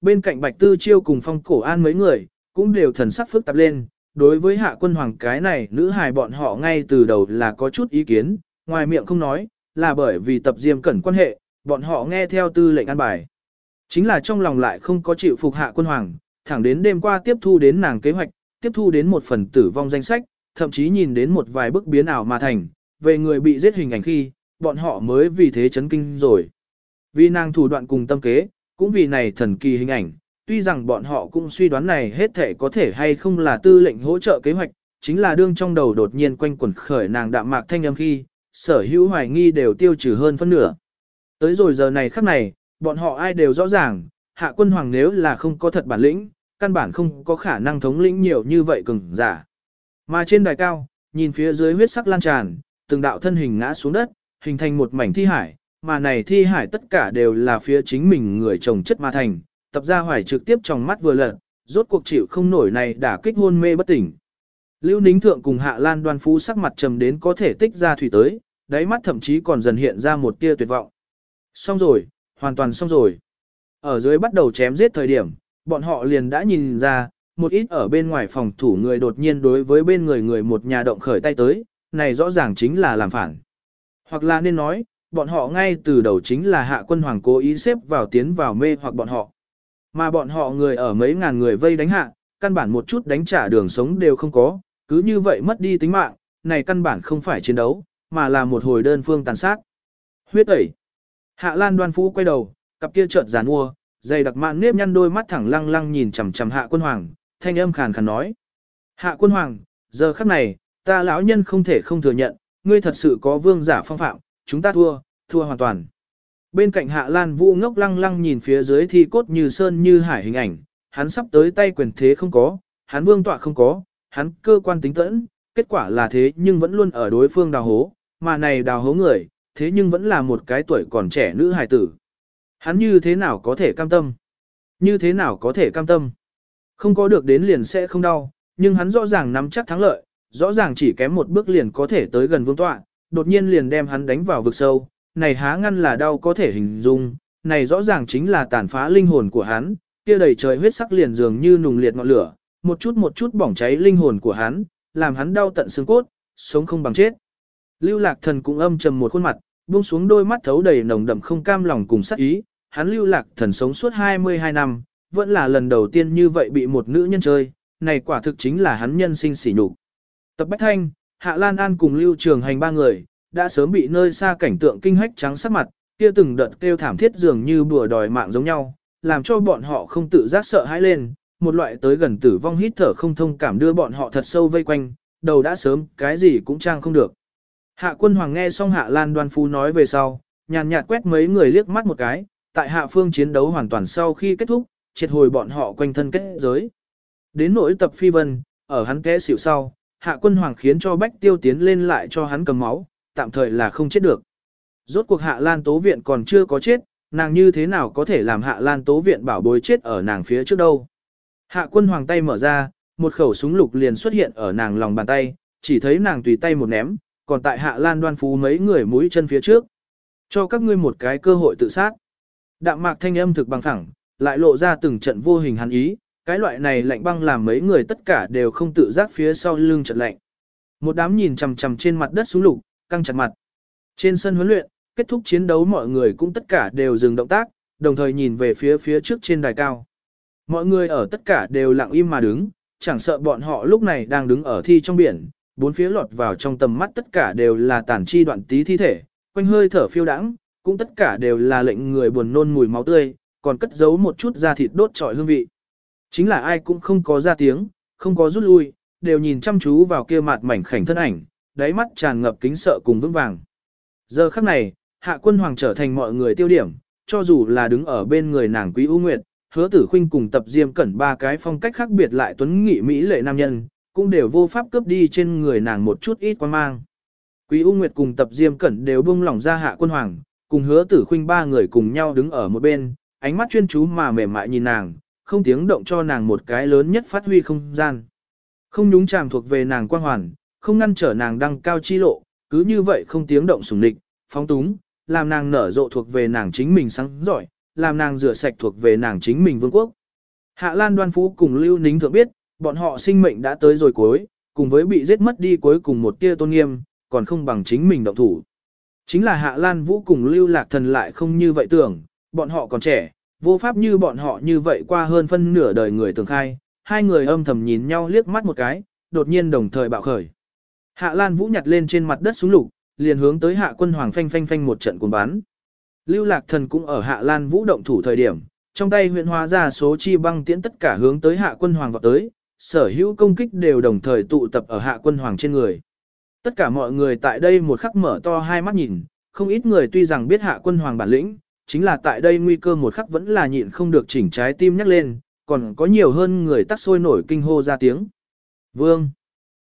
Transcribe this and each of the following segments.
bên cạnh Bạch Tư Chiêu cùng Phong Cổ An mấy người, cũng đều thần sắc phức tạp lên. Đối với hạ quân hoàng cái này, nữ hài bọn họ ngay từ đầu là có chút ý kiến, ngoài miệng không nói, là bởi vì tập diêm cẩn quan hệ, bọn họ nghe theo tư lệnh an bài. Chính là trong lòng lại không có chịu phục hạ quân hoàng, thẳng đến đêm qua tiếp thu đến nàng kế hoạch, tiếp thu đến một phần tử vong danh sách, thậm chí nhìn đến một vài bức biến ảo mà thành, về người bị giết hình ảnh khi, bọn họ mới vì thế chấn kinh rồi. Vì nàng thủ đoạn cùng tâm kế, cũng vì này thần kỳ hình ảnh, tuy rằng bọn họ cũng suy đoán này hết thể có thể hay không là tư lệnh hỗ trợ kế hoạch, chính là đương trong đầu đột nhiên quanh quẩn khởi nàng đạm mạc thanh âm khi, sở hữu hoài nghi đều tiêu trừ hơn phân nửa. Tới rồi giờ này khắc này, bọn họ ai đều rõ ràng, hạ quân hoàng nếu là không có thật bản lĩnh, căn bản không có khả năng thống lĩnh nhiều như vậy cường giả. Mà trên đài cao, nhìn phía dưới huyết sắc lan tràn, từng đạo thân hình ngã xuống đất, hình thành một mảnh thi hải, mà này thi hải tất cả đều là phía chính mình người chồng chất ma thành, tập ra hoài trực tiếp trong mắt vừa lật, rốt cuộc chịu không nổi này đã kích hôn mê bất tỉnh. Lưu Nính Thượng cùng Hạ Lan Đoan Phú sắc mặt trầm đến có thể tích ra thủy tới, đáy mắt thậm chí còn dần hiện ra một tia tuyệt vọng. Xong rồi, hoàn toàn xong rồi. Ở dưới bắt đầu chém giết thời điểm, bọn họ liền đã nhìn ra, một ít ở bên ngoài phòng thủ người đột nhiên đối với bên người người một nhà động khởi tay tới, này rõ ràng chính là làm phản. Hoặc là nên nói, bọn họ ngay từ đầu chính là hạ quân hoàng cố ý xếp vào tiến vào mê hoặc bọn họ. Mà bọn họ người ở mấy ngàn người vây đánh hạ, căn bản một chút đánh trả đường sống đều không có, cứ như vậy mất đi tính mạng, này căn bản không phải chiến đấu, mà là một hồi đơn phương tàn sát. Huyết tẩy. Hạ Lan đoan phú quay đầu, cặp kia chợt giàn mua, dày đặc mạn nếp nhăn đôi mắt thẳng lăng lăng nhìn chằm chằm hạ quân hoàng, thanh âm khàn khàn nói. Hạ quân hoàng, giờ khắc này, ta lão nhân không thể không thừa nhận, ngươi thật sự có vương giả phong phạm, chúng ta thua, thua hoàn toàn. Bên cạnh hạ lan vũ ngốc lăng lăng nhìn phía dưới thi cốt như sơn như hải hình ảnh, hắn sắp tới tay quyền thế không có, hắn vương tọa không có, hắn cơ quan tính tẫn, kết quả là thế nhưng vẫn luôn ở đối phương đào hố, mà này đào hố người, thế nhưng vẫn là một cái tuổi còn trẻ nữ hài tử. Hắn như thế nào có thể cam tâm? Như thế nào có thể cam tâm? Không có được đến liền sẽ không đau, nhưng hắn rõ ràng nắm chắc thắng lợi, rõ ràng chỉ kém một bước liền có thể tới gần vương tọa, đột nhiên liền đem hắn đánh vào vực sâu, này há ngăn là đau có thể hình dung, này rõ ràng chính là tàn phá linh hồn của hắn, kia đầy trời huyết sắc liền dường như nùng liệt ngọn lửa, một chút một chút bỏng cháy linh hồn của hắn, làm hắn đau tận xương cốt, sống không bằng chết. Lưu Lạc Thần cũng âm trầm một khuôn mặt, buông xuống đôi mắt thấu đầy nồng đậm không cam lòng cùng sát ý, hắn Lưu Lạc Thần sống suốt 22 năm, vẫn là lần đầu tiên như vậy bị một nữ nhân chơi, này quả thực chính là hắn nhân sinh sỉ nhục. Tập Bách Thanh, Hạ Lan An cùng Lưu Trường Hành ba người, đã sớm bị nơi xa cảnh tượng kinh hách trắng sắc mặt, kia từng đợt kêu thảm thiết dường như bùa đòi mạng giống nhau, làm cho bọn họ không tự giác sợ hãi lên, một loại tới gần tử vong hít thở không thông cảm đưa bọn họ thật sâu vây quanh, đầu đã sớm, cái gì cũng trang không được. Hạ quân hoàng nghe xong Hạ Lan Đoan Phu nói về sau, nhàn nhạt quét mấy người liếc mắt một cái, tại hạ phương chiến đấu hoàn toàn sau khi kết thúc, triệt hồi bọn họ quanh thân kết giới. Đến nỗi tập phi vân, ở hắn té xỉu sau, hạ quân hoàng khiến cho bách tiêu tiến lên lại cho hắn cầm máu, tạm thời là không chết được. Rốt cuộc hạ lan tố viện còn chưa có chết, nàng như thế nào có thể làm hạ lan tố viện bảo bối chết ở nàng phía trước đâu. Hạ quân hoàng tay mở ra, một khẩu súng lục liền xuất hiện ở nàng lòng bàn tay, chỉ thấy nàng tùy tay một ném, còn tại hạ lan đoan phú mấy người mũi chân phía trước. Cho các ngươi một cái cơ hội tự sát. Đạm mạc thanh âm thực bằng phẳng, lại lộ ra từng trận vô hình hắn ý, cái loại này lạnh băng làm mấy người tất cả đều không tự giác phía sau lưng trận lạnh. Một đám nhìn chằm chằm trên mặt đất xuống lục, căng chặt mặt. Trên sân huấn luyện, kết thúc chiến đấu mọi người cũng tất cả đều dừng động tác, đồng thời nhìn về phía phía trước trên đài cao. Mọi người ở tất cả đều lặng im mà đứng, chẳng sợ bọn họ lúc này đang đứng ở thi trong biển, bốn phía lọt vào trong tầm mắt tất cả đều là tàn chi đoạn tí thi thể, quanh hơi thở phiêu đãng, cũng tất cả đều là lệnh người buồn nôn mùi máu tươi, còn cất giấu một chút da thịt đốt trọi hương vị. Chính là ai cũng không có ra tiếng, không có rút lui, đều nhìn chăm chú vào kia mặt mảnh khảnh thân ảnh, đáy mắt tràn ngập kính sợ cùng vững vàng. Giờ khắc này, hạ quân hoàng trở thành mọi người tiêu điểm, cho dù là đứng ở bên người nàng quý ưu nguyệt, hứa tử khuynh cùng tập diêm cẩn ba cái phong cách khác biệt lại tuấn nghị mỹ lệ nam nhân, cũng đều vô pháp cướp đi trên người nàng một chút ít quan mang. Quý ưu nguyệt cùng tập diêm cẩn đều buông lỏng ra hạ quân hoàng, cùng hứa tử khuynh ba người cùng nhau đứng ở một bên, ánh mắt chuyên chú mà mềm mại nhìn nàng, không tiếng động cho nàng một cái lớn nhất phát huy không gian. Không nhúng chàm thuộc về nàng quan hoàn, không ngăn trở nàng đăng cao chi lộ, cứ như vậy không tiếng động sủng địch, phóng túng, làm nàng nở rộ thuộc về nàng chính mình sáng giỏi, làm nàng rửa sạch thuộc về nàng chính mình vương quốc. Hạ Lan đoan phú cùng Lưu Nính thượng biết, bọn họ sinh mệnh đã tới rồi cuối, cùng với bị giết mất đi cuối cùng một tia tôn nghiêm, còn không bằng chính mình động thủ. Chính là Hạ Lan Vũ cùng Lưu Lạc Thần lại không như vậy tưởng, bọn họ còn trẻ, vô pháp như bọn họ như vậy qua hơn phân nửa đời người tường khai, hai người âm thầm nhìn nhau liếc mắt một cái, đột nhiên đồng thời bạo khởi. Hạ Lan Vũ nhặt lên trên mặt đất súng lục, liền hướng tới Hạ Quân Hoàng phanh phanh phanh một trận cuồng bắn. Lưu Lạc Thần cũng ở Hạ Lan Vũ động thủ thời điểm, trong tay huyện hóa ra số chi băng tiễn tất cả hướng tới Hạ Quân Hoàng vọt tới, sở hữu công kích đều đồng thời tụ tập ở Hạ Quân Hoàng trên người. Tất cả mọi người tại đây một khắc mở to hai mắt nhìn, không ít người tuy rằng biết Hạ Quân Hoàng bản lĩnh, chính là tại đây nguy cơ một khắc vẫn là nhịn không được chỉnh trái tim nhắc lên, còn có nhiều hơn người tắc sôi nổi kinh hô ra tiếng. Vương!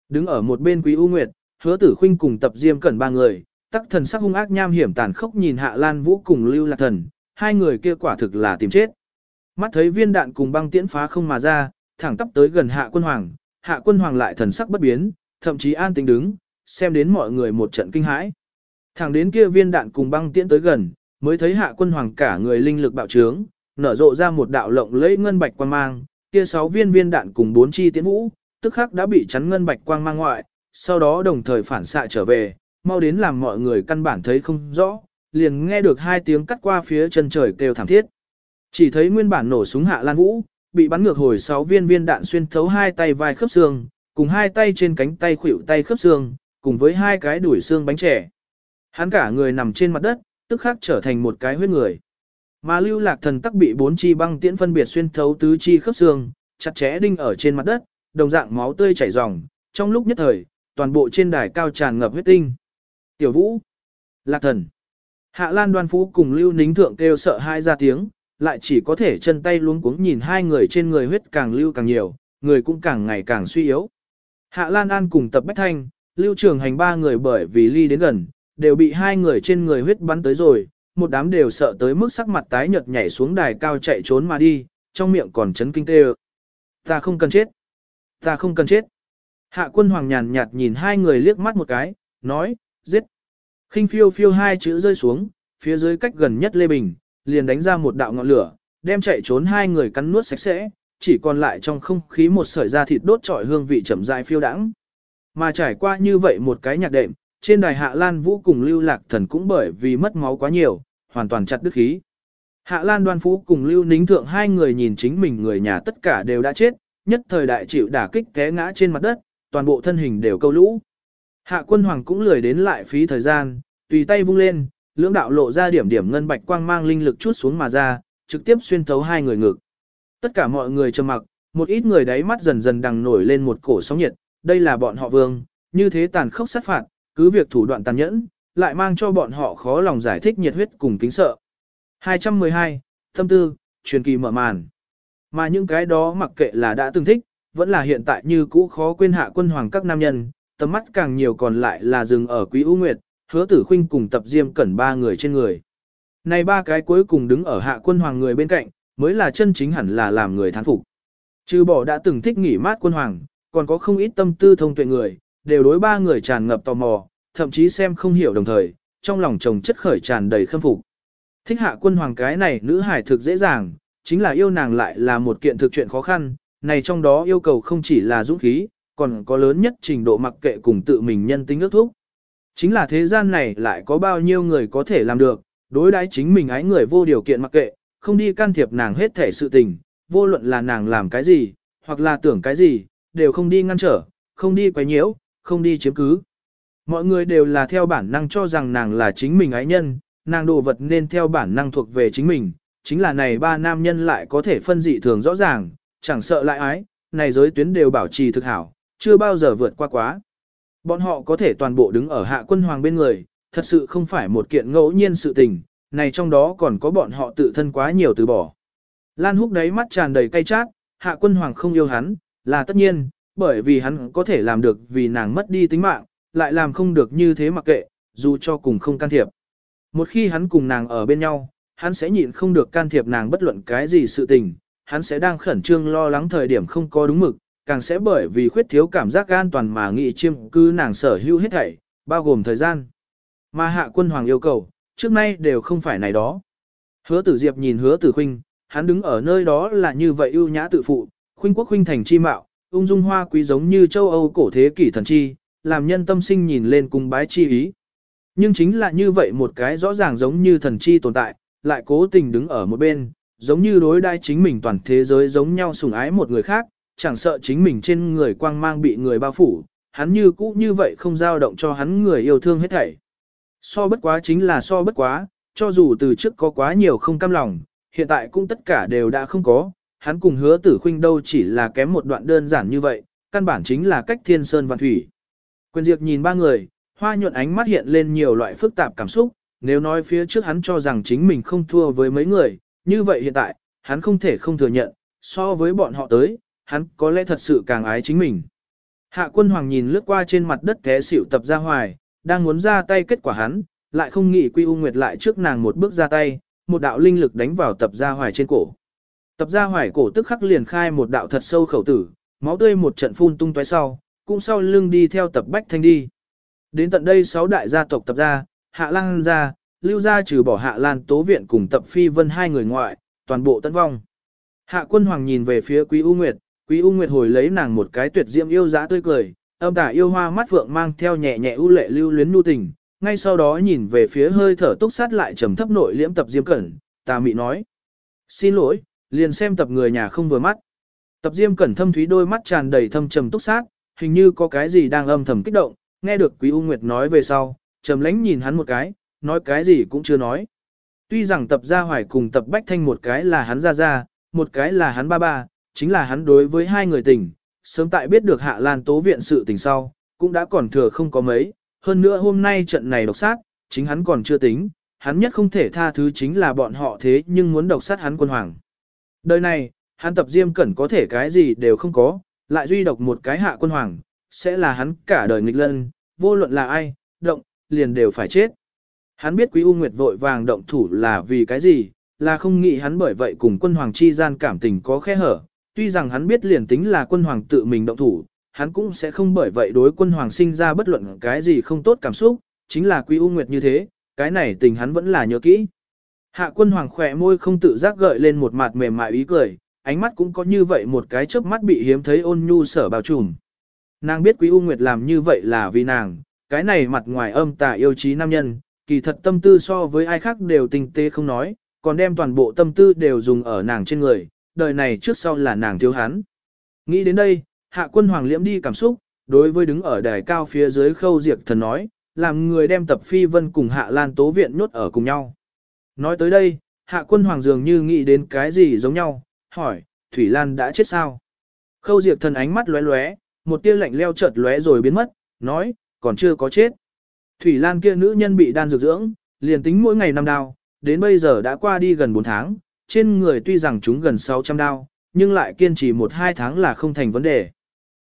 Đứng ở một bên Quý U Nguyệt, hứa tử khinh cùng tập diêm cẩn ba người, tắc thần sắc hung ác nham hiểm tàn khốc nhìn hạ lan vũ cùng lưu lạc thần, hai người kia quả thực là tìm chết. Mắt thấy viên đạn cùng băng tiễn phá không mà ra, thẳng tắp tới gần hạ quân hoàng, hạ quân hoàng lại thần sắc bất biến, thậm chí an tĩnh đứng, xem đến mọi người một trận kinh hãi. Thẳng đến kia viên đạn cùng băng tiễn tới gần, mới thấy hạ quân hoàng cả người linh lực bạo trướng, nở rộ ra một đạo lộng lẫy ngân bạch quang mang, kia sáu viên viên đạn cùng bốn chi tiễn vũ, tức khắc đã bị chắn ngân bạch quang mang ngoại, sau đó đồng thời phản xạ trở về, mau đến làm mọi người căn bản thấy không rõ, liền nghe được hai tiếng cắt qua phía chân trời kêu thảm thiết. Chỉ thấy nguyên bản nổ súng hạ lan vũ, bị bắn ngược hồi sáu viên viên đạn xuyên thấu hai tay vai khớp xương, cùng hai tay trên cánh tay khuỷu tay khớp xương, cùng với hai cái đuổi xương bánh trẻ. Hắn cả người nằm trên mặt đất, tức khắc trở thành một cái huyết người. Mà lưu lạc thần tắc bị bốn chi băng tiễn phân biệt xuyên thấu tứ chi khớp xương, chặt chẽ đinh ở trên mặt đất, đồng dạng máu tươi chảy ròng, trong lúc nhất thời, toàn bộ trên đài cao tràn ngập huyết tinh. Tiểu Vũ, Lạc Thần, Hạ Lan Đoan Phú cùng Lưu Nính Thượng kêu sợ hai ra tiếng, lại chỉ có thể chân tay luống cuống nhìn hai người trên người huyết càng lưu càng nhiều, người cũng càng ngày càng suy yếu. Hạ Lan An cùng tập Bách Thanh, Lưu Trường Hành ba người bởi vì ly đến gần, đều bị hai người trên người huyết bắn tới rồi, một đám đều sợ tới mức sắc mặt tái nhợt nhảy xuống đài cao chạy trốn mà đi, trong miệng còn chấn kinh tê Ta không cần chết. Ta không cần chết. Hạ quân hoàng nhàn nhạt nhìn hai người liếc mắt một cái, nói, giết. khinh phiêu phiêu hai chữ rơi xuống, phía dưới cách gần nhất Lê Bình, liền đánh ra một đạo ngọn lửa, đem chạy trốn hai người cắn nuốt sạch sẽ, chỉ còn lại trong không khí một sợi da thịt đốt trọi hương vị chậm rãi phiêu đãng. Mà trải qua như vậy một cái nhạc đệm, trên đài Hạ Lan Vũ cùng Lưu Lạc Thần cũng bởi vì mất máu quá nhiều, hoàn toàn chặt đứt khí. Hạ Lan Đoan Phú cùng Lưu Nính Thượng hai người nhìn chính mình người nhà tất cả đều đã chết, nhất thời đại chịu đả kích té ngã trên mặt đất, toàn bộ thân hình đều câu lũ. Hạ quân hoàng cũng lười đến lại phí thời gian, tùy tay vung lên, lưỡng đạo lộ ra điểm điểm ngân bạch quang mang linh lực chút xuống mà ra, trực tiếp xuyên thấu hai người ngực. Tất cả mọi người trầm mặc, một ít người đáy mắt dần dần đằng nổi lên một cổ sóng nhiệt, đây là bọn họ vương, như thế tàn khốc sát phạt, cứ việc thủ đoạn tàn nhẫn, lại mang cho bọn họ khó lòng giải thích nhiệt huyết cùng kính sợ. 212, tâm tư, truyền kỳ mở màn. Mà những cái đó mặc kệ là đã từng thích, vẫn là hiện tại như cũ khó quên hạ quân hoàng các nam nhân, tầm mắt càng nhiều còn lại là dừng ở quý ưu nguyệt, hứa tử khuynh cùng tập diêm cẩn ba người trên người. Này ba cái cuối cùng đứng ở hạ quân hoàng người bên cạnh, mới là chân chính hẳn là làm người thán phục. Trừ bỏ đã từng thích nghỉ mát quân hoàng, còn có không ít tâm tư thông tuệ người, đều đối ba người tràn ngập tò mò, thậm chí xem không hiểu đồng thời, trong lòng chồng chất khởi tràn đầy khâm phục. Thích hạ quân hoàng cái này nữ hải thực dễ dàng, chính là yêu nàng lại là một kiện thực chuyện khó khăn, này trong đó yêu cầu không chỉ là dũng khí, còn có lớn nhất trình độ mặc kệ cùng tự mình nhân tính ước thúc. Chính là thế gian này lại có bao nhiêu người có thể làm được, đối đãi chính mình ái người vô điều kiện mặc kệ, không đi can thiệp nàng hết thể sự tình, vô luận là nàng làm cái gì, hoặc là tưởng cái gì, đều không đi ngăn trở, không đi quấy nhiễu, không đi chiếm cứ. Mọi người đều là theo bản năng cho rằng nàng là chính mình ái nhân, nàng đồ vật nên theo bản năng thuộc về chính mình, chính là này ba nam nhân lại có thể phân dị thường rõ ràng, chẳng sợ lại ái, này giới tuyến đều bảo trì thực hảo, chưa bao giờ vượt qua quá. Bọn họ có thể toàn bộ đứng ở hạ quân hoàng bên người, thật sự không phải một kiện ngẫu nhiên sự tình, này trong đó còn có bọn họ tự thân quá nhiều từ bỏ. Lan húc đấy mắt tràn đầy cay chát, hạ quân hoàng không yêu hắn, là tất nhiên, bởi vì hắn có thể làm được vì nàng mất đi tính mạng, lại làm không được như thế mặc kệ, dù cho cùng không can thiệp. Một khi hắn cùng nàng ở bên nhau, hắn sẽ nhịn không được can thiệp nàng bất luận cái gì sự tình, hắn sẽ đang khẩn trương lo lắng thời điểm không có đúng mực, càng sẽ bởi vì khuyết thiếu cảm giác an toàn mà nghĩ chiêm cư nàng sở hữu hết thảy, bao gồm thời gian. Mà hạ quân hoàng yêu cầu, trước nay đều không phải này đó. Hứa tử diệp nhìn hứa tử khuynh, hắn đứng ở nơi đó là như vậy ưu nhã tự phụ, khuynh quốc khuynh thành chi mạo, ung dung hoa quý giống như châu Âu cổ thế kỷ thần chi, làm nhân tâm sinh nhìn lên cung bái chi ý. Nhưng chính là như vậy một cái rõ ràng giống như thần chi tồn tại, lại cố tình đứng ở một bên, giống như đối đai chính mình toàn thế giới giống nhau sùng ái một người khác, chẳng sợ chính mình trên người quang mang bị người bao phủ, hắn như cũ như vậy không dao động cho hắn người yêu thương hết thảy. So bất quá chính là so bất quá, cho dù từ trước có quá nhiều không cam lòng, hiện tại cũng tất cả đều đã không có, hắn cùng hứa tử khuynh đâu chỉ là kém một đoạn đơn giản như vậy, căn bản chính là cách thiên sơn và thủy. Quyền diệt nhìn ba người, hoa nhuận ánh mắt hiện lên nhiều loại phức tạp cảm xúc, nếu nói phía trước hắn cho rằng chính mình không thua với mấy người, như vậy hiện tại, hắn không thể không thừa nhận, so với bọn họ tới, hắn có lẽ thật sự càng ái chính mình. Hạ quân hoàng nhìn lướt qua trên mặt đất té xỉu tập ra hoài, đang muốn ra tay kết quả hắn, lại không nghĩ Quy U Nguyệt lại trước nàng một bước ra tay, một đạo linh lực đánh vào tập ra hoài trên cổ. Tập ra hoài cổ tức khắc liền khai một đạo thật sâu khẩu tử, máu tươi một trận phun tung tóe sau, cũng sau lưng đi theo tập bách thanh đi. Đến tận đây sáu đại gia tộc tập ra, hạ lan gia, lưu gia trừ bỏ hạ lan tố viện cùng tập phi vân hai người ngoại, toàn bộ tận vong. Hạ quân hoàng nhìn về phía quý U Nguyệt, quý U Nguyệt hồi lấy nàng một cái tuyệt diễm yêu giá tươi cười, âm tả yêu hoa mắt vượng mang theo nhẹ nhẹ ưu lệ lưu luyến nu tình, ngay sau đó nhìn về phía hơi thở túc sát lại trầm thấp nội liễm tập diêm cẩn, ta mị nói. Xin lỗi, liền xem tập người nhà không vừa mắt. Tập diêm cẩn thâm thúy đôi mắt tràn đầy thâm trầm túc sát, hình như có cái gì đang âm thầm kích động, nghe được quý U Nguyệt nói về sau, trầm lánh nhìn hắn một cái, nói cái gì cũng chưa nói. Tuy rằng tập gia hoài cùng tập bách thanh một cái là hắn ra ra, một cái là hắn ba ba, chính là hắn đối với hai người tình, sớm tại biết được hạ lan tố viện sự tình sau, cũng đã còn thừa không có mấy, hơn nữa hôm nay trận này độc sát, chính hắn còn chưa tính, hắn nhất không thể tha thứ chính là bọn họ thế nhưng muốn độc sát hắn quân hoàng. Đời này, hắn tập diêm cẩn có thể cái gì đều không có, lại duy độc một cái hạ quân hoàng, sẽ là hắn cả đời nghịch lân, vô luận là ai, động, liền đều phải chết. Hắn biết Quý U Nguyệt vội vàng động thủ là vì cái gì, là không nghĩ hắn bởi vậy cùng quân hoàng chi gian cảm tình có khe hở. Tuy rằng hắn biết liền tính là quân hoàng tự mình động thủ, hắn cũng sẽ không bởi vậy đối quân hoàng sinh ra bất luận cái gì không tốt cảm xúc, chính là Quý U Nguyệt như thế, cái này tình hắn vẫn là nhớ kỹ. Hạ quân hoàng khỏe môi không tự giác gợi lên một mặt mềm mại ý cười, ánh mắt cũng có như vậy một cái chớp mắt bị hiếm thấy ôn nhu sở bao trùm. Nàng biết Quý U Nguyệt làm như vậy là vì nàng, cái này mặt ngoài âm tà yêu trí nam nhân, kỳ thật tâm tư so với ai khác đều tinh tế không nói, còn đem toàn bộ tâm tư đều dùng ở nàng trên người, đời này trước sau là nàng thiếu hắn. Nghĩ đến đây, hạ quân hoàng liễm đi cảm xúc, đối với đứng ở đài cao phía dưới khâu diệt thần nói, làm người đem tập phi vân cùng hạ lan tố viện nhốt ở cùng nhau. Nói tới đây, hạ quân hoàng dường như nghĩ đến cái gì giống nhau, hỏi, Thủy Lan đã chết sao? Khâu diệt thần ánh mắt lóe lóe, một tia lạnh leo chợt lóe rồi biến mất, nói, còn chưa có chết. Thủy Lan kia nữ nhân bị đan dược dưỡng, liền tính mỗi ngày năm đao, đến bây giờ đã qua đi gần 4 tháng, trên người tuy rằng chúng gần 600 đao, nhưng lại kiên trì 1-2 tháng là không thành vấn đề.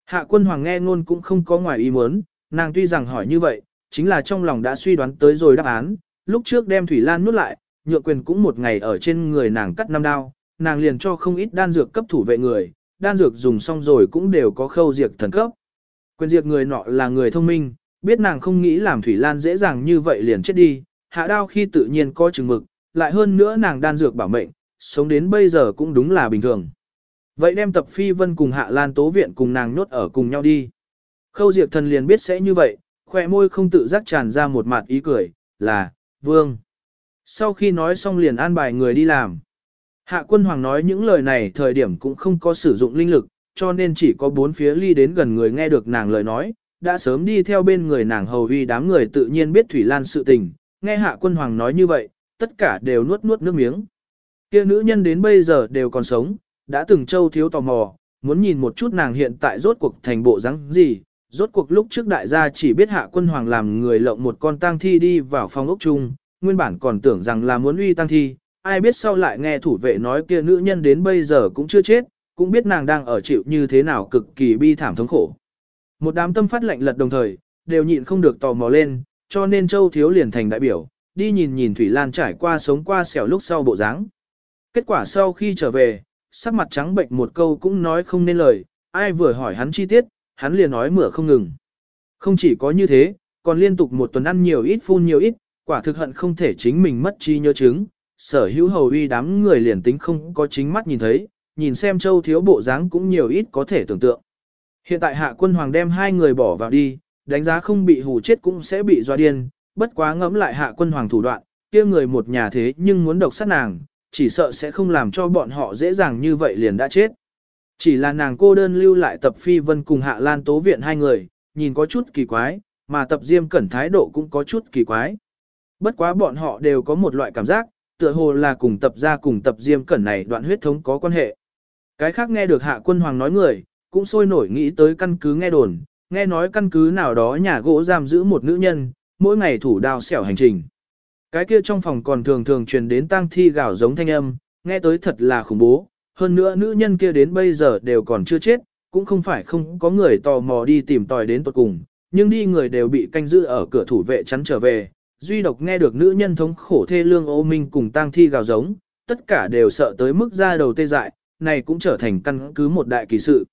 Hạ quân hoàng nghe ngôn cũng không có ngoài ý muốn, nàng tuy rằng hỏi như vậy, chính là trong lòng đã suy đoán tới rồi đáp án, lúc trước đem Thủy Lan nuốt lại, nhượng quyền cũng một ngày ở trên người nàng cắt năm đao, nàng liền cho không ít đan dược cấp thủ vệ người, đan dược dùng xong rồi cũng đều có khâu diệt thần cấp. Quyền diệt người nọ là người thông minh, biết nàng không nghĩ làm Thủy Lan dễ dàng như vậy liền chết đi, hạ đao khi tự nhiên có chừng mực, lại hơn nữa nàng đan dược bảo mệnh, sống đến bây giờ cũng đúng là bình thường. Vậy đem tập phi vân cùng hạ lan tố viện cùng nàng nhốt ở cùng nhau đi. Khâu diệt thần liền biết sẽ như vậy, khỏe môi không tự giác tràn ra một mặt ý cười, là, vương. Sau khi nói xong liền an bài người đi làm. Hạ quân hoàng nói những lời này thời điểm cũng không có sử dụng linh lực, cho nên chỉ có bốn phía ly đến gần người nghe được nàng lời nói, đã sớm đi theo bên người nàng hầu uy đám người tự nhiên biết Thủy Lan sự tình, nghe hạ quân hoàng nói như vậy, tất cả đều nuốt nuốt nước miếng. Kia nữ nhân đến bây giờ đều còn sống, đã từng châu thiếu tò mò, muốn nhìn một chút nàng hiện tại rốt cuộc thành bộ dáng gì, rốt cuộc lúc trước đại gia chỉ biết hạ quân hoàng làm người lộng một con tang thi đi vào phòng ốc chung, nguyên bản còn tưởng rằng là muốn uy tăng thi, ai biết sau lại nghe thủ vệ nói kia nữ nhân đến bây giờ cũng chưa chết, cũng biết nàng đang ở chịu như thế nào cực kỳ bi thảm thống khổ. Một đám tâm phát lạnh lật đồng thời, đều nhịn không được tò mò lên, cho nên Châu Thiếu liền thành đại biểu, đi nhìn nhìn Thủy Lan trải qua sống qua xẻo lúc sau bộ dáng. Kết quả sau khi trở về, sắc mặt trắng bệnh một câu cũng nói không nên lời, ai vừa hỏi hắn chi tiết, hắn liền nói mửa không ngừng. Không chỉ có như thế, còn liên tục một tuần ăn nhiều ít phun nhiều ít, quả thực hận không thể chính mình mất chi nhớ chứng, sở hữu hầu uy đám người liền tính không có chính mắt nhìn thấy, nhìn xem châu thiếu bộ dáng cũng nhiều ít có thể tưởng tượng. Hiện tại hạ quân hoàng đem hai người bỏ vào đi, đánh giá không bị hù chết cũng sẽ bị doa điên, bất quá ngẫm lại hạ quân hoàng thủ đoạn, kia người một nhà thế nhưng muốn độc sát nàng, chỉ sợ sẽ không làm cho bọn họ dễ dàng như vậy liền đã chết. Chỉ là nàng cô đơn lưu lại tập phi vân cùng hạ lan tố viện hai người, nhìn có chút kỳ quái, mà tập diêm cẩn thái độ cũng có chút kỳ quái. Bất quá bọn họ đều có một loại cảm giác, tựa hồ là cùng tập ra cùng tập diêm cẩn này đoạn huyết thống có quan hệ. Cái khác nghe được hạ quân hoàng nói người, cũng sôi nổi nghĩ tới căn cứ nghe đồn, nghe nói căn cứ nào đó nhà gỗ giam giữ một nữ nhân, mỗi ngày thủ đao xẻo hành trình. Cái kia trong phòng còn thường thường truyền đến tang thi gào giống thanh âm, nghe tới thật là khủng bố, hơn nữa nữ nhân kia đến bây giờ đều còn chưa chết, cũng không phải không có người tò mò đi tìm tòi đến tận cùng, nhưng đi người đều bị canh giữ ở cửa thủ vệ chắn trở về, duy độc nghe được nữ nhân thống khổ thê lương ô minh cùng tang thi gào giống, tất cả đều sợ tới mức ra đầu tê dại, này cũng trở thành căn cứ một đại kỳ sự.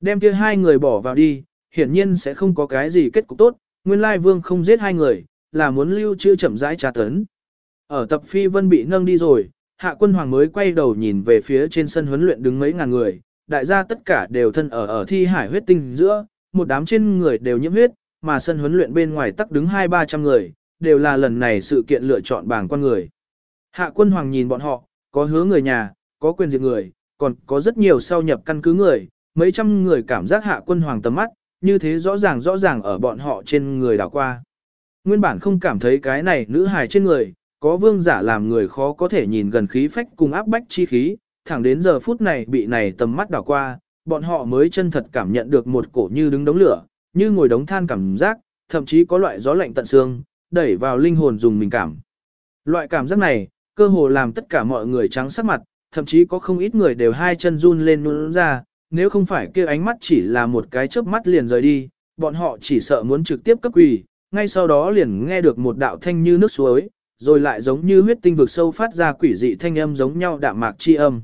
Đem kia hai người bỏ vào đi, hiển nhiên sẽ không có cái gì kết cục tốt, nguyên lai vương không giết hai người, là muốn lưu trữ chậm rãi tra tấn. Ở tập phi vân bị nâng đi rồi, hạ quân hoàng mới quay đầu nhìn về phía trên sân huấn luyện đứng mấy ngàn người, đại gia tất cả đều thân ở ở thi hải huyết tinh giữa, một đám trên người đều nhiễm huyết, mà sân huấn luyện bên ngoài tắc đứng hai ba trăm người, đều là lần này sự kiện lựa chọn bảng quan người. Hạ quân hoàng nhìn bọn họ, có hứa người nhà, có quyền diệt người, còn có rất nhiều sau nhập căn cứ người, mấy trăm người cảm giác hạ quân hoàng tầm mắt, như thế rõ ràng rõ ràng ở bọn họ trên người đảo qua. Nguyên bản không cảm thấy cái này nữ hài trên người, có vương giả làm người khó có thể nhìn gần khí phách cùng áp bách chi khí, thẳng đến giờ phút này bị này tầm mắt đảo qua, bọn họ mới chân thật cảm nhận được một cổ như đứng đống lửa, như ngồi đống than cảm giác, thậm chí có loại gió lạnh tận xương, đẩy vào linh hồn dùng mình cảm. Loại cảm giác này, cơ hồ làm tất cả mọi người trắng sắc mặt, thậm chí có không ít người đều hai chân run lên nhún ra, nếu không phải kia ánh mắt chỉ là một cái chớp mắt liền rời đi, bọn họ chỉ sợ muốn trực tiếp cấp quỳ, ngay sau đó liền nghe được một đạo thanh như nước suối, rồi lại giống như huyết tinh vực sâu phát ra quỷ dị thanh âm giống nhau đạm mạc chi âm.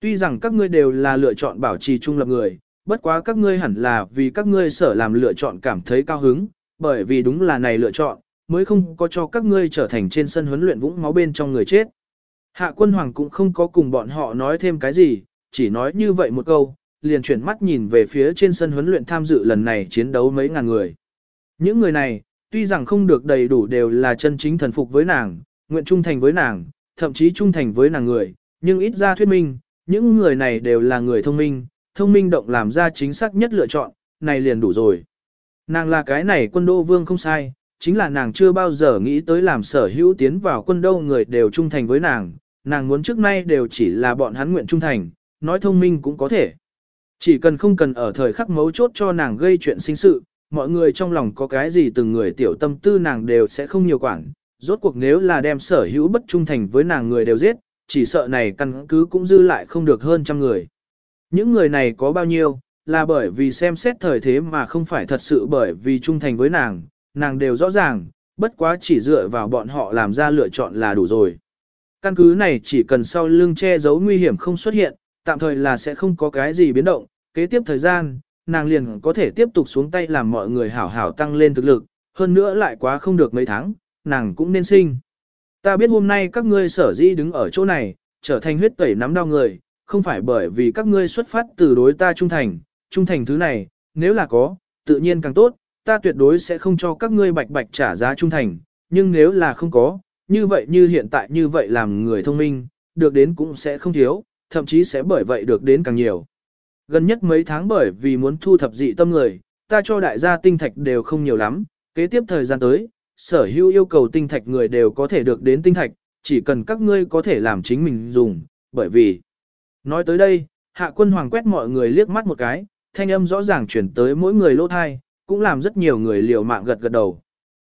Tuy rằng các ngươi đều là lựa chọn bảo trì trung lập người, bất quá các ngươi hẳn là vì các ngươi sở làm lựa chọn cảm thấy cao hứng, bởi vì đúng là này lựa chọn, mới không có cho các ngươi trở thành trên sân huấn luyện vũng máu bên trong người chết. Hạ quân hoàng cũng không có cùng bọn họ nói thêm cái gì, chỉ nói như vậy một câu, liền chuyển mắt nhìn về phía trên sân huấn luyện tham dự lần này chiến đấu mấy ngàn người. Những người này, tuy rằng không được đầy đủ đều là chân chính thần phục với nàng, nguyện trung thành với nàng, thậm chí trung thành với nàng người, nhưng ít ra thuyết minh, những người này đều là người thông minh, thông minh động làm ra chính xác nhất lựa chọn, này liền đủ rồi. Nàng là cái này quân đô vương không sai, chính là nàng chưa bao giờ nghĩ tới làm sở hữu tiến vào quân đâu người đều trung thành với nàng, nàng muốn trước nay đều chỉ là bọn hắn nguyện trung thành, nói thông minh cũng có thể. Chỉ cần không cần ở thời khắc mấu chốt cho nàng gây chuyện sinh sự, mọi người trong lòng có cái gì từng người tiểu tâm tư nàng đều sẽ không nhiều quản. Rốt cuộc nếu là đem sở hữu bất trung thành với nàng người đều giết, chỉ sợ này căn cứ cũng dư lại không được hơn trăm người. Những người này có bao nhiêu, là bởi vì xem xét thời thế mà không phải thật sự bởi vì trung thành với nàng, nàng đều rõ ràng, bất quá chỉ dựa vào bọn họ làm ra lựa chọn là đủ rồi. Căn cứ này chỉ cần sau lưng che giấu nguy hiểm không xuất hiện, tạm thời là sẽ không có cái gì biến động, kế tiếp thời gian, nàng liền có thể tiếp tục xuống tay làm mọi người hảo hảo tăng lên thực lực, hơn nữa lại quá không được mấy tháng, nàng cũng nên sinh. Ta biết hôm nay các ngươi sở dĩ đứng ở chỗ này, trở thành huyết tẩy nắm đau người, không phải bởi vì các ngươi xuất phát từ đối ta trung thành, trung thành thứ này, nếu là có, tự nhiên càng tốt, ta tuyệt đối sẽ không cho các ngươi bạch bạch trả giá trung thành, nhưng nếu là không có, như vậy như hiện tại như vậy làm người thông minh, được đến cũng sẽ không thiếu, thậm chí sẽ bởi vậy được đến càng nhiều. Gần nhất mấy tháng bởi vì muốn thu thập dị tâm người, ta cho đại gia tinh thạch đều không nhiều lắm, kế tiếp thời gian tới, sở hữu yêu cầu tinh thạch người đều có thể được đến tinh thạch, chỉ cần các ngươi có thể làm chính mình dùng, bởi vì... Nói tới đây, hạ quân hoàng quét mọi người liếc mắt một cái, thanh âm rõ ràng chuyển tới mỗi người lỗ thai, cũng làm rất nhiều người liều mạng gật gật đầu.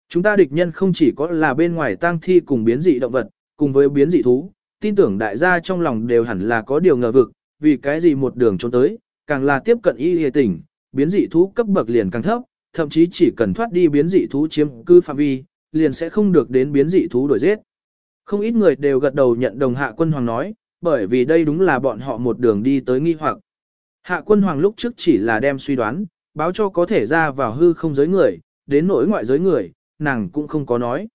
Chúng ta địch nhân không chỉ có là bên ngoài tang thi cùng biến dị động vật, cùng với biến dị thú, tin tưởng đại gia trong lòng đều hẳn là có điều ngờ vực, vì cái gì một đường trốn tới, càng là tiếp cận y hề tỉnh, biến dị thú cấp bậc liền càng thấp, thậm chí chỉ cần thoát đi biến dị thú chiếm cư phạm vi, liền sẽ không được đến biến dị thú đuổi giết. Không ít người đều gật đầu nhận đồng hạ quân hoàng nói, bởi vì đây đúng là bọn họ một đường đi tới nghi hoặc. Hạ quân hoàng lúc trước chỉ là đem suy đoán, báo cho có thể ra vào hư không giới người, đến nỗi ngoại giới người, nàng cũng không có nói.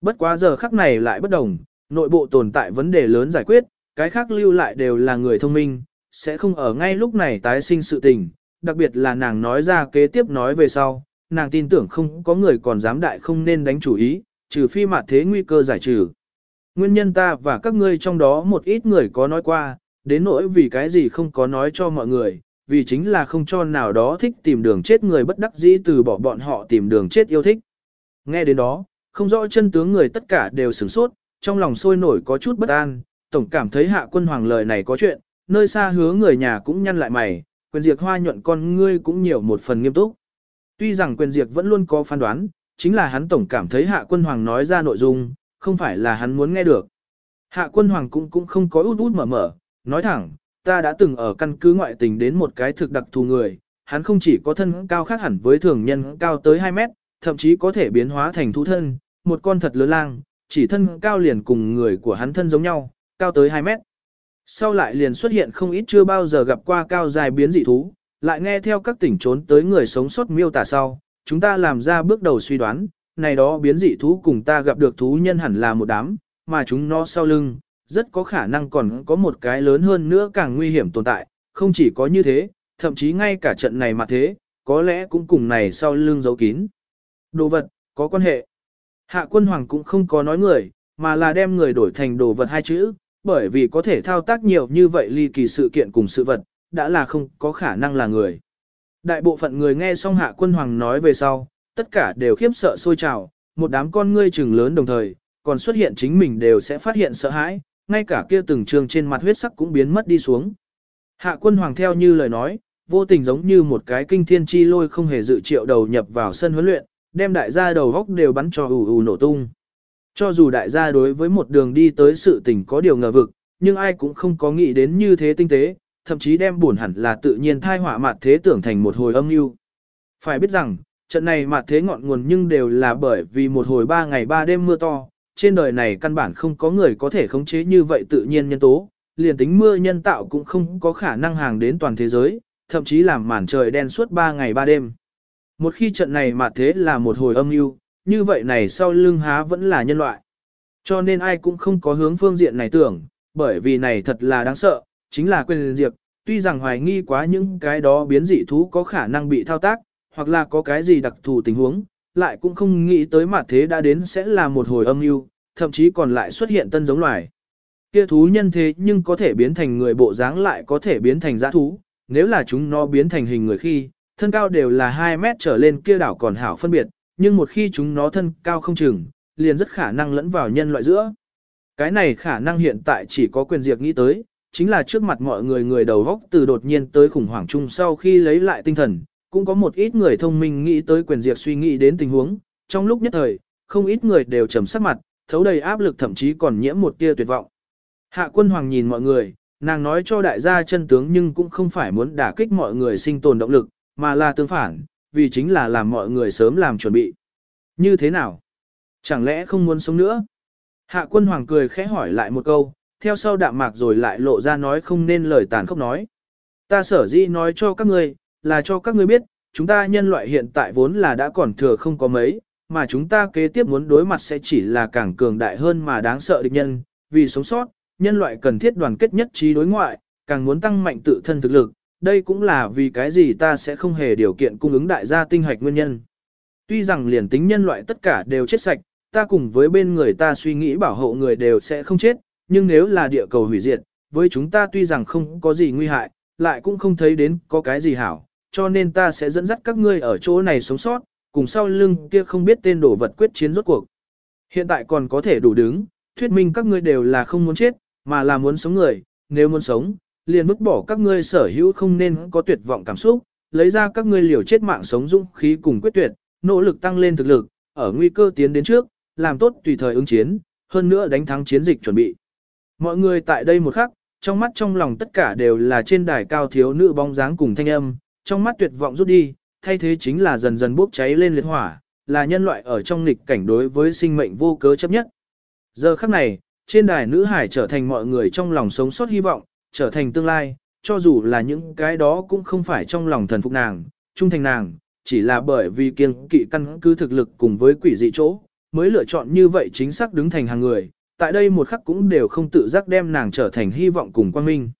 Bất quá giờ khắc này lại bất đồng, nội bộ tồn tại vấn đề lớn giải quyết, cái khác lưu lại đều là người thông minh, sẽ không ở ngay lúc này tái sinh sự tình, đặc biệt là nàng nói ra kế tiếp nói về sau, nàng tin tưởng không có người còn dám đại không nên đánh chủ ý, trừ phi mặt thế nguy cơ giải trừ. Nguyên nhân ta và các ngươi trong đó một ít người có nói qua, đến nỗi vì cái gì không có nói cho mọi người, vì chính là không cho nào đó thích tìm đường chết người bất đắc dĩ từ bỏ bọn họ tìm đường chết yêu thích. Nghe đến đó, không rõ chân tướng người tất cả đều sửng sốt, trong lòng sôi nổi có chút bất an, tổng cảm thấy hạ quân hoàng lời này có chuyện, nơi xa hứa người nhà cũng nhăn lại mày, quyền diệt hoa nhuận con ngươi cũng nhiều một phần nghiêm túc. Tuy rằng quyền diệt vẫn luôn có phán đoán, chính là hắn tổng cảm thấy hạ quân hoàng nói ra nội dung, không phải là hắn muốn nghe được. Hạ quân hoàng cũng cũng không có út út mở mở, nói thẳng, ta đã từng ở căn cứ ngoại tình đến một cái thực đặc thù người, hắn không chỉ có thân cao khác hẳn với thường nhân cao tới 2 mét, thậm chí có thể biến hóa thành thú thân, một con thật lớn lang, chỉ thân cao liền cùng người của hắn thân giống nhau, cao tới 2 mét. Sau lại liền xuất hiện không ít chưa bao giờ gặp qua cao dài biến dị thú, lại nghe theo các tỉnh trốn tới người sống sót miêu tả sau, chúng ta làm ra bước đầu suy đoán, này đó biến dị thú cùng ta gặp được thú nhân hẳn là một đám, mà chúng nó sau lưng, rất có khả năng còn có một cái lớn hơn nữa càng nguy hiểm tồn tại, không chỉ có như thế, thậm chí ngay cả trận này mà thế, có lẽ cũng cùng này sau lưng giấu kín. Đồ vật, có quan hệ. Hạ quân hoàng cũng không có nói người, mà là đem người đổi thành đồ vật hai chữ, bởi vì có thể thao tác nhiều như vậy ly kỳ sự kiện cùng sự vật, đã là không có khả năng là người. Đại bộ phận người nghe xong hạ quân hoàng nói về sau, tất cả đều khiếp sợ sôi trào, một đám con ngươi trừng lớn đồng thời, còn xuất hiện chính mình đều sẽ phát hiện sợ hãi, ngay cả kia từng trường trên mặt huyết sắc cũng biến mất đi xuống. Hạ quân hoàng theo như lời nói, vô tình giống như một cái kinh thiên chi lôi không hề dự triệu đầu nhập vào sân huấn luyện, đem đại gia đầu góc đều bắn cho ù ù nổ tung. Cho dù đại gia đối với một đường đi tới sự tình có điều ngờ vực, nhưng ai cũng không có nghĩ đến như thế tinh tế, thậm chí đem buồn hẳn là tự nhiên thai họa mặt thế tưởng thành một hồi âm mưu. Phải biết rằng, trận này mặt thế ngọn nguồn nhưng đều là bởi vì một hồi ba ngày ba đêm mưa to, trên đời này căn bản không có người có thể khống chế như vậy tự nhiên nhân tố, liền tính mưa nhân tạo cũng không có khả năng hàng đến toàn thế giới, thậm chí làm màn trời đen suốt ba ngày ba đêm. Một khi trận này mà thế là một hồi âm mưu, như vậy này sau lưng há vẫn là nhân loại. Cho nên ai cũng không có hướng phương diện này tưởng, bởi vì này thật là đáng sợ, chính là quyền diệt, tuy rằng hoài nghi quá những cái đó biến dị thú có khả năng bị thao tác, hoặc là có cái gì đặc thù tình huống, lại cũng không nghĩ tới mặt thế đã đến sẽ là một hồi âm mưu, thậm chí còn lại xuất hiện tân giống loài. Kia thú nhân thế nhưng có thể biến thành người bộ dáng lại có thể biến thành giã thú, nếu là chúng nó biến thành hình người khi, thân cao đều là 2 mét trở lên kia đảo còn hảo phân biệt, nhưng một khi chúng nó thân cao không chừng, liền rất khả năng lẫn vào nhân loại giữa. Cái này khả năng hiện tại chỉ có quyền diệt nghĩ tới, chính là trước mặt mọi người người đầu góc từ đột nhiên tới khủng hoảng chung sau khi lấy lại tinh thần, cũng có một ít người thông minh nghĩ tới quyền diệt suy nghĩ đến tình huống, trong lúc nhất thời, không ít người đều trầm sắc mặt, thấu đầy áp lực thậm chí còn nhiễm một tia tuyệt vọng. Hạ quân hoàng nhìn mọi người, nàng nói cho đại gia chân tướng nhưng cũng không phải muốn đả kích mọi người sinh tồn động lực, mà là tương phản, vì chính là làm mọi người sớm làm chuẩn bị. Như thế nào? Chẳng lẽ không muốn sống nữa? Hạ quân hoàng cười khẽ hỏi lại một câu, theo sau đạm mạc rồi lại lộ ra nói không nên lời tàn khốc nói. Ta sở dĩ nói cho các ngươi, là cho các ngươi biết, chúng ta nhân loại hiện tại vốn là đã còn thừa không có mấy, mà chúng ta kế tiếp muốn đối mặt sẽ chỉ là càng cường đại hơn mà đáng sợ địch nhân, vì sống sót, nhân loại cần thiết đoàn kết nhất trí đối ngoại, càng muốn tăng mạnh tự thân thực lực, đây cũng là vì cái gì ta sẽ không hề điều kiện cung ứng đại gia tinh hạch nguyên nhân. Tuy rằng liền tính nhân loại tất cả đều chết sạch, ta cùng với bên người ta suy nghĩ bảo hộ người đều sẽ không chết, nhưng nếu là địa cầu hủy diệt, với chúng ta tuy rằng không có gì nguy hại, lại cũng không thấy đến có cái gì hảo, cho nên ta sẽ dẫn dắt các ngươi ở chỗ này sống sót, cùng sau lưng kia không biết tên đổ vật quyết chiến rốt cuộc. Hiện tại còn có thể đủ đứng, thuyết minh các ngươi đều là không muốn chết, mà là muốn sống người, nếu muốn sống, liền vứt bỏ các ngươi sở hữu không nên có tuyệt vọng cảm xúc, lấy ra các ngươi liều chết mạng sống dũng khí cùng quyết tuyệt, nỗ lực tăng lên thực lực, ở nguy cơ tiến đến trước, làm tốt tùy thời ứng chiến, hơn nữa đánh thắng chiến dịch chuẩn bị. Mọi người tại đây một khắc, trong mắt trong lòng tất cả đều là trên đài cao thiếu nữ bóng dáng cùng thanh âm, trong mắt tuyệt vọng rút đi, thay thế chính là dần dần bốc cháy lên liệt hỏa, là nhân loại ở trong nghịch cảnh đối với sinh mệnh vô cớ chấp nhất. Giờ khắc này, trên đài nữ hải trở thành mọi người trong lòng sống sót hy vọng, trở thành tương lai, cho dù là những cái đó cũng không phải trong lòng thần phục nàng, trung thành nàng, chỉ là bởi vì kiêng kỵ căn cứ thực lực cùng với quỷ dị chỗ, mới lựa chọn như vậy chính xác đứng thành hàng người, tại đây một khắc cũng đều không tự giác đem nàng trở thành hy vọng cùng quang minh.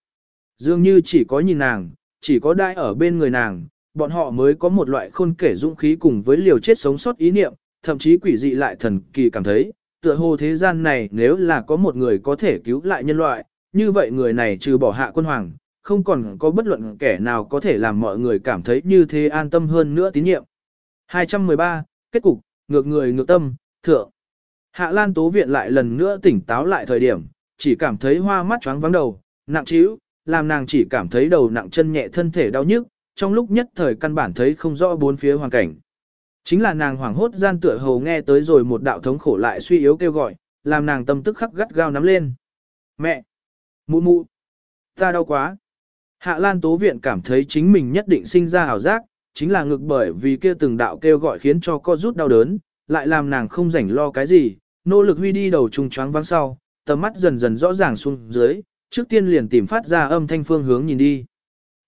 Dường như chỉ có nhìn nàng, chỉ có đai ở bên người nàng, bọn họ mới có một loại khôn kể dũng khí cùng với liều chết sống sót ý niệm, thậm chí quỷ dị lại thần kỳ cảm thấy, tựa hồ thế gian này nếu là có một người có thể cứu lại nhân loại, như vậy người này trừ bỏ hạ quân hoàng, không còn có bất luận kẻ nào có thể làm mọi người cảm thấy như thế an tâm hơn nữa tín nhiệm. 213, kết cục, ngược người ngược tâm, thượng. Hạ Lan Tố Viện lại lần nữa tỉnh táo lại thời điểm, chỉ cảm thấy hoa mắt choáng vắng đầu, nặng trĩu, làm nàng chỉ cảm thấy đầu nặng chân nhẹ thân thể đau nhức, trong lúc nhất thời căn bản thấy không rõ bốn phía hoàn cảnh. Chính là nàng hoảng hốt gian tựa hồ nghe tới rồi một đạo thống khổ lại suy yếu kêu gọi, làm nàng tâm tức khắc gắt gao nắm lên. Mẹ! Mụ mụ! Ta đau quá! Hạ Lan Tố Viện cảm thấy chính mình nhất định sinh ra ảo giác, chính là ngực bởi vì kia từng đạo kêu gọi khiến cho co rút đau đớn, lại làm nàng không rảnh lo cái gì, nỗ lực huy đi đầu trùng choáng vắng sau, tầm mắt dần dần rõ ràng xuống dưới, trước tiên liền tìm phát ra âm thanh phương hướng nhìn đi.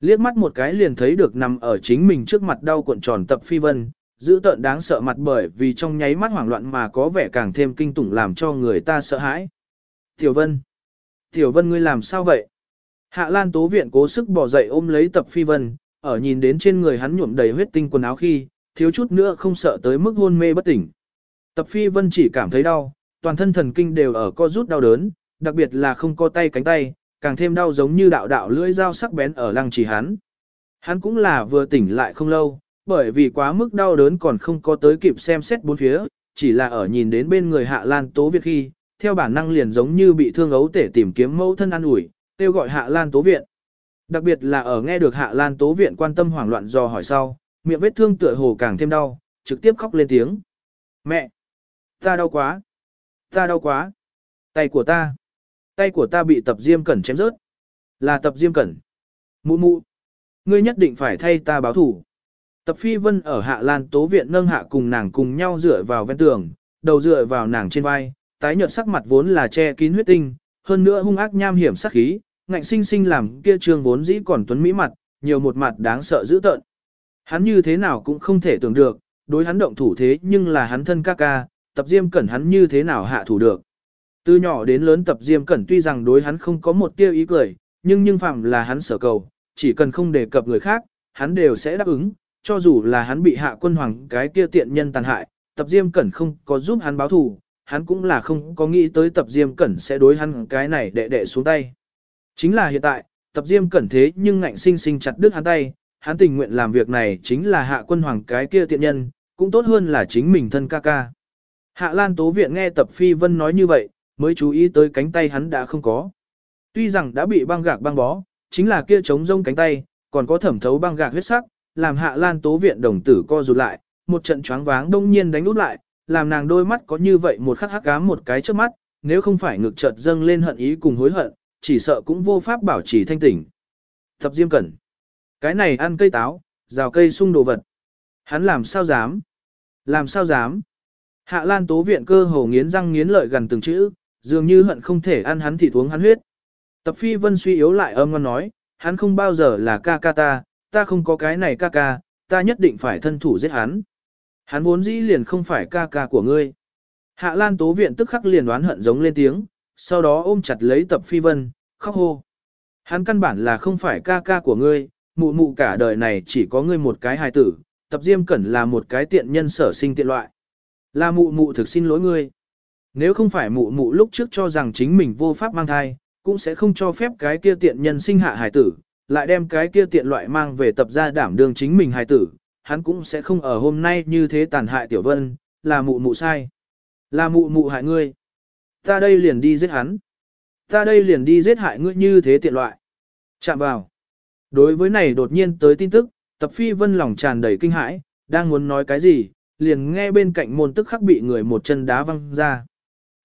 Liếc mắt một cái liền thấy được nằm ở chính mình trước mặt đau cuộn tròn tập phi vân, giữ tợn đáng sợ mặt bởi vì trong nháy mắt hoảng loạn mà có vẻ càng thêm kinh tủng làm cho người ta sợ hãi. Tiểu Vân! Tiểu Vân ngươi làm sao vậy? Hạ Lan Tố Viện cố sức bỏ dậy ôm lấy tập phi vân, ở nhìn đến trên người hắn nhuộm đầy huyết tinh quần áo khi, thiếu chút nữa không sợ tới mức hôn mê bất tỉnh. Tập phi vân chỉ cảm thấy đau, toàn thân thần kinh đều ở co rút đau đớn, đặc biệt là không có tay cánh tay, càng thêm đau giống như đạo đạo lưỡi dao sắc bén ở lăng chỉ hắn. Hắn cũng là vừa tỉnh lại không lâu, bởi vì quá mức đau đớn còn không có tới kịp xem xét bốn phía, chỉ là ở nhìn đến bên người Hạ Lan Tố Việt khi, theo bản năng liền giống như bị thương ấu tể tìm kiếm mẫu thân an ủi, kêu gọi Hạ Lan Tố Viện. Đặc biệt là ở nghe được Hạ Lan Tố Viện quan tâm hoảng loạn do hỏi sau, miệng vết thương tựa hồ càng thêm đau, trực tiếp khóc lên tiếng. Mẹ! Ta đau quá! Ta đau quá! Tay của ta! Tay của ta bị tập diêm cẩn chém rớt. Là tập diêm cẩn. Mụ mụ! Ngươi nhất định phải thay ta báo thủ. Tập phi vân ở Hạ Lan Tố Viện nâng hạ cùng nàng cùng nhau dựa vào ven tường, đầu dựa vào nàng trên vai, tái nhợt sắc mặt vốn là che kín huyết tinh, hơn nữa hung ác nham hiểm sắc khí, ngạnh sinh sinh làm kia trương vốn dĩ còn tuấn mỹ mặt, nhiều một mặt đáng sợ dữ tợn. Hắn như thế nào cũng không thể tưởng được, đối hắn động thủ thế nhưng là hắn thân ca ca, tập diêm cẩn hắn như thế nào hạ thủ được. Từ nhỏ đến lớn tập diêm cẩn tuy rằng đối hắn không có một tia ý cười, nhưng nhưng phạm là hắn sở cầu, chỉ cần không đề cập người khác, hắn đều sẽ đáp ứng, cho dù là hắn bị hạ quân hoàng cái kia tiện nhân tàn hại, tập diêm cẩn không có giúp hắn báo thù, hắn cũng là không có nghĩ tới tập diêm cẩn sẽ đối hắn cái này đệ đệ xuống tay. Chính là hiện tại, tập diêm cẩn thế nhưng ngạnh sinh sinh chặt đứt hắn tay, hắn tình nguyện làm việc này chính là hạ quân hoàng cái kia tiện nhân, cũng tốt hơn là chính mình thân ca ca. Hạ Lan Tố Viện nghe tập phi vân nói như vậy, mới chú ý tới cánh tay hắn đã không có. Tuy rằng đã bị băng gạc băng bó, chính là kia trống rông cánh tay, còn có thẩm thấu băng gạc huyết sắc, làm Hạ Lan Tố Viện đồng tử co rụt lại, một trận choáng váng đông nhiên đánh út lại, làm nàng đôi mắt có như vậy một khắc hắc ám một cái trước mắt, nếu không phải ngực chợt dâng lên hận ý cùng hối hận, chỉ sợ cũng vô pháp bảo trì thanh tỉnh. Thập Diêm Cẩn. Cái này ăn cây táo, rào cây sung đồ vật. Hắn làm sao dám? Làm sao dám? Hạ Lan Tố Viện cơ hồ nghiến răng nghiến lợi gần từng chữ, dường như hận không thể ăn hắn thịt uống hắn huyết. Tập Phi Vân suy yếu lại âm ngon nói, hắn không bao giờ là ca ca ta, ta không có cái này ca ca, ta nhất định phải thân thủ giết hắn. Hắn vốn dĩ liền không phải ca ca của ngươi. Hạ Lan Tố Viện tức khắc liền đoán hận giống lên tiếng, sau đó ôm chặt lấy Tập Phi Vân, khóc hô. Hắn căn bản là không phải ca ca của ngươi, mụ mụ cả đời này chỉ có ngươi một cái hài tử, Tập Diêm Cẩn là một cái tiện nhân sở sinh tiện loại. Là mụ mụ thực xin lỗi ngươi. Nếu không phải mụ mụ lúc trước cho rằng chính mình vô pháp mang thai, cũng sẽ không cho phép cái kia tiện nhân sinh hạ hài tử, lại đem cái kia tiện loại mang về tập ra đảm đương chính mình hài tử, hắn cũng sẽ không ở hôm nay như thế tàn hại tiểu vân, là mụ mụ sai. Là mụ mụ hại ngươi. Ta đây liền đi giết hắn. Ta đây liền đi giết hại ngươi như thế tiện loại. Chạm vào. Đối với này đột nhiên tới tin tức, tập phi vân lòng tràn đầy kinh hãi, đang muốn nói cái gì, liền nghe bên cạnh môn tức khắc bị người một chân đá văng ra.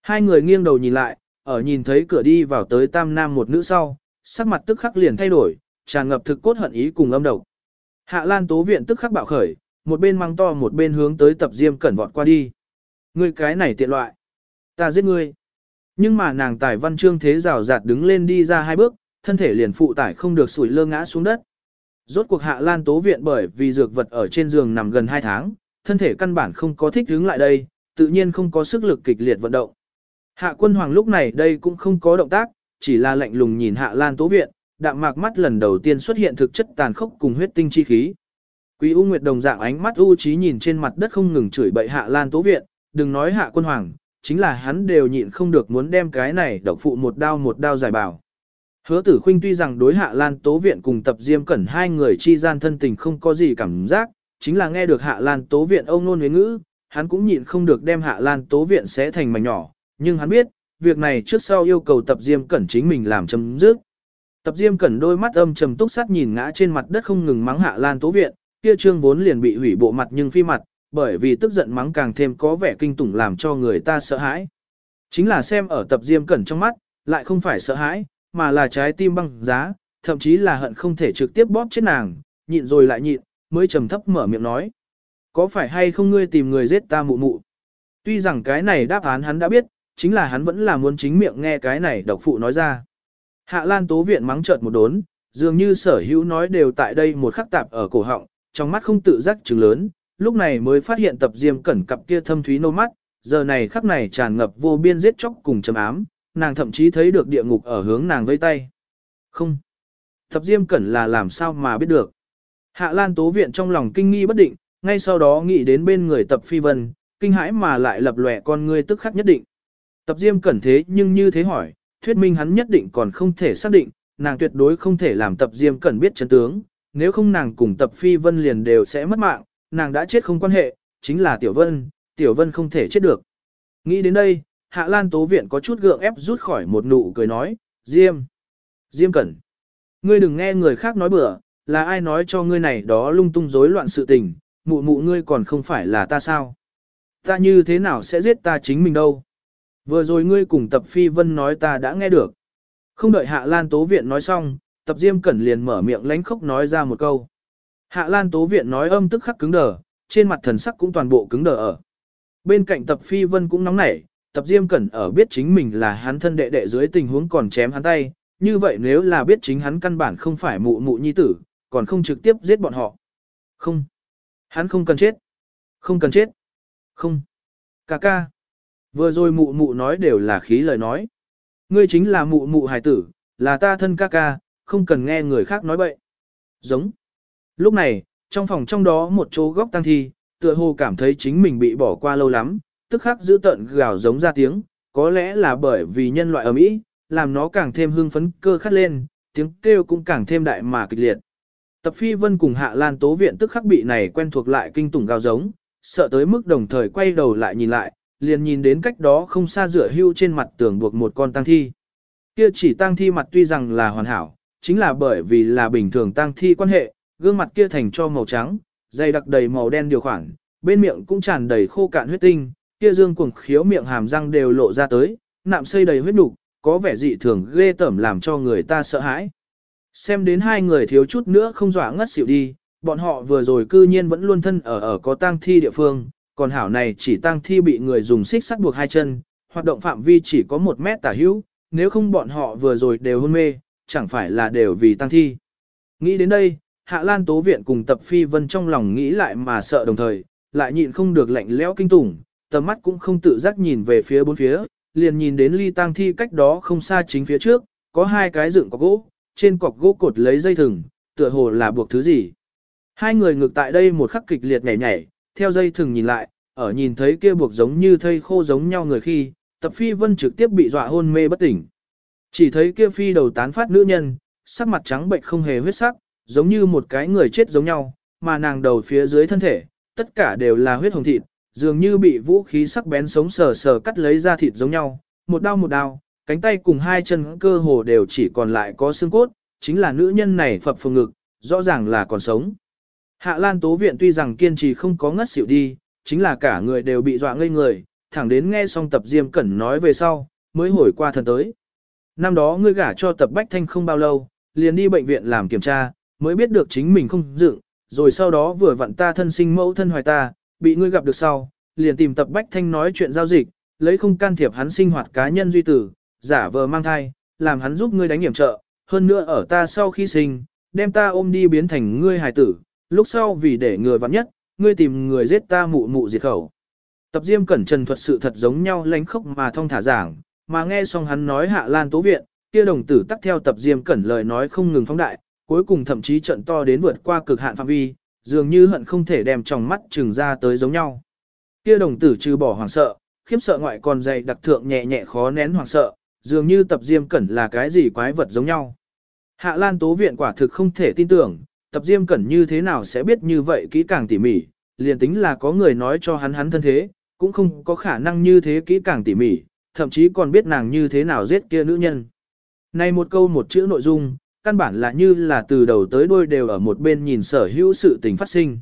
Hai người nghiêng đầu nhìn lại, ở nhìn thấy cửa đi vào tới tam nam một nữ sau, sắc mặt tức khắc liền thay đổi, tràn ngập thực cốt hận ý cùng âm độc. Hạ Lan Tố Viện tức khắc bạo khởi, một bên mang to một bên hướng tới tập diêm cẩn vọt qua đi. Ngươi cái này tiện loại. Ta giết ngươi. Nhưng mà nàng tài văn chương thế rào rạt đứng lên đi ra hai bước, thân thể liền phụ tải không được sủi lơ ngã xuống đất. Rốt cuộc Hạ Lan Tố Viện bởi vì dược vật ở trên giường nằm gần hai tháng, thân thể căn bản không có thích hướng lại đây, tự nhiên không có sức lực kịch liệt vận động. Hạ quân hoàng lúc này đây cũng không có động tác, chỉ là lạnh lùng nhìn hạ lan tố viện, đạm mạc mắt lần đầu tiên xuất hiện thực chất tàn khốc cùng huyết tinh chi khí. Quý U Nguyệt đồng dạng ánh mắt u trí nhìn trên mặt đất không ngừng chửi bậy hạ lan tố viện, đừng nói hạ quân hoàng, chính là hắn đều nhịn không được muốn đem cái này độc phụ một đao một đao giải bảo. Hứa tử khuynh tuy rằng đối hạ lan tố viện cùng tập diêm cẩn hai người chi gian thân tình không có gì cảm giác, chính là nghe được hạ lan tố viện ông nôn huyến ngữ, hắn cũng nhịn không được đem hạ lan tố viện xé thành mảnh nhỏ, nhưng hắn biết, việc này trước sau yêu cầu tập diêm cẩn chính mình làm chấm dứt. Tập diêm cẩn đôi mắt âm trầm túc sát nhìn ngã trên mặt đất không ngừng mắng hạ lan tố viện, kia trương vốn liền bị hủy bộ mặt nhưng phi mặt, bởi vì tức giận mắng càng thêm có vẻ kinh tủng làm cho người ta sợ hãi. Chính là xem ở tập diêm cẩn trong mắt, lại không phải sợ hãi, mà là trái tim băng giá, thậm chí là hận không thể trực tiếp bóp chết nàng, nhịn rồi lại nhịn, mới trầm thấp mở miệng nói. Có phải hay không ngươi tìm người giết ta mụ mụ? Tuy rằng cái này đáp án hắn đã biết, chính là hắn vẫn là muốn chính miệng nghe cái này độc phụ nói ra. Hạ Lan Tố Viện mắng chợt một đốn, dường như sở hữu nói đều tại đây một khắc tạp ở cổ họng, trong mắt không tự giác trừng lớn, lúc này mới phát hiện tập diêm cẩn cặp kia thâm thúy nô mắt, giờ này khắc này tràn ngập vô biên giết chóc cùng chấm ám, nàng thậm chí thấy được địa ngục ở hướng nàng vây tay. Không. Tập diêm cẩn là làm sao mà biết được. Hạ Lan Tố Viện trong lòng kinh nghi bất định, ngay sau đó nghĩ đến bên người tập phi vân, kinh hãi mà lại lập lòe con ngươi tức khắc nhất định. Tập diêm cẩn thế nhưng như thế hỏi, thuyết minh hắn nhất định còn không thể xác định, nàng tuyệt đối không thể làm tập diêm cẩn biết chân tướng, nếu không nàng cùng tập phi vân liền đều sẽ mất mạng, nàng đã chết không quan hệ, chính là tiểu vân, tiểu vân không thể chết được. Nghĩ đến đây, hạ lan tố viện có chút gượng ép rút khỏi một nụ cười nói, diêm, diêm cẩn. Ngươi đừng nghe người khác nói bừa, là ai nói cho ngươi này đó lung tung rối loạn sự tình, mụ mụ ngươi còn không phải là ta sao? Ta như thế nào sẽ giết ta chính mình đâu? Vừa rồi ngươi cùng tập phi vân nói ta đã nghe được. Không đợi hạ lan tố viện nói xong, tập diêm cẩn liền mở miệng lánh khóc nói ra một câu. Hạ lan tố viện nói âm tức khắc cứng đờ, trên mặt thần sắc cũng toàn bộ cứng đờ ở. Bên cạnh tập phi vân cũng nóng nảy, tập diêm cẩn ở biết chính mình là hắn thân đệ đệ dưới tình huống còn chém hắn tay, như vậy nếu là biết chính hắn căn bản không phải mụ mụ nhi tử, còn không trực tiếp giết bọn họ. Không. Hắn không cần chết. Không cần chết. Không. Cà ca. Vừa rồi mụ mụ nói đều là khí lời nói. Ngươi chính là mụ mụ hài tử, là ta thân ca ca, không cần nghe người khác nói bậy. Giống. Lúc này, trong phòng trong đó một chỗ góc tăng thi, tựa hồ cảm thấy chính mình bị bỏ qua lâu lắm, tức khắc giữ tận gào giống ra tiếng, có lẽ là bởi vì nhân loại ở Mỹ, làm nó càng thêm hưng phấn cơ khắt lên, tiếng kêu cũng càng thêm đại mà kịch liệt. Tập Phi Vân cùng Hạ Lan Tố Viện tức khắc bị này quen thuộc lại kinh tủng gào giống, sợ tới mức đồng thời quay đầu lại nhìn lại, liền nhìn đến cách đó không xa rửa hưu trên mặt tường buộc một con tang thi. Kia chỉ tang thi mặt tuy rằng là hoàn hảo, chính là bởi vì là bình thường tang thi quan hệ, gương mặt kia thành cho màu trắng, dày đặc đầy màu đen điều khoản, bên miệng cũng tràn đầy khô cạn huyết tinh, kia dương cuồng khiếu miệng hàm răng đều lộ ra tới, nạm xây đầy huyết nục, có vẻ dị thường ghê tởm làm cho người ta sợ hãi. Xem đến hai người thiếu chút nữa không dọa ngất xỉu đi, bọn họ vừa rồi cư nhiên vẫn luôn thân ở ở có tang thi địa phương, còn hảo này chỉ tang thi bị người dùng xích sắt buộc hai chân, hoạt động phạm vi chỉ có một mét tả hữu, nếu không bọn họ vừa rồi đều hôn mê, chẳng phải là đều vì tang thi. Nghĩ đến đây, Hạ Lan Tố Viện cùng Tập Phi Vân trong lòng nghĩ lại mà sợ đồng thời, lại nhịn không được lạnh lẽo kinh tủng, tầm mắt cũng không tự giác nhìn về phía bốn phía, liền nhìn đến ly tang thi cách đó không xa chính phía trước, có hai cái dựng cọc gỗ, trên cọc gỗ cột lấy dây thừng, tựa hồ là buộc thứ gì. Hai người ngược tại đây một khắc kịch liệt nhảy nhảy, theo dây thừng nhìn lại, ở nhìn thấy kia buộc giống như thây khô giống nhau người khi, tập phi vân trực tiếp bị dọa hôn mê bất tỉnh. Chỉ thấy kia phi đầu tán phát nữ nhân, sắc mặt trắng bệnh không hề huyết sắc, giống như một cái người chết giống nhau, mà nàng đầu phía dưới thân thể, tất cả đều là huyết hồng thịt, dường như bị vũ khí sắc bén sống sờ sờ cắt lấy ra thịt giống nhau, một đau một đau, cánh tay cùng hai chân cơ hồ đều chỉ còn lại có xương cốt, chính là nữ nhân này phập phồng ngực, rõ ràng là còn sống. Hạ Lan Tố Viện tuy rằng kiên trì không có ngất xỉu đi, chính là cả người đều bị dọa ngây người, thẳng đến nghe xong tập Diêm Cẩn nói về sau, mới hồi qua thần tới. Năm đó ngươi gả cho tập Bách Thanh không bao lâu, liền đi bệnh viện làm kiểm tra, mới biết được chính mình không dựng, rồi sau đó vừa vặn ta thân sinh mẫu thân hoài ta, bị ngươi gặp được sau, liền tìm tập Bách Thanh nói chuyện giao dịch, lấy không can thiệp hắn sinh hoạt cá nhân duy tử, giả vờ mang thai, làm hắn giúp ngươi đánh hiểm trợ, hơn nữa ở ta sau khi sinh, đem ta ôm đi biến thành ngươi hài tử, lúc sau vì để người vặn nhất, ngươi tìm người giết ta mụ mụ diệt khẩu. Tập Diêm Cẩn Trần thuật sự thật giống nhau lánh khốc mà thông thả giảng, mà nghe xong hắn nói Hạ Lan Tố Viện, kia đồng tử tắt theo Tập Diêm Cẩn lời nói không ngừng phóng đại, cuối cùng thậm chí trận to đến vượt qua cực hạn phạm vi, dường như hận không thể đem trong mắt trừng ra tới giống nhau. Kia đồng tử trừ bỏ hoảng sợ, khiếp sợ ngoại còn dày đặc thượng nhẹ nhẹ khó nén hoảng sợ, dường như Tập Diêm Cẩn là cái gì quái vật giống nhau. Hạ Lan Tố Viện quả thực không thể tin tưởng, Tập Diêm Cẩn như thế nào sẽ biết như vậy kỹ càng tỉ mỉ, liền tính là có người nói cho hắn hắn thân thế, cũng không có khả năng như thế kỹ càng tỉ mỉ, thậm chí còn biết nàng như thế nào giết kia nữ nhân. Này một câu một chữ nội dung, căn bản là như là từ đầu tới đuôi đều ở một bên nhìn sở hữu sự tình phát sinh.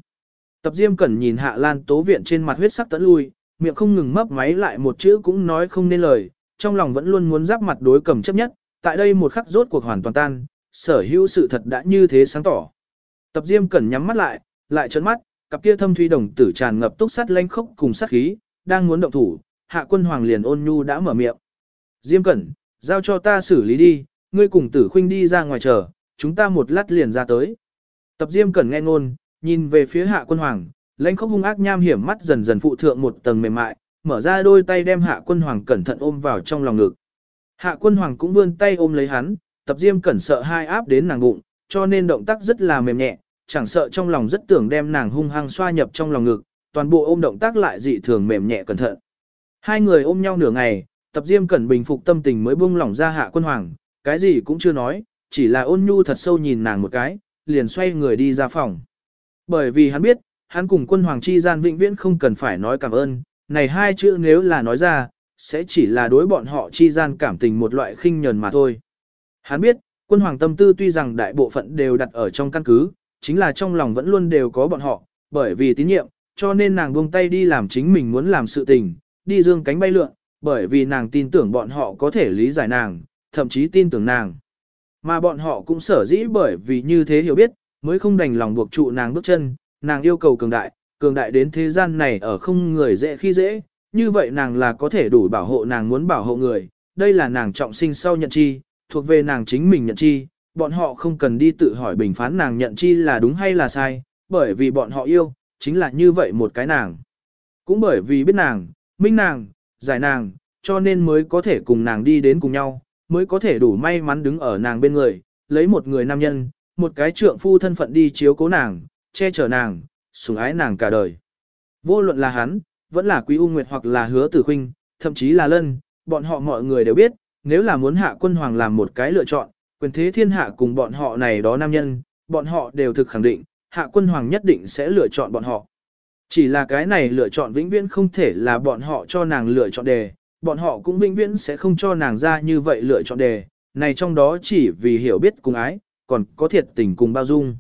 Tập Diêm Cẩn nhìn Hạ Lan Tố Viện trên mặt huyết sắc tẫn lui, miệng không ngừng mấp máy lại một chữ cũng nói không nên lời, trong lòng vẫn luôn muốn giáp mặt đối cầm chấp nhất, tại đây một khắc rốt cuộc hoàn toàn tan, sở hữu sự thật đã như thế sáng tỏ. Tập Diêm Cẩn nhắm mắt lại, lại trấn mắt, cặp kia thâm thủy đồng tử tràn ngập túc sắt lanh khốc cùng sát khí, đang muốn động thủ, Hạ Quân Hoàng liền ôn nhu đã mở miệng. Diêm Cẩn, giao cho ta xử lý đi, ngươi cùng Tử Khuynh đi ra ngoài chờ, chúng ta một lát liền ra tới. Tập Diêm Cẩn nghe ngôn, nhìn về phía Hạ Quân Hoàng, lãnh khốc hung ác nham hiểm mắt dần dần phụ thượng một tầng mềm mại, mở ra đôi tay đem Hạ Quân Hoàng cẩn thận ôm vào trong lòng ngực. Hạ Quân Hoàng cũng vươn tay ôm lấy hắn, Tập Diêm Cẩn sợ hai áp đến nàng bụng, cho nên động tác rất là mềm nhẹ, chẳng sợ trong lòng rất tưởng đem nàng hung hăng xoa nhập trong lòng ngực, toàn bộ ôm động tác lại dị thường mềm nhẹ cẩn thận. Hai người ôm nhau nửa ngày, tập diêm cẩn bình phục tâm tình mới buông lỏng ra hạ quân hoàng, cái gì cũng chưa nói, chỉ là ôn nhu thật sâu nhìn nàng một cái, liền xoay người đi ra phòng. Bởi vì hắn biết, hắn cùng quân hoàng chi gian vĩnh viễn không cần phải nói cảm ơn, này hai chữ nếu là nói ra, sẽ chỉ là đối bọn họ chi gian cảm tình một loại khinh nhờn mà thôi. Hắn biết, quân hoàng tâm tư tuy rằng đại bộ phận đều đặt ở trong căn cứ, chính là trong lòng vẫn luôn đều có bọn họ, bởi vì tín nhiệm, cho nên nàng buông tay đi làm chính mình muốn làm sự tình, đi dương cánh bay lượn, bởi vì nàng tin tưởng bọn họ có thể lý giải nàng, thậm chí tin tưởng nàng. Mà bọn họ cũng sở dĩ bởi vì như thế hiểu biết, mới không đành lòng buộc trụ nàng bước chân, nàng yêu cầu cường đại, cường đại đến thế gian này ở không người dễ khi dễ, như vậy nàng là có thể đủ bảo hộ nàng muốn bảo hộ người, đây là nàng trọng sinh sau nhận chi, thuộc về nàng chính mình nhận chi, bọn họ không cần đi tự hỏi bình phán nàng nhận chi là đúng hay là sai, bởi vì bọn họ yêu, chính là như vậy một cái nàng. Cũng bởi vì biết nàng, minh nàng, giải nàng, cho nên mới có thể cùng nàng đi đến cùng nhau, mới có thể đủ may mắn đứng ở nàng bên người, lấy một người nam nhân, một cái trượng phu thân phận đi chiếu cố nàng, che chở nàng, sủng ái nàng cả đời. Vô luận là hắn, vẫn là Quý U Nguyệt hoặc là Hứa Tử Khuynh, thậm chí là Lân, bọn họ mọi người đều biết, nếu là muốn hạ quân hoàng làm một cái lựa chọn, quyền thế thiên hạ cùng bọn họ này đó nam nhân, bọn họ đều thực khẳng định, hạ quân hoàng nhất định sẽ lựa chọn bọn họ. Chỉ là cái này lựa chọn vĩnh viễn không thể là bọn họ cho nàng lựa chọn đề, bọn họ cũng vĩnh viễn sẽ không cho nàng ra như vậy lựa chọn đề, này trong đó chỉ vì hiểu biết cùng ái, còn có thiệt tình cùng bao dung.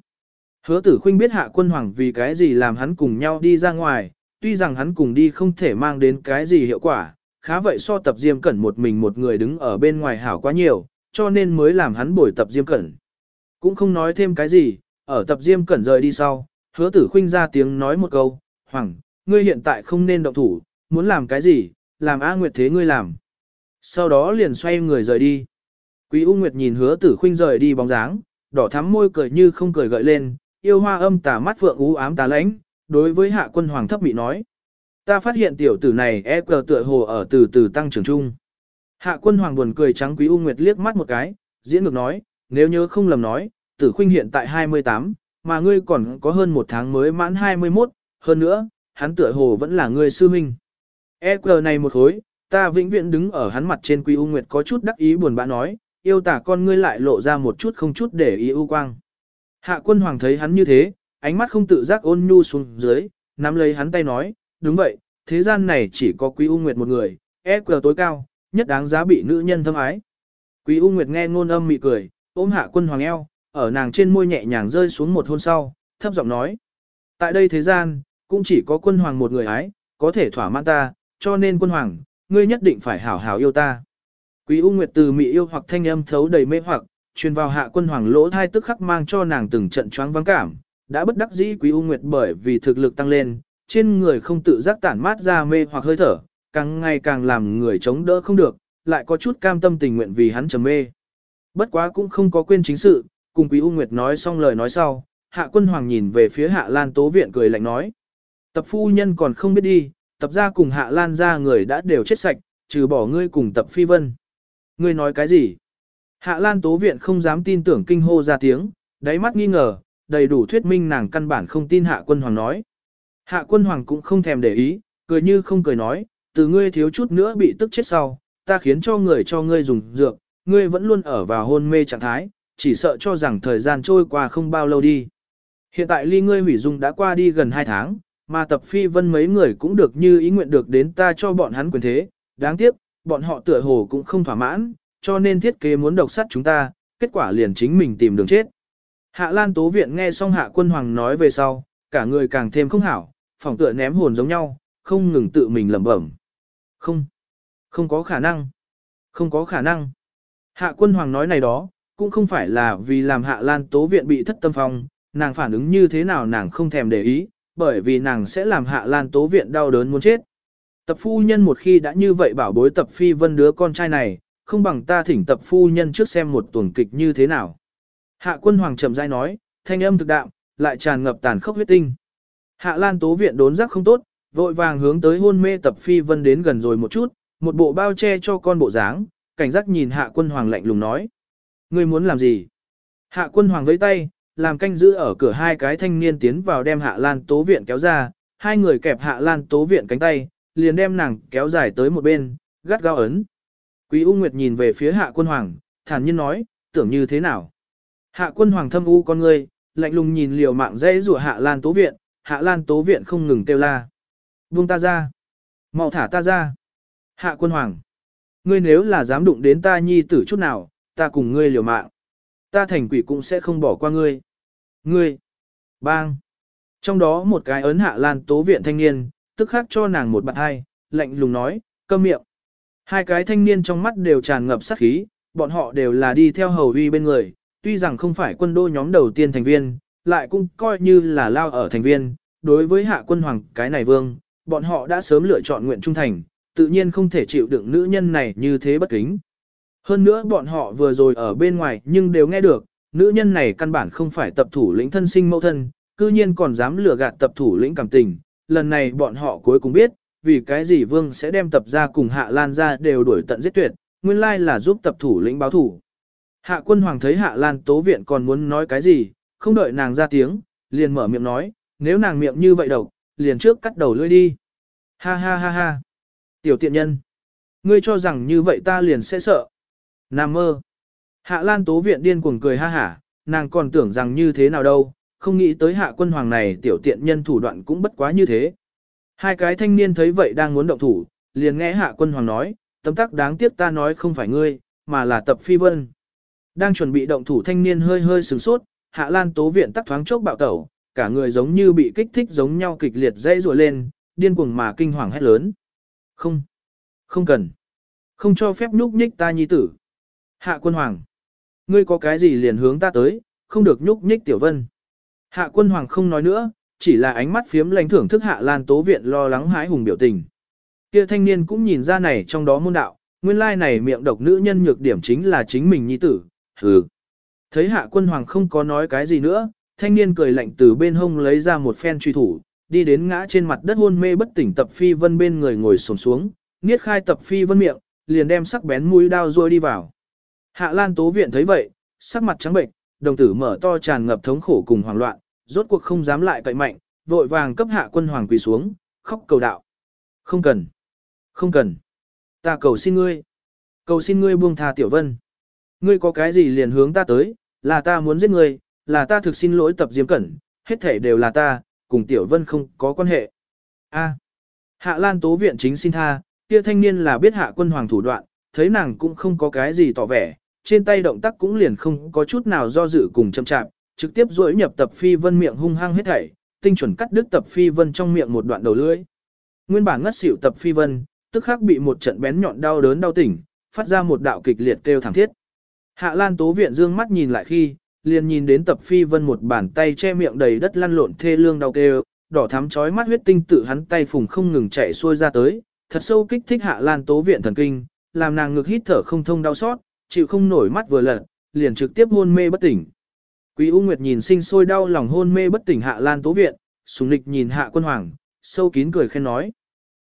Hứa tử khuynh biết hạ quân hoàng vì cái gì làm hắn cùng nhau đi ra ngoài, tuy rằng hắn cùng đi không thể mang đến cái gì hiệu quả, khá vậy so tập diêm cẩn một mình một người đứng ở bên ngoài hảo quá nhiều, cho nên mới làm hắn bồi tập diêm cẩn. Cũng không nói thêm cái gì, ở tập diêm cẩn rời đi sau, hứa tử khuynh ra tiếng nói một câu, Hoàng, ngươi hiện tại không nên động thủ, muốn làm cái gì, làm A Nguyệt thế ngươi làm. Sau đó liền xoay người rời đi. Quý U Nguyệt nhìn hứa tử khuynh rời đi bóng dáng, đỏ thắm môi cười như không cười gợi lên, yêu hoa âm tà mắt phượng ú ám tà lãnh, đối với hạ quân hoàng thấp bị nói. Ta phát hiện tiểu tử này e cờ tựa hồ ở từ từ tăng trưởng trung. Hạ quân hoàng buồn cười trắng quý U Nguyệt liếc mắt một cái, diễn ngược nói, nếu nhớ không lầm nói, tử khuynh hiện tại 28, mà ngươi còn có hơn một tháng mới mãn 21, hơn nữa, hắn tựa hồ vẫn là ngươi sư huynh. E cờ này một khối, ta vĩnh viễn đứng ở hắn mặt trên Quý U Nguyệt có chút đắc ý buồn bã nói, yêu tả con ngươi lại lộ ra một chút không chút để ý ưu quang. Hạ quân hoàng thấy hắn như thế, ánh mắt không tự giác ôn nhu xuống dưới, nắm lấy hắn tay nói, đúng vậy, thế gian này chỉ có Quý U Nguyệt một người, EQ tối cao, nhất đáng giá bị nữ nhân thâm ái. Quý U Nguyệt nghe ngôn âm mị cười, ôm hạ quân hoàng eo, ở nàng trên môi nhẹ nhàng rơi xuống một hôn sau, thấp giọng nói. Tại đây thế gian, cũng chỉ có quân hoàng một người ái, có thể thỏa mãn ta, cho nên quân hoàng, ngươi nhất định phải hảo hảo yêu ta. Quý U Nguyệt từ mị yêu hoặc thanh âm thấu đầy mê hoặc, truyền vào hạ quân hoàng lỗ thai tức khắc mang cho nàng từng trận choáng vắng cảm, đã bất đắc dĩ Quý U Nguyệt bởi vì thực lực tăng lên, trên người không tự giác tản mát ra mê hoặc hơi thở, càng ngày càng làm người chống đỡ không được, lại có chút cam tâm tình nguyện vì hắn trầm mê. Bất quá cũng không có quên chính sự, cùng Quý U Nguyệt nói xong lời nói sau, hạ quân hoàng nhìn về phía hạ lan tố viện cười lạnh nói. Tập phu nhân còn không biết đi, tập gia cùng hạ lan gia người đã đều chết sạch, trừ bỏ ngươi cùng tập phi vân. Ngươi nói cái gì? Hạ lan tố viện không dám tin tưởng kinh hô ra tiếng, đáy mắt nghi ngờ, đầy đủ thuyết minh nàng căn bản không tin hạ quân hoàng nói. Hạ quân hoàng cũng không thèm để ý, cười như không cười nói, từ ngươi thiếu chút nữa bị tức chết sau, ta khiến cho người cho ngươi dùng dược, ngươi vẫn luôn ở vào hôn mê trạng thái, chỉ sợ cho rằng thời gian trôi qua không bao lâu đi. Hiện tại ly ngươi hủy dung đã qua đi gần 2 tháng, mà tập phi vân mấy người cũng được như ý nguyện được đến ta cho bọn hắn quyền thế, đáng tiếc, bọn họ tựa hồ cũng không thỏa mãn, cho nên thiết kế muốn độc sát chúng ta, kết quả liền chính mình tìm đường chết. Hạ Lan Tố Viện nghe xong Hạ Quân Hoàng nói về sau, cả người càng thêm không hảo, phòng tựa ném hồn giống nhau, không ngừng tự mình lẩm bẩm. Không, không có khả năng, không có khả năng. Hạ Quân Hoàng nói này đó, cũng không phải là vì làm Hạ Lan Tố Viện bị thất tâm phong, nàng phản ứng như thế nào nàng không thèm để ý, bởi vì nàng sẽ làm Hạ Lan Tố Viện đau đớn muốn chết. Tập phu nhân một khi đã như vậy bảo bối tập phi vân đứa con trai này, không bằng ta thỉnh tập phu nhân trước xem một tuần kịch như thế nào. Hạ quân hoàng chậm rãi nói, thanh âm thực đạm, lại tràn ngập tàn khốc huyết tinh. Hạ lan tố viện đốn giác không tốt, vội vàng hướng tới hôn mê tập phi vân đến gần rồi một chút, một bộ bao che cho con bộ dáng, cảnh giác nhìn hạ quân hoàng lạnh lùng nói. Ngươi muốn làm gì? Hạ quân hoàng với tay, làm canh giữ ở cửa hai cái thanh niên tiến vào đem hạ lan tố viện kéo ra, hai người kẹp hạ lan tố viện cánh tay, liền đem nàng kéo dài tới một bên, gắt gao ấn. Quý U Nguyệt nhìn về phía hạ quân hoàng, thản nhiên nói, tưởng như thế nào? Hạ quân hoàng thâm u con ngươi, lạnh lùng nhìn liều mạng dễ rủa hạ lan tố viện, hạ lan tố viện không ngừng kêu la. Buông ta ra. mau thả ta ra. Hạ quân hoàng. Ngươi nếu là dám đụng đến ta nhi tử chút nào, ta cùng ngươi liều mạng. Ta thành quỷ cũng sẽ không bỏ qua ngươi. Ngươi. Bang. Trong đó một cái ấn hạ lan tố viện thanh niên, tức khắc cho nàng một bạt hai, lạnh lùng nói, câm miệng. Hai cái thanh niên trong mắt đều tràn ngập sát khí, bọn họ đều là đi theo hầu uy bên người, tuy rằng không phải quân đô nhóm đầu tiên thành viên, lại cũng coi như là lao ở thành viên, đối với hạ quân hoàng cái này vương, bọn họ đã sớm lựa chọn nguyện trung thành, tự nhiên không thể chịu đựng nữ nhân này như thế bất kính. Hơn nữa bọn họ vừa rồi ở bên ngoài nhưng đều nghe được, nữ nhân này căn bản không phải tập thủ lĩnh thân sinh mẫu thân, cư nhiên còn dám lừa gạt tập thủ lĩnh cảm tình. Lần này bọn họ cuối cùng biết, vì cái gì vương sẽ đem tập ra cùng hạ lan ra đều đuổi tận giết tuyệt, nguyên lai là giúp tập thủ lĩnh báo thủ. Hạ quân hoàng thấy hạ lan tố viện còn muốn nói cái gì, không đợi nàng ra tiếng, liền mở miệng nói, nếu nàng miệng như vậy độc, liền trước cắt đầu lưỡi đi. Ha ha ha ha. Tiểu tiện nhân. Ngươi cho rằng như vậy ta liền sẽ sợ. Nam mơ. Hạ lan tố viện điên cuồng cười ha hả, nàng còn tưởng rằng như thế nào đâu, không nghĩ tới hạ quân hoàng này tiểu tiện nhân thủ đoạn cũng bất quá như thế. Hai cái thanh niên thấy vậy đang muốn động thủ, liền nghe hạ quân hoàng nói, tấm tắc đáng tiếc ta nói không phải ngươi, mà là tập phi vân. Đang chuẩn bị động thủ thanh niên hơi hơi sửng sốt, hạ lan tố viện tắc thoáng chốc bạo tẩu, cả người giống như bị kích thích giống nhau kịch liệt dây rùa lên, điên cuồng mà kinh hoàng hét lớn. Không, không cần, không cho phép nhúc nhích ta nhi tử. Hạ quân hoàng, ngươi có cái gì liền hướng ta tới, không được nhúc nhích tiểu vân. Hạ quân hoàng không nói nữa, chỉ là ánh mắt phiếm lãnh thưởng thức hạ lan tố viện lo lắng hái hùng biểu tình. Kia thanh niên cũng nhìn ra này trong đó môn đạo, nguyên lai này miệng độc nữ nhân nhược điểm chính là chính mình nhi tử, hừ. Thấy hạ quân hoàng không có nói cái gì nữa, thanh niên cười lạnh từ bên hông lấy ra một phen truy thủ, đi đến ngã trên mặt đất hôn mê bất tỉnh tập phi vân bên người ngồi sồn xuống, niết khai tập phi vân miệng, liền đem sắc bén mũi đao rôi đi vào. Hạ lan tố viện thấy vậy, sắc mặt trắng bệnh, đồng tử mở to tràn ngập thống khổ cùng hoảng loạn, rốt cuộc không dám lại cậy mạnh, vội vàng cấp hạ quân hoàng quỳ xuống, khóc cầu đạo. Không cần, không cần, ta cầu xin ngươi, cầu xin ngươi buông tha tiểu vân. Ngươi có cái gì liền hướng ta tới, là ta muốn giết ngươi, là ta thực xin lỗi tập diêm cẩn, hết thể đều là ta, cùng tiểu vân không có quan hệ. A. hạ lan tố viện chính xin tha, kia thanh niên là biết hạ quân hoàng thủ đoạn, thấy nàng cũng không có cái gì tỏ vẻ, trên tay động tác cũng liền không có chút nào do dự cùng chậm chạp, trực tiếp duỗi nhập tập phi vân miệng hung hăng hết thảy, tinh chuẩn cắt đứt tập phi vân trong miệng một đoạn đầu lưỡi. Nguyên bản ngất xỉu tập phi vân, tức khắc bị một trận bén nhọn đau đớn đau tỉnh, phát ra một đạo kịch liệt kêu thảm thiết. Hạ Lan Tố viện dương mắt nhìn lại khi, liền nhìn đến tập phi vân một bàn tay che miệng đầy đất lăn lộn thê lương đau kêu, đỏ thắm chói mắt huyết tinh tự hắn tay phùng không ngừng chạy xuôi ra tới, thật sâu kích thích Hạ Lan Tố viện thần kinh, làm nàng ngực hít thở không thông đau xót, chịu không nổi mắt vừa lật, liền trực tiếp hôn mê bất tỉnh. Quý U Nguyệt nhìn sinh sôi đau lòng hôn mê bất tỉnh Hạ Lan Tố viện, sùng lịch nhìn Hạ Quân Hoàng, sâu kín cười khen nói: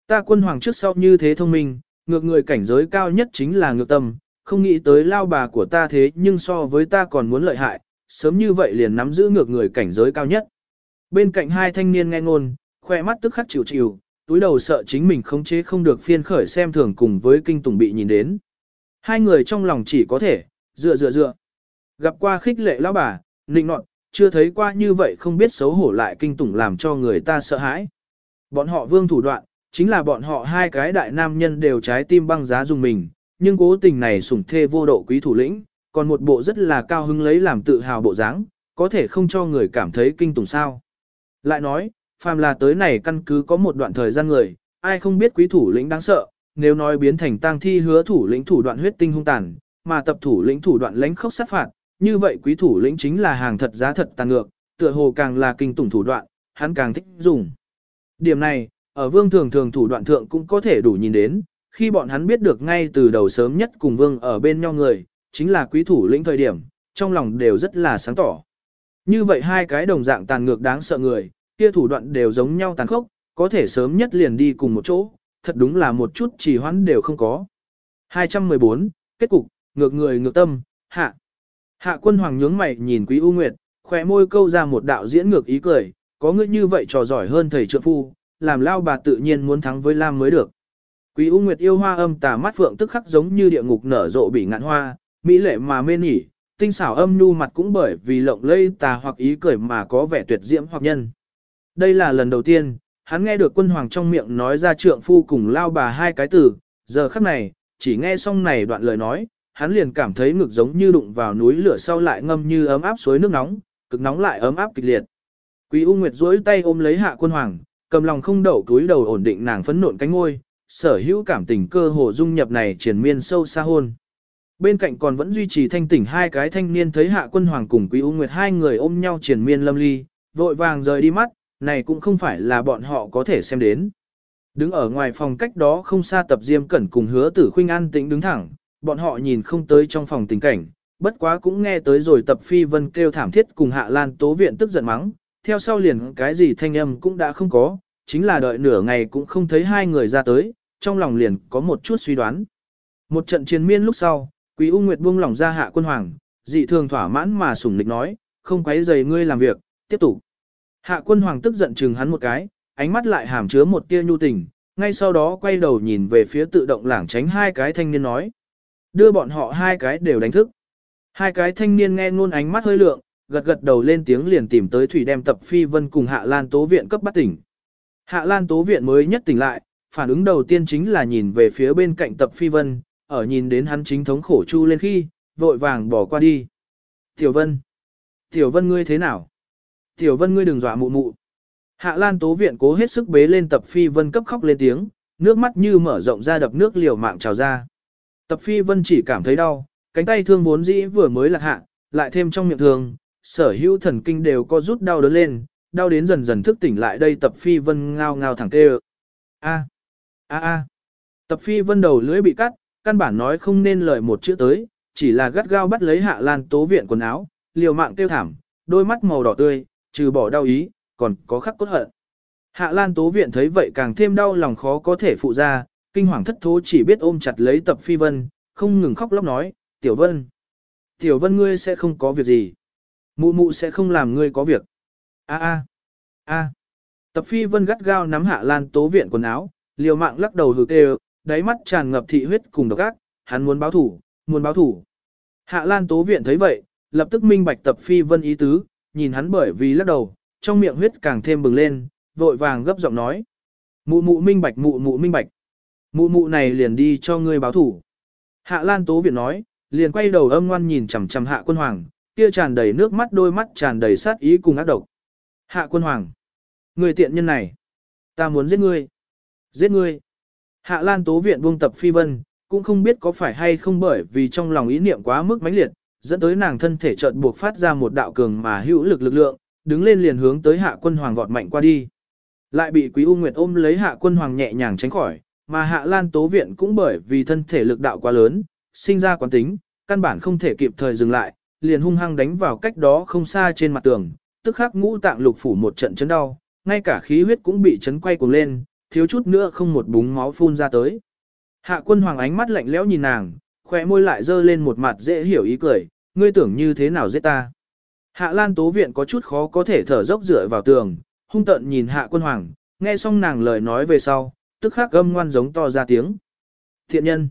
Ta quân hoàng trước sau như thế thông minh, ngược người cảnh giới cao nhất chính là ngược tâm, không nghĩ tới lao bà của ta thế nhưng so với ta còn muốn lợi hại, sớm như vậy liền nắm giữ ngược người cảnh giới cao nhất. Bên cạnh hai thanh niên nghe ngôn, khoe mắt tức khắc chịu chịu, túi đầu sợ chính mình khống chế không được phiên khởi xem thường cùng với kinh tùng bị nhìn đến. Hai người trong lòng chỉ có thể, dựa dựa dựa. Gặp qua khích lệ lão bà, nịnh nọt, chưa thấy qua như vậy không biết xấu hổ lại kinh tủng làm cho người ta sợ hãi. Bọn họ vương thủ đoạn, chính là bọn họ hai cái đại nam nhân đều trái tim băng giá dùng mình, nhưng cố tình này sủng thê vô độ quý thủ lĩnh, còn một bộ rất là cao hứng lấy làm tự hào bộ dáng, có thể không cho người cảm thấy kinh tủng sao. Lại nói, phàm là tới này căn cứ có một đoạn thời gian người, ai không biết quý thủ lĩnh đáng sợ, nếu nói biến thành tang thi hứa thủ lĩnh thủ đoạn huyết tinh hung tàn, mà tập thủ lĩnh thủ đoạn lãnh khốc sát phạt, như vậy quý thủ lĩnh chính là hàng thật giá thật tàn ngược, tựa hồ càng là kinh tủng thủ đoạn, hắn càng thích dùng. Điểm này, ở vương thường thường thủ đoạn thượng cũng có thể đủ nhìn đến, khi bọn hắn biết được ngay từ đầu sớm nhất cùng vương ở bên nhau người, chính là quý thủ lĩnh thời điểm, trong lòng đều rất là sáng tỏ. Như vậy hai cái đồng dạng tàn ngược đáng sợ người, kia thủ đoạn đều giống nhau tàn khốc, có thể sớm nhất liền đi cùng một chỗ, thật đúng là một chút chỉ hoãn đều không có. 214, kết cục, ngược người ngược tâm, hạ. Hạ quân hoàng nhướng mày nhìn quý U Nguyệt, khỏe môi câu ra một đạo diễn ngược ý cười, có ngươi như vậy trò giỏi hơn thầy trượng phu, làm lao bà tự nhiên muốn thắng với Lam mới được. Quý U Nguyệt yêu hoa âm tà mắt phượng tức khắc giống như địa ngục nở rộ bị ngạn hoa, mỹ lệ mà mê nhỉ, tinh xảo âm nhu mặt cũng bởi vì lộng lây tà hoặc ý cười mà có vẻ tuyệt diễm hoặc nhân. Đây là lần đầu tiên, hắn nghe được quân hoàng trong miệng nói ra trượng phu cùng lao bà hai cái từ, giờ khắc này, chỉ nghe xong này đoạn lời nói, hắn liền cảm thấy ngực giống như đụng vào núi lửa sau lại ngâm như ấm áp suối nước nóng, cực nóng lại ấm áp kịch liệt. Quý U Nguyệt duỗi tay ôm lấy hạ quân hoàng, cầm lòng không đậu túi đầu ổn định nàng phấn nộn cánh ngôi, sở hữu cảm tình cơ hồ dung nhập này triển miên sâu xa hôn. Bên cạnh còn vẫn duy trì thanh tỉnh hai cái thanh niên thấy hạ quân hoàng cùng quý U Nguyệt hai người ôm nhau triển miên lâm ly, vội vàng rời đi mắt, này cũng không phải là bọn họ có thể xem đến. Đứng ở ngoài phòng cách đó không xa tập diêm cẩn cùng hứa tử khuynh an tĩnh đứng thẳng, bọn họ nhìn không tới trong phòng tình cảnh, bất quá cũng nghe tới rồi tập phi vân kêu thảm thiết cùng hạ lan tố viện tức giận mắng, theo sau liền cái gì thanh âm cũng đã không có, chính là đợi nửa ngày cũng không thấy hai người ra tới, trong lòng liền có một chút suy đoán. Một trận chiến miên lúc sau, Quý U Nguyệt buông lòng ra hạ quân hoàng, dị thường thỏa mãn mà sủng lịch nói, không quấy rầy ngươi làm việc, tiếp tục. Hạ quân hoàng tức giận chừng hắn một cái, ánh mắt lại hàm chứa một tia nhu tình, ngay sau đó quay đầu nhìn về phía tự động lảng tránh hai cái thanh niên nói. Đưa bọn họ hai cái đều đánh thức. Hai cái thanh niên nghe ngôn ánh mắt hơi lượng, gật gật đầu lên tiếng liền tìm tới thủy đem tập phi vân cùng hạ lan tố viện cấp bắt tỉnh. Hạ lan tố viện mới nhất tỉnh lại, phản ứng đầu tiên chính là nhìn về phía bên cạnh tập phi vân, ở nhìn đến hắn chính thống khổ chu lên khi, vội vàng bỏ qua đi. Tiểu vân! Tiểu vân ngươi thế nào? Tiểu vân ngươi đừng dọa mụ mụ. Hạ lan tố viện cố hết sức bế lên tập phi vân cấp khóc lên tiếng, nước mắt như mở rộng ra đập nước liều mạng trào ra. Tập phi vân chỉ cảm thấy đau, cánh tay thương vốn dĩ vừa mới lạc hạ, lại thêm trong miệng thương, sở hữu thần kinh đều có rút đau đớn lên, đau đến dần dần thức tỉnh lại đây tập phi vân ngao ngao thẳng tê A. A A. Tập phi vân đầu lưỡi bị cắt, căn bản nói không nên lời một chữ tới, chỉ là gắt gao bắt lấy hạ lan tố viện quần áo, liều mạng kêu thảm, đôi mắt màu đỏ tươi, trừ bỏ đau ý, còn có khắc cốt hận. Hạ lan tố viện thấy vậy càng thêm đau lòng khó có thể phụ ra, kinh hoàng thất thố chỉ biết ôm chặt lấy tập phi vân, không ngừng khóc lóc nói, tiểu vân. Tiểu vân ngươi sẽ không có việc gì. Mụ mụ sẽ không làm ngươi có việc. A a a. Tập phi vân gắt gao nắm hạ lan tố viện quần áo, liều mạng lắc đầu hừ tê đáy mắt tràn ngập thị huyết cùng độc ác, hắn muốn báo thủ, muốn báo thủ. Hạ lan tố viện thấy vậy, lập tức minh bạch tập phi vân ý tứ, nhìn hắn bởi vì lắc đầu, trong miệng huyết càng thêm bừng lên, vội vàng gấp giọng nói. Mụ mụ minh bạch mụ mụ minh bạch. Mụ mụ này liền đi cho ngươi báo thủ. Hạ Lan Tố Viện nói, liền quay đầu âm ngoan nhìn chằm chằm Hạ Quân Hoàng, kia tràn đầy nước mắt đôi mắt tràn đầy sát ý cùng ác độc. Hạ Quân Hoàng, người tiện nhân này, ta muốn giết ngươi. Giết ngươi. Hạ Lan Tố Viện buông tập phi vân, cũng không biết có phải hay không bởi vì trong lòng ý niệm quá mức mãnh liệt, dẫn tới nàng thân thể chợt buộc phát ra một đạo cường mà hữu lực lực lượng, đứng lên liền hướng tới Hạ Quân Hoàng vọt mạnh qua đi. Lại bị Quý U Nguyệt ôm lấy Hạ Quân Hoàng nhẹ nhàng tránh khỏi, mà Hạ Lan Tố Viện cũng bởi vì thân thể lực đạo quá lớn, sinh ra quán tính, căn bản không thể kịp thời dừng lại, liền hung hăng đánh vào cách đó không xa trên mặt tường, tức khắc ngũ tạng lục phủ một trận chấn đau, ngay cả khí huyết cũng bị chấn quay cuồng lên, thiếu chút nữa không một búng máu phun ra tới. Hạ quân hoàng ánh mắt lạnh lẽo nhìn nàng, khỏe môi lại dơ lên một mặt dễ hiểu ý cười, ngươi tưởng như thế nào giết ta. Hạ lan tố viện có chút khó có thể thở dốc dựa vào tường, hung tận nhìn hạ quân hoàng, nghe xong nàng lời nói về sau, tức khắc gâm ngoan giống to ra tiếng. Thiện nhân,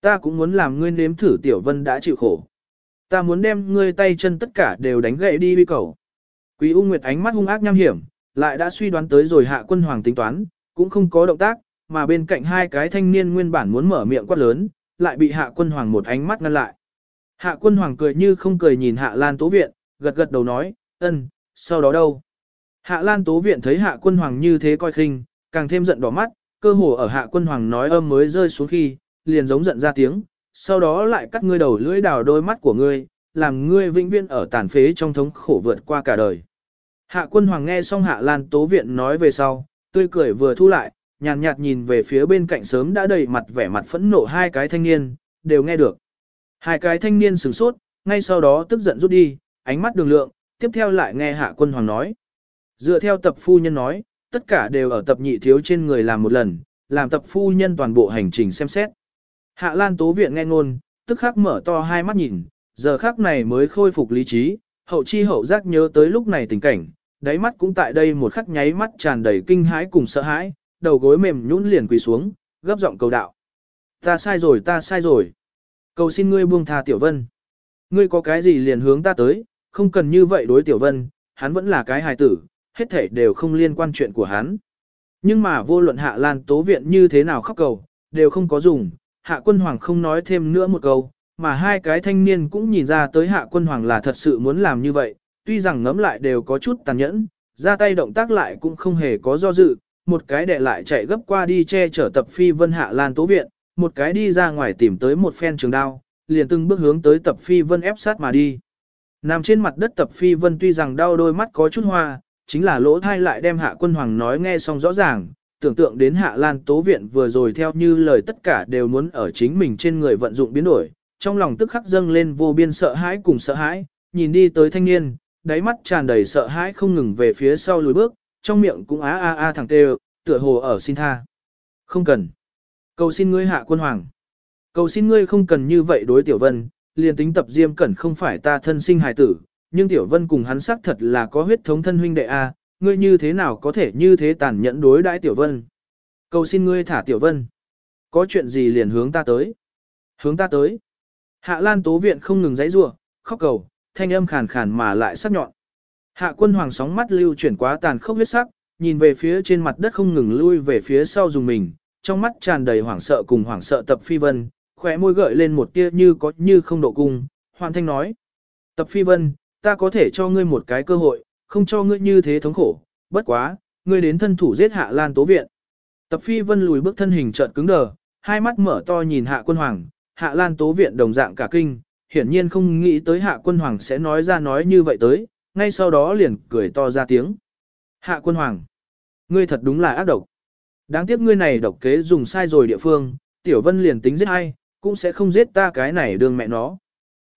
ta cũng muốn làm ngươi nếm thử tiểu vân đã chịu khổ. Ta muốn đem ngươi tay chân tất cả đều đánh gậy đi uy cầu. Quý U Nguyệt ánh mắt hung ác nham hiểm, lại đã suy đoán tới rồi hạ quân hoàng tính toán, cũng không có động tác, mà bên cạnh hai cái thanh niên nguyên bản muốn mở miệng quát lớn, lại bị hạ quân hoàng một ánh mắt ngăn lại. Hạ quân hoàng cười như không cười nhìn hạ lan tố viện, gật gật đầu nói, ân, sau đó đâu? Hạ lan tố viện thấy hạ quân hoàng như thế coi khinh, càng thêm giận đỏ mắt, cơ hồ ở hạ quân hoàng nói âm mới rơi xuống khi, liền giống giận ra tiếng, sau đó lại cắt ngươi đầu lưỡi đào đôi mắt của ngươi, làm ngươi vĩnh viễn ở tàn phế trong thống khổ vượt qua cả đời. Hạ quân hoàng nghe xong hạ lan tố viện nói về sau, tươi cười vừa thu lại, nhàn nhạt nhìn về phía bên cạnh sớm đã đầy mặt vẻ mặt phẫn nộ hai cái thanh niên, đều nghe được. Hai cái thanh niên sửng sốt, ngay sau đó tức giận rút đi, ánh mắt đường lượng, tiếp theo lại nghe hạ quân hoàng nói. Dựa theo tập phu nhân nói, tất cả đều ở tập nhị thiếu trên người làm một lần, làm tập phu nhân toàn bộ hành trình xem xét. Hạ Lan Tố Viện nghe ngôn, tức khắc mở to hai mắt nhìn, giờ khắc này mới khôi phục lý trí, hậu chi hậu giác nhớ tới lúc này tình cảnh, đáy mắt cũng tại đây một khắc nháy mắt tràn đầy kinh hãi cùng sợ hãi, đầu gối mềm nhũn liền quỳ xuống, gấp giọng cầu đạo. Ta sai rồi ta sai rồi. Cầu xin ngươi buông tha Tiểu Vân. Ngươi có cái gì liền hướng ta tới, không cần như vậy đối Tiểu Vân, hắn vẫn là cái hài tử, hết thảy đều không liên quan chuyện của hắn. Nhưng mà vô luận hạ lan tố viện như thế nào khóc cầu, đều không có dùng, hạ quân hoàng không nói thêm nữa một câu, mà hai cái thanh niên cũng nhìn ra tới hạ quân hoàng là thật sự muốn làm như vậy, tuy rằng ngấm lại đều có chút tàn nhẫn, ra tay động tác lại cũng không hề có do dự, một cái đệ lại chạy gấp qua đi che chở tập phi vân hạ lan tố viện, một cái đi ra ngoài tìm tới một phen trường đao, liền từng bước hướng tới tập phi vân ép sát mà đi. Nằm trên mặt đất tập phi vân tuy rằng đau đôi mắt có chút hoa, chính là lỗ thai lại đem hạ quân hoàng nói nghe xong rõ ràng, tưởng tượng đến hạ lan tố viện vừa rồi theo như lời tất cả đều muốn ở chính mình trên người vận dụng biến đổi, trong lòng tức khắc dâng lên vô biên sợ hãi cùng sợ hãi, nhìn đi tới thanh niên, đáy mắt tràn đầy sợ hãi không ngừng về phía sau lùi bước, trong miệng cũng á a a thẳng tê tựa hồ ở xin tha. Không cần. Cầu xin ngươi hạ quân hoàng. Cầu xin ngươi không cần như vậy đối tiểu vân, liền tính tập diêm cẩn không phải ta thân sinh hài tử, nhưng tiểu vân cùng hắn xác thật là có huyết thống thân huynh đệ a, ngươi như thế nào có thể như thế tàn nhẫn đối đãi tiểu vân. Cầu xin ngươi thả tiểu vân. Có chuyện gì liền hướng ta tới. Hướng ta tới. Hạ Lan Tố Viện không ngừng giãy giụa, khóc cầu, thanh âm khàn khàn mà lại sắc nhọn. Hạ quân hoàng sóng mắt lưu chuyển quá tàn khốc huyết sắc, nhìn về phía trên mặt đất không ngừng lui về phía sau dùng mình, trong mắt tràn đầy hoảng sợ cùng hoảng sợ tập phi vân, khóe môi gợi lên một tia như có như không độ cung, hoàn thanh nói. Tập phi vân, ta có thể cho ngươi một cái cơ hội, không cho ngươi như thế thống khổ, bất quá, ngươi đến thân thủ giết hạ lan tố viện. Tập phi vân lùi bước thân hình chợt cứng đờ, hai mắt mở to nhìn hạ quân hoàng, hạ lan tố viện đồng dạng cả kinh, hiển nhiên không nghĩ tới hạ quân hoàng sẽ nói ra nói như vậy tới, ngay sau đó liền cười to ra tiếng. Hạ quân hoàng, ngươi thật đúng là ác độc. Đáng tiếc ngươi này độc kế dùng sai rồi địa phương, tiểu vân liền tính giết ai, cũng sẽ không giết ta cái này đường mẹ nó.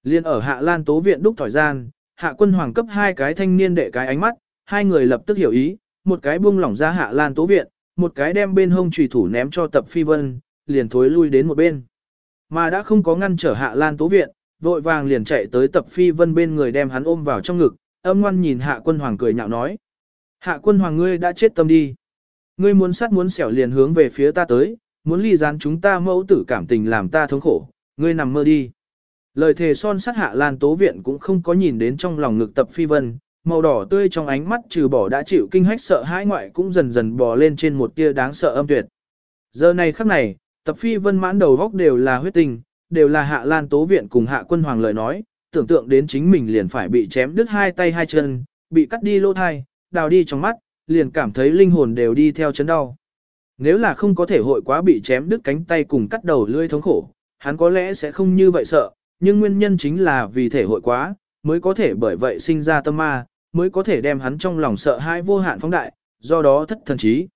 Liên ở hạ lan tố viện đúc thỏi gian, hạ quân hoàng cấp hai cái thanh niên đệ cái ánh mắt, hai người lập tức hiểu ý, một cái buông lỏng ra hạ lan tố viện, một cái đem bên hông trùy thủ ném cho tập phi vân, liền thối lui đến một bên. Mà đã không có ngăn trở hạ lan tố viện, vội vàng liền chạy tới tập phi vân bên người đem hắn ôm vào trong ngực, âm ngoan nhìn hạ quân hoàng cười nhạo nói. Hạ quân hoàng ngươi đã chết tâm đi. Ngươi muốn sát muốn xẻo liền hướng về phía ta tới, muốn ly gián chúng ta mẫu tử cảm tình làm ta thống khổ, ngươi nằm mơ đi. Lời thề son sát hạ lan tố viện cũng không có nhìn đến trong lòng ngực tập phi vân, màu đỏ tươi trong ánh mắt trừ bỏ đã chịu kinh hách sợ hãi ngoại cũng dần dần bò lên trên một tia đáng sợ âm tuyệt. Giờ này khắc này, tập phi vân mãn đầu góc đều là huyết tình, đều là hạ lan tố viện cùng hạ quân hoàng lời nói, tưởng tượng đến chính mình liền phải bị chém đứt hai tay hai chân, bị cắt đi lỗ thai, đào đi trong mắt, liền cảm thấy linh hồn đều đi theo chấn đau. Nếu là không có thể hội quá bị chém đứt cánh tay cùng cắt đầu lưỡi thống khổ, hắn có lẽ sẽ không như vậy sợ, nhưng nguyên nhân chính là vì thể hội quá, mới có thể bởi vậy sinh ra tâm ma, mới có thể đem hắn trong lòng sợ hãi vô hạn phóng đại, do đó thất thần trí.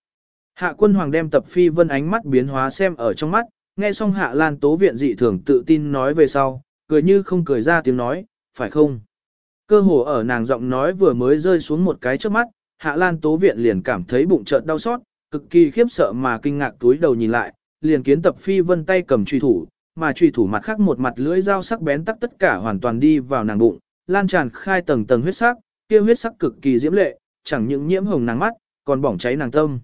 Hạ quân hoàng đem tập phi vân ánh mắt biến hóa xem ở trong mắt, nghe xong hạ lan tố viện dị thường tự tin nói về sau, cười như không cười ra tiếng nói, phải không? Cơ hồ ở nàng giọng nói vừa mới rơi xuống một cái trước mắt, hạ lan tố viện liền cảm thấy bụng chợt đau xót, cực kỳ khiếp sợ mà kinh ngạc túi đầu nhìn lại, liền kiến tập phi vân tay cầm truy thủ, mà truy thủ mặt khác một mặt lưỡi dao sắc bén tắc tất cả hoàn toàn đi vào nàng bụng, lan tràn khai tầng tầng huyết sắc, kia huyết sắc cực kỳ diễm lệ, chẳng những nhiễm hồng nàng mắt, còn bỏng cháy nàng tâm.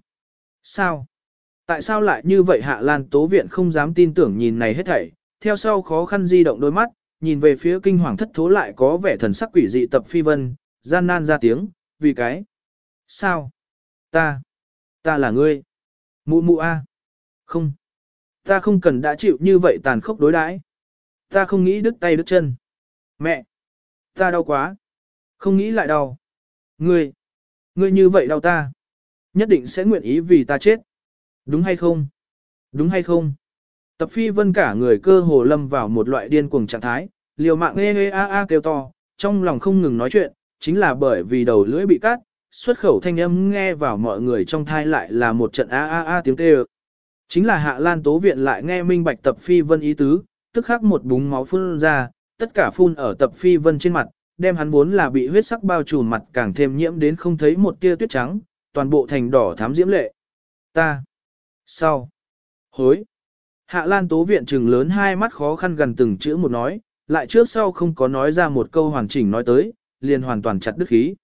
Sao? Tại sao lại như vậy Hạ Lan Tố Viện không dám tin tưởng nhìn này hết thảy, theo sau khó khăn di động đôi mắt, nhìn về phía kinh hoàng thất thố lại có vẻ thần sắc quỷ dị tập phi vân, gian nan ra tiếng, vì cái. Sao? Ta. Ta là ngươi. Mụ mụ a. Không. Ta không cần đã chịu như vậy tàn khốc đối đãi. Ta không nghĩ đứt tay đứt chân. Mẹ. Ta đau quá. Không nghĩ lại đau. Ngươi. Ngươi như vậy đau ta. Nhất định sẽ nguyện ý vì ta chết. Đúng hay không? Đúng hay không? Tập phi vân cả người cơ hồ lâm vào một loại điên cuồng trạng thái, liều mạng ê ê a a kêu to, trong lòng không ngừng nói chuyện, chính là bởi vì đầu lưỡi bị cắt, xuất khẩu thanh âm nghe vào mọi người trong thai lại là một trận a a a tiếng kêu. Chính là hạ lan tố viện lại nghe minh bạch tập phi vân ý tứ, tức khắc một búng máu phun ra, tất cả phun ở tập phi vân trên mặt, đem hắn vốn là bị huyết sắc bao trùm mặt càng thêm nhiễm đến không thấy một tia tuyết trắng, toàn bộ thành đỏ thám diễm lệ. Ta. Sau. Hối. Hạ Lan Tố Viện trừng lớn hai mắt khó khăn gần từng chữ một nói, lại trước sau không có nói ra một câu hoàn chỉnh nói tới, liền hoàn toàn chặt đứt khí.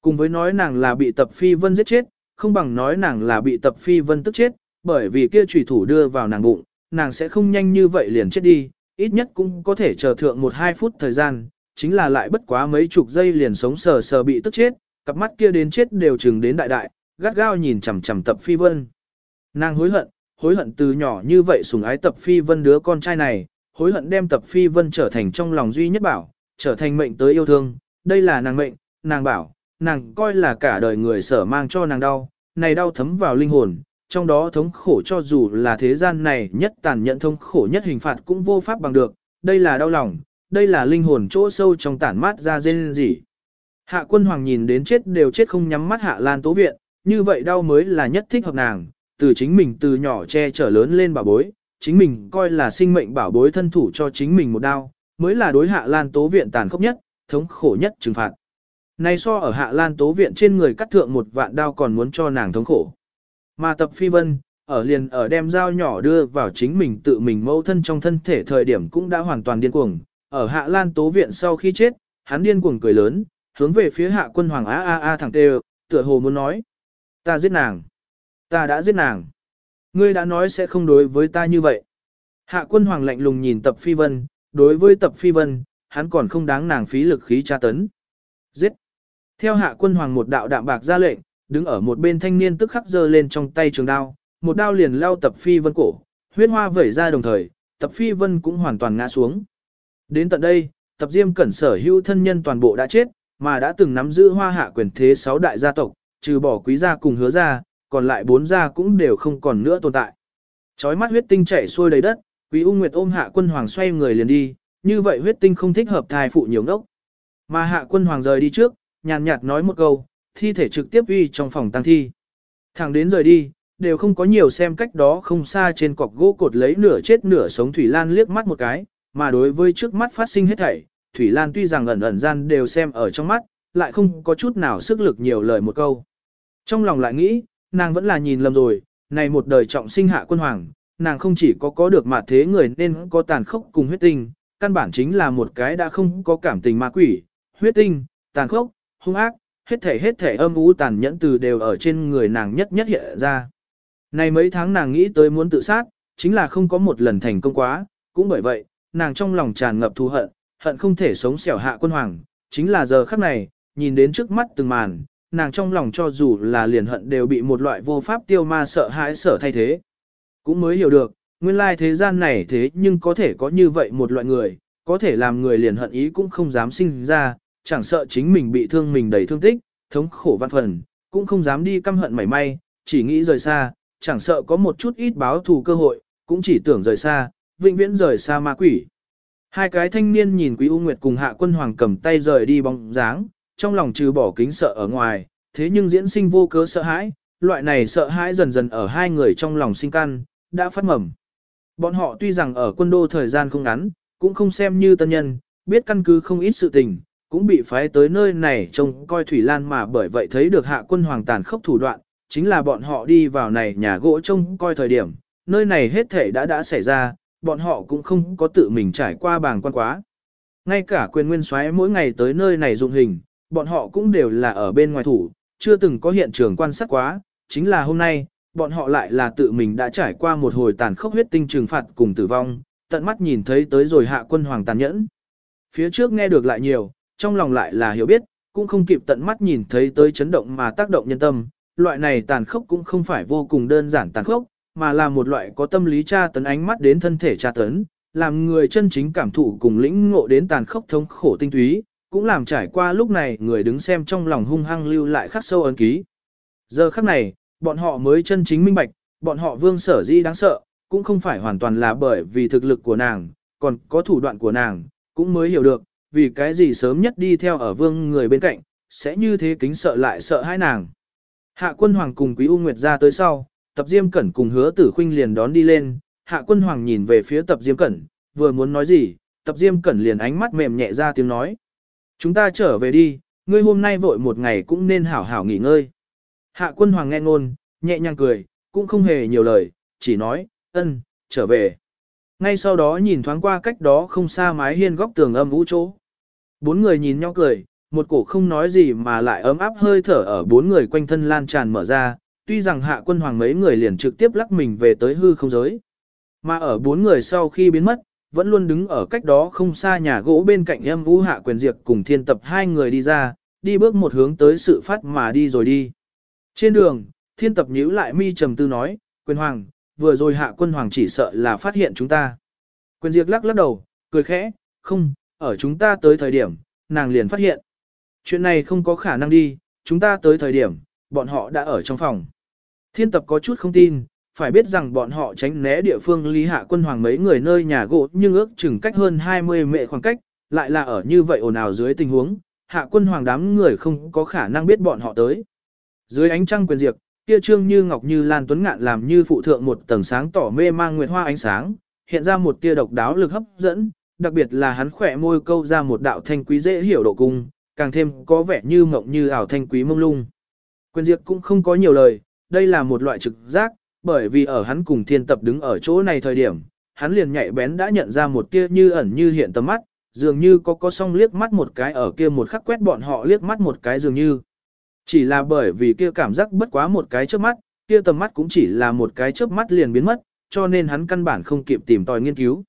Cùng với nói nàng là bị tập phi vân giết chết, không bằng nói nàng là bị tập phi vân tức chết, bởi vì kia trùy thủ đưa vào nàng bụng, nàng sẽ không nhanh như vậy liền chết đi, ít nhất cũng có thể chờ thượng một hai phút thời gian, chính là lại bất quá mấy chục giây liền sống sờ sờ bị tức chết, cặp mắt kia đến chết đều chừng đến đại đại, gắt gao nhìn chằm chằm tập phi vân. Nàng hối hận, hối hận từ nhỏ như vậy sủng ái tập phi vân đứa con trai này, hối hận đem tập phi vân trở thành trong lòng duy nhất bảo, trở thành mệnh tới yêu thương, đây là nàng mệnh, nàng bảo, nàng coi là cả đời người sở mang cho nàng đau, này đau thấm vào linh hồn, trong đó thống khổ cho dù là thế gian này nhất tàn nhẫn thống khổ nhất hình phạt cũng vô pháp bằng được, đây là đau lòng, đây là linh hồn chỗ sâu trong tản mát ra dên gì. Hạ quân hoàng nhìn đến chết đều chết không nhắm mắt hạ lan tố viện, như vậy đau mới là nhất thích hợp nàng, từ chính mình từ nhỏ che chở lớn lên bảo bối, chính mình coi là sinh mệnh bảo bối thân thủ cho chính mình một đao mới là đối hạ lan tố viện tàn khốc nhất, thống khổ nhất trừng phạt. Này so ở hạ lan tố viện trên người cắt thượng một vạn đao còn muốn cho nàng thống khổ. Mà tập phi vân, ở liền ở đem dao nhỏ đưa vào chính mình tự mình mâu thân trong thân thể thời điểm cũng đã hoàn toàn điên cuồng. Ở hạ lan tố viện sau khi chết, hắn điên cuồng cười lớn, hướng về phía hạ quân hoàng a a a thẳng tê tựa hồ muốn nói. Ta giết nàng. Ta đã giết nàng. Ngươi đã nói sẽ không đối với ta như vậy. Hạ quân hoàng lạnh lùng nhìn tập phi vân, đối với tập phi vân, hắn còn không đáng nàng phí lực khí tra tấn. Giết. Theo hạ quân hoàng một đạo đạm bạc ra lệnh, đứng ở một bên thanh niên tức khắc giơ lên trong tay trường đao, một đao liền lao tập phi vân cổ, huyết hoa vẩy ra đồng thời, tập phi vân cũng hoàn toàn ngã xuống. Đến tận đây, tập diêm cẩn sở hữu thân nhân toàn bộ đã chết, mà đã từng nắm giữ hoa hạ quyền thế sáu đại gia tộc, trừ bỏ quý gia cùng hứa gia, còn lại bốn gia cũng đều không còn nữa tồn tại. Chói mắt huyết tinh chảy xuôi đầy đất, Quý U Nguyệt ôm Hạ Quân Hoàng xoay người liền đi, như vậy huyết tinh không thích hợp thai phụ nhiều ngốc. Mà Hạ Quân Hoàng rời đi trước, nhàn nhạt nói một câu, thi thể trực tiếp uy trong phòng tăng thi. Thẳng đến rời đi, đều không có nhiều xem cách đó không xa trên cọc gỗ cột lấy nửa chết nửa sống Thủy Lan liếc mắt một cái, mà đối với trước mắt phát sinh hết thảy, Thủy Lan tuy rằng ẩn ẩn gian đều xem ở trong mắt, lại không có chút nào sức lực nhiều lời một câu. Trong lòng lại nghĩ, nàng vẫn là nhìn lầm rồi, này một đời trọng sinh hạ quân hoàng, nàng không chỉ có có được mặt thế người nên có tàn khốc cùng huyết tinh, căn bản chính là một cái đã không có cảm tình ma quỷ, huyết tinh, tàn khốc, hung ác, hết thể hết thể âm u tàn nhẫn từ đều ở trên người nàng nhất nhất hiện ra. Này mấy tháng nàng nghĩ tới muốn tự sát, chính là không có một lần thành công quá, cũng bởi vậy, nàng trong lòng tràn ngập thù hận, hận không thể sống xẻo hạ quân hoàng, chính là giờ khắc này, nhìn đến trước mắt từng màn, nàng trong lòng cho dù là liền hận đều bị một loại vô pháp tiêu ma sợ hãi sở thay thế. Cũng mới hiểu được, nguyên lai thế gian này thế nhưng có thể có như vậy một loại người, có thể làm người liền hận ý cũng không dám sinh ra, chẳng sợ chính mình bị thương mình đầy thương tích, thống khổ văn phần, cũng không dám đi căm hận mảy may, chỉ nghĩ rời xa, chẳng sợ có một chút ít báo thù cơ hội, cũng chỉ tưởng rời xa, vĩnh viễn rời xa ma quỷ. Hai cái thanh niên nhìn Quý U Nguyệt cùng Hạ Quân Hoàng cầm tay rời đi bóng dáng, trong lòng trừ bỏ kính sợ ở ngoài, thế nhưng diễn sinh vô cớ sợ hãi, loại này sợ hãi dần dần ở hai người trong lòng sinh căn, đã phát mầm. Bọn họ tuy rằng ở quân đô thời gian không ngắn, cũng không xem như tân nhân, biết căn cứ không ít sự tình, cũng bị phái tới nơi này trông coi Thủy Lan mà bởi vậy thấy được hạ quân hoàng tàn khốc thủ đoạn, chính là bọn họ đi vào này nhà gỗ trông coi thời điểm, nơi này hết thể đã đã xảy ra, bọn họ cũng không có tự mình trải qua bàng quan quá. Ngay cả quyền nguyên soái mỗi ngày tới nơi này dụng hình, bọn họ cũng đều là ở bên ngoài thủ, chưa từng có hiện trường quan sát quá, chính là hôm nay, bọn họ lại là tự mình đã trải qua một hồi tàn khốc huyết tinh trừng phạt cùng tử vong, tận mắt nhìn thấy tới rồi hạ quân hoàng tàn nhẫn. Phía trước nghe được lại nhiều, trong lòng lại là hiểu biết, cũng không kịp tận mắt nhìn thấy tới chấn động mà tác động nhân tâm, loại này tàn khốc cũng không phải vô cùng đơn giản tàn khốc, mà là một loại có tâm lý tra tấn ánh mắt đến thân thể tra tấn, làm người chân chính cảm thụ cùng lĩnh ngộ đến tàn khốc thống khổ tinh túy, cũng làm trải qua lúc này người đứng xem trong lòng hung hăng lưu lại khắc sâu ấn ký. Giờ khắc này, bọn họ mới chân chính minh bạch, bọn họ vương sở di đáng sợ, cũng không phải hoàn toàn là bởi vì thực lực của nàng, còn có thủ đoạn của nàng, cũng mới hiểu được, vì cái gì sớm nhất đi theo ở vương người bên cạnh, sẽ như thế kính sợ lại sợ hai nàng. Hạ quân hoàng cùng quý U Nguyệt ra tới sau, tập diêm cẩn cùng hứa tử khuynh liền đón đi lên, hạ quân hoàng nhìn về phía tập diêm cẩn, vừa muốn nói gì, tập diêm cẩn liền ánh mắt mềm nhẹ ra tiếng nói. Chúng ta trở về đi, ngươi hôm nay vội một ngày cũng nên hảo hảo nghỉ ngơi. Hạ quân hoàng nghe ngôn, nhẹ nhàng cười, cũng không hề nhiều lời, chỉ nói, ân, trở về. Ngay sau đó nhìn thoáng qua cách đó không xa mái hiên góc tường âm vũ chỗ. Bốn người nhìn nhau cười, một cổ không nói gì mà lại ấm áp hơi thở ở bốn người quanh thân lan tràn mở ra, tuy rằng hạ quân hoàng mấy người liền trực tiếp lắc mình về tới hư không giới. Mà ở bốn người sau khi biến mất, vẫn luôn đứng ở cách đó không xa nhà gỗ bên cạnh em vũ hạ quyền diệt cùng thiên tập hai người đi ra, đi bước một hướng tới sự phát mà đi rồi đi. Trên đường, thiên tập nhíu lại mi trầm tư nói, quyền hoàng, vừa rồi hạ quân hoàng chỉ sợ là phát hiện chúng ta. Quyền diệt lắc lắc đầu, cười khẽ, không, ở chúng ta tới thời điểm, nàng liền phát hiện. Chuyện này không có khả năng đi, chúng ta tới thời điểm, bọn họ đã ở trong phòng. Thiên tập có chút không tin, phải biết rằng bọn họ tránh né địa phương lý hạ quân hoàng mấy người nơi nhà gỗ nhưng ước chừng cách hơn 20 mệ khoảng cách, lại là ở như vậy ồn ào dưới tình huống, hạ quân hoàng đám người không có khả năng biết bọn họ tới. Dưới ánh trăng quyền diệt, kia trương như ngọc như lan tuấn ngạn làm như phụ thượng một tầng sáng tỏ mê mang nguyệt hoa ánh sáng, hiện ra một tia độc đáo lực hấp dẫn, đặc biệt là hắn khỏe môi câu ra một đạo thanh quý dễ hiểu độ cung, càng thêm có vẻ như mộng như ảo thanh quý mông lung. Quyền diệt cũng không có nhiều lời, đây là một loại trực giác, bởi vì ở hắn cùng thiên tập đứng ở chỗ này thời điểm, hắn liền nhạy bén đã nhận ra một tia như ẩn như hiện tầm mắt, dường như có có song liếc mắt một cái ở kia một khắc quét bọn họ liếc mắt một cái dường như. Chỉ là bởi vì kia cảm giác bất quá một cái chớp mắt, kia tầm mắt cũng chỉ là một cái chớp mắt liền biến mất, cho nên hắn căn bản không kịp tìm tòi nghiên cứu.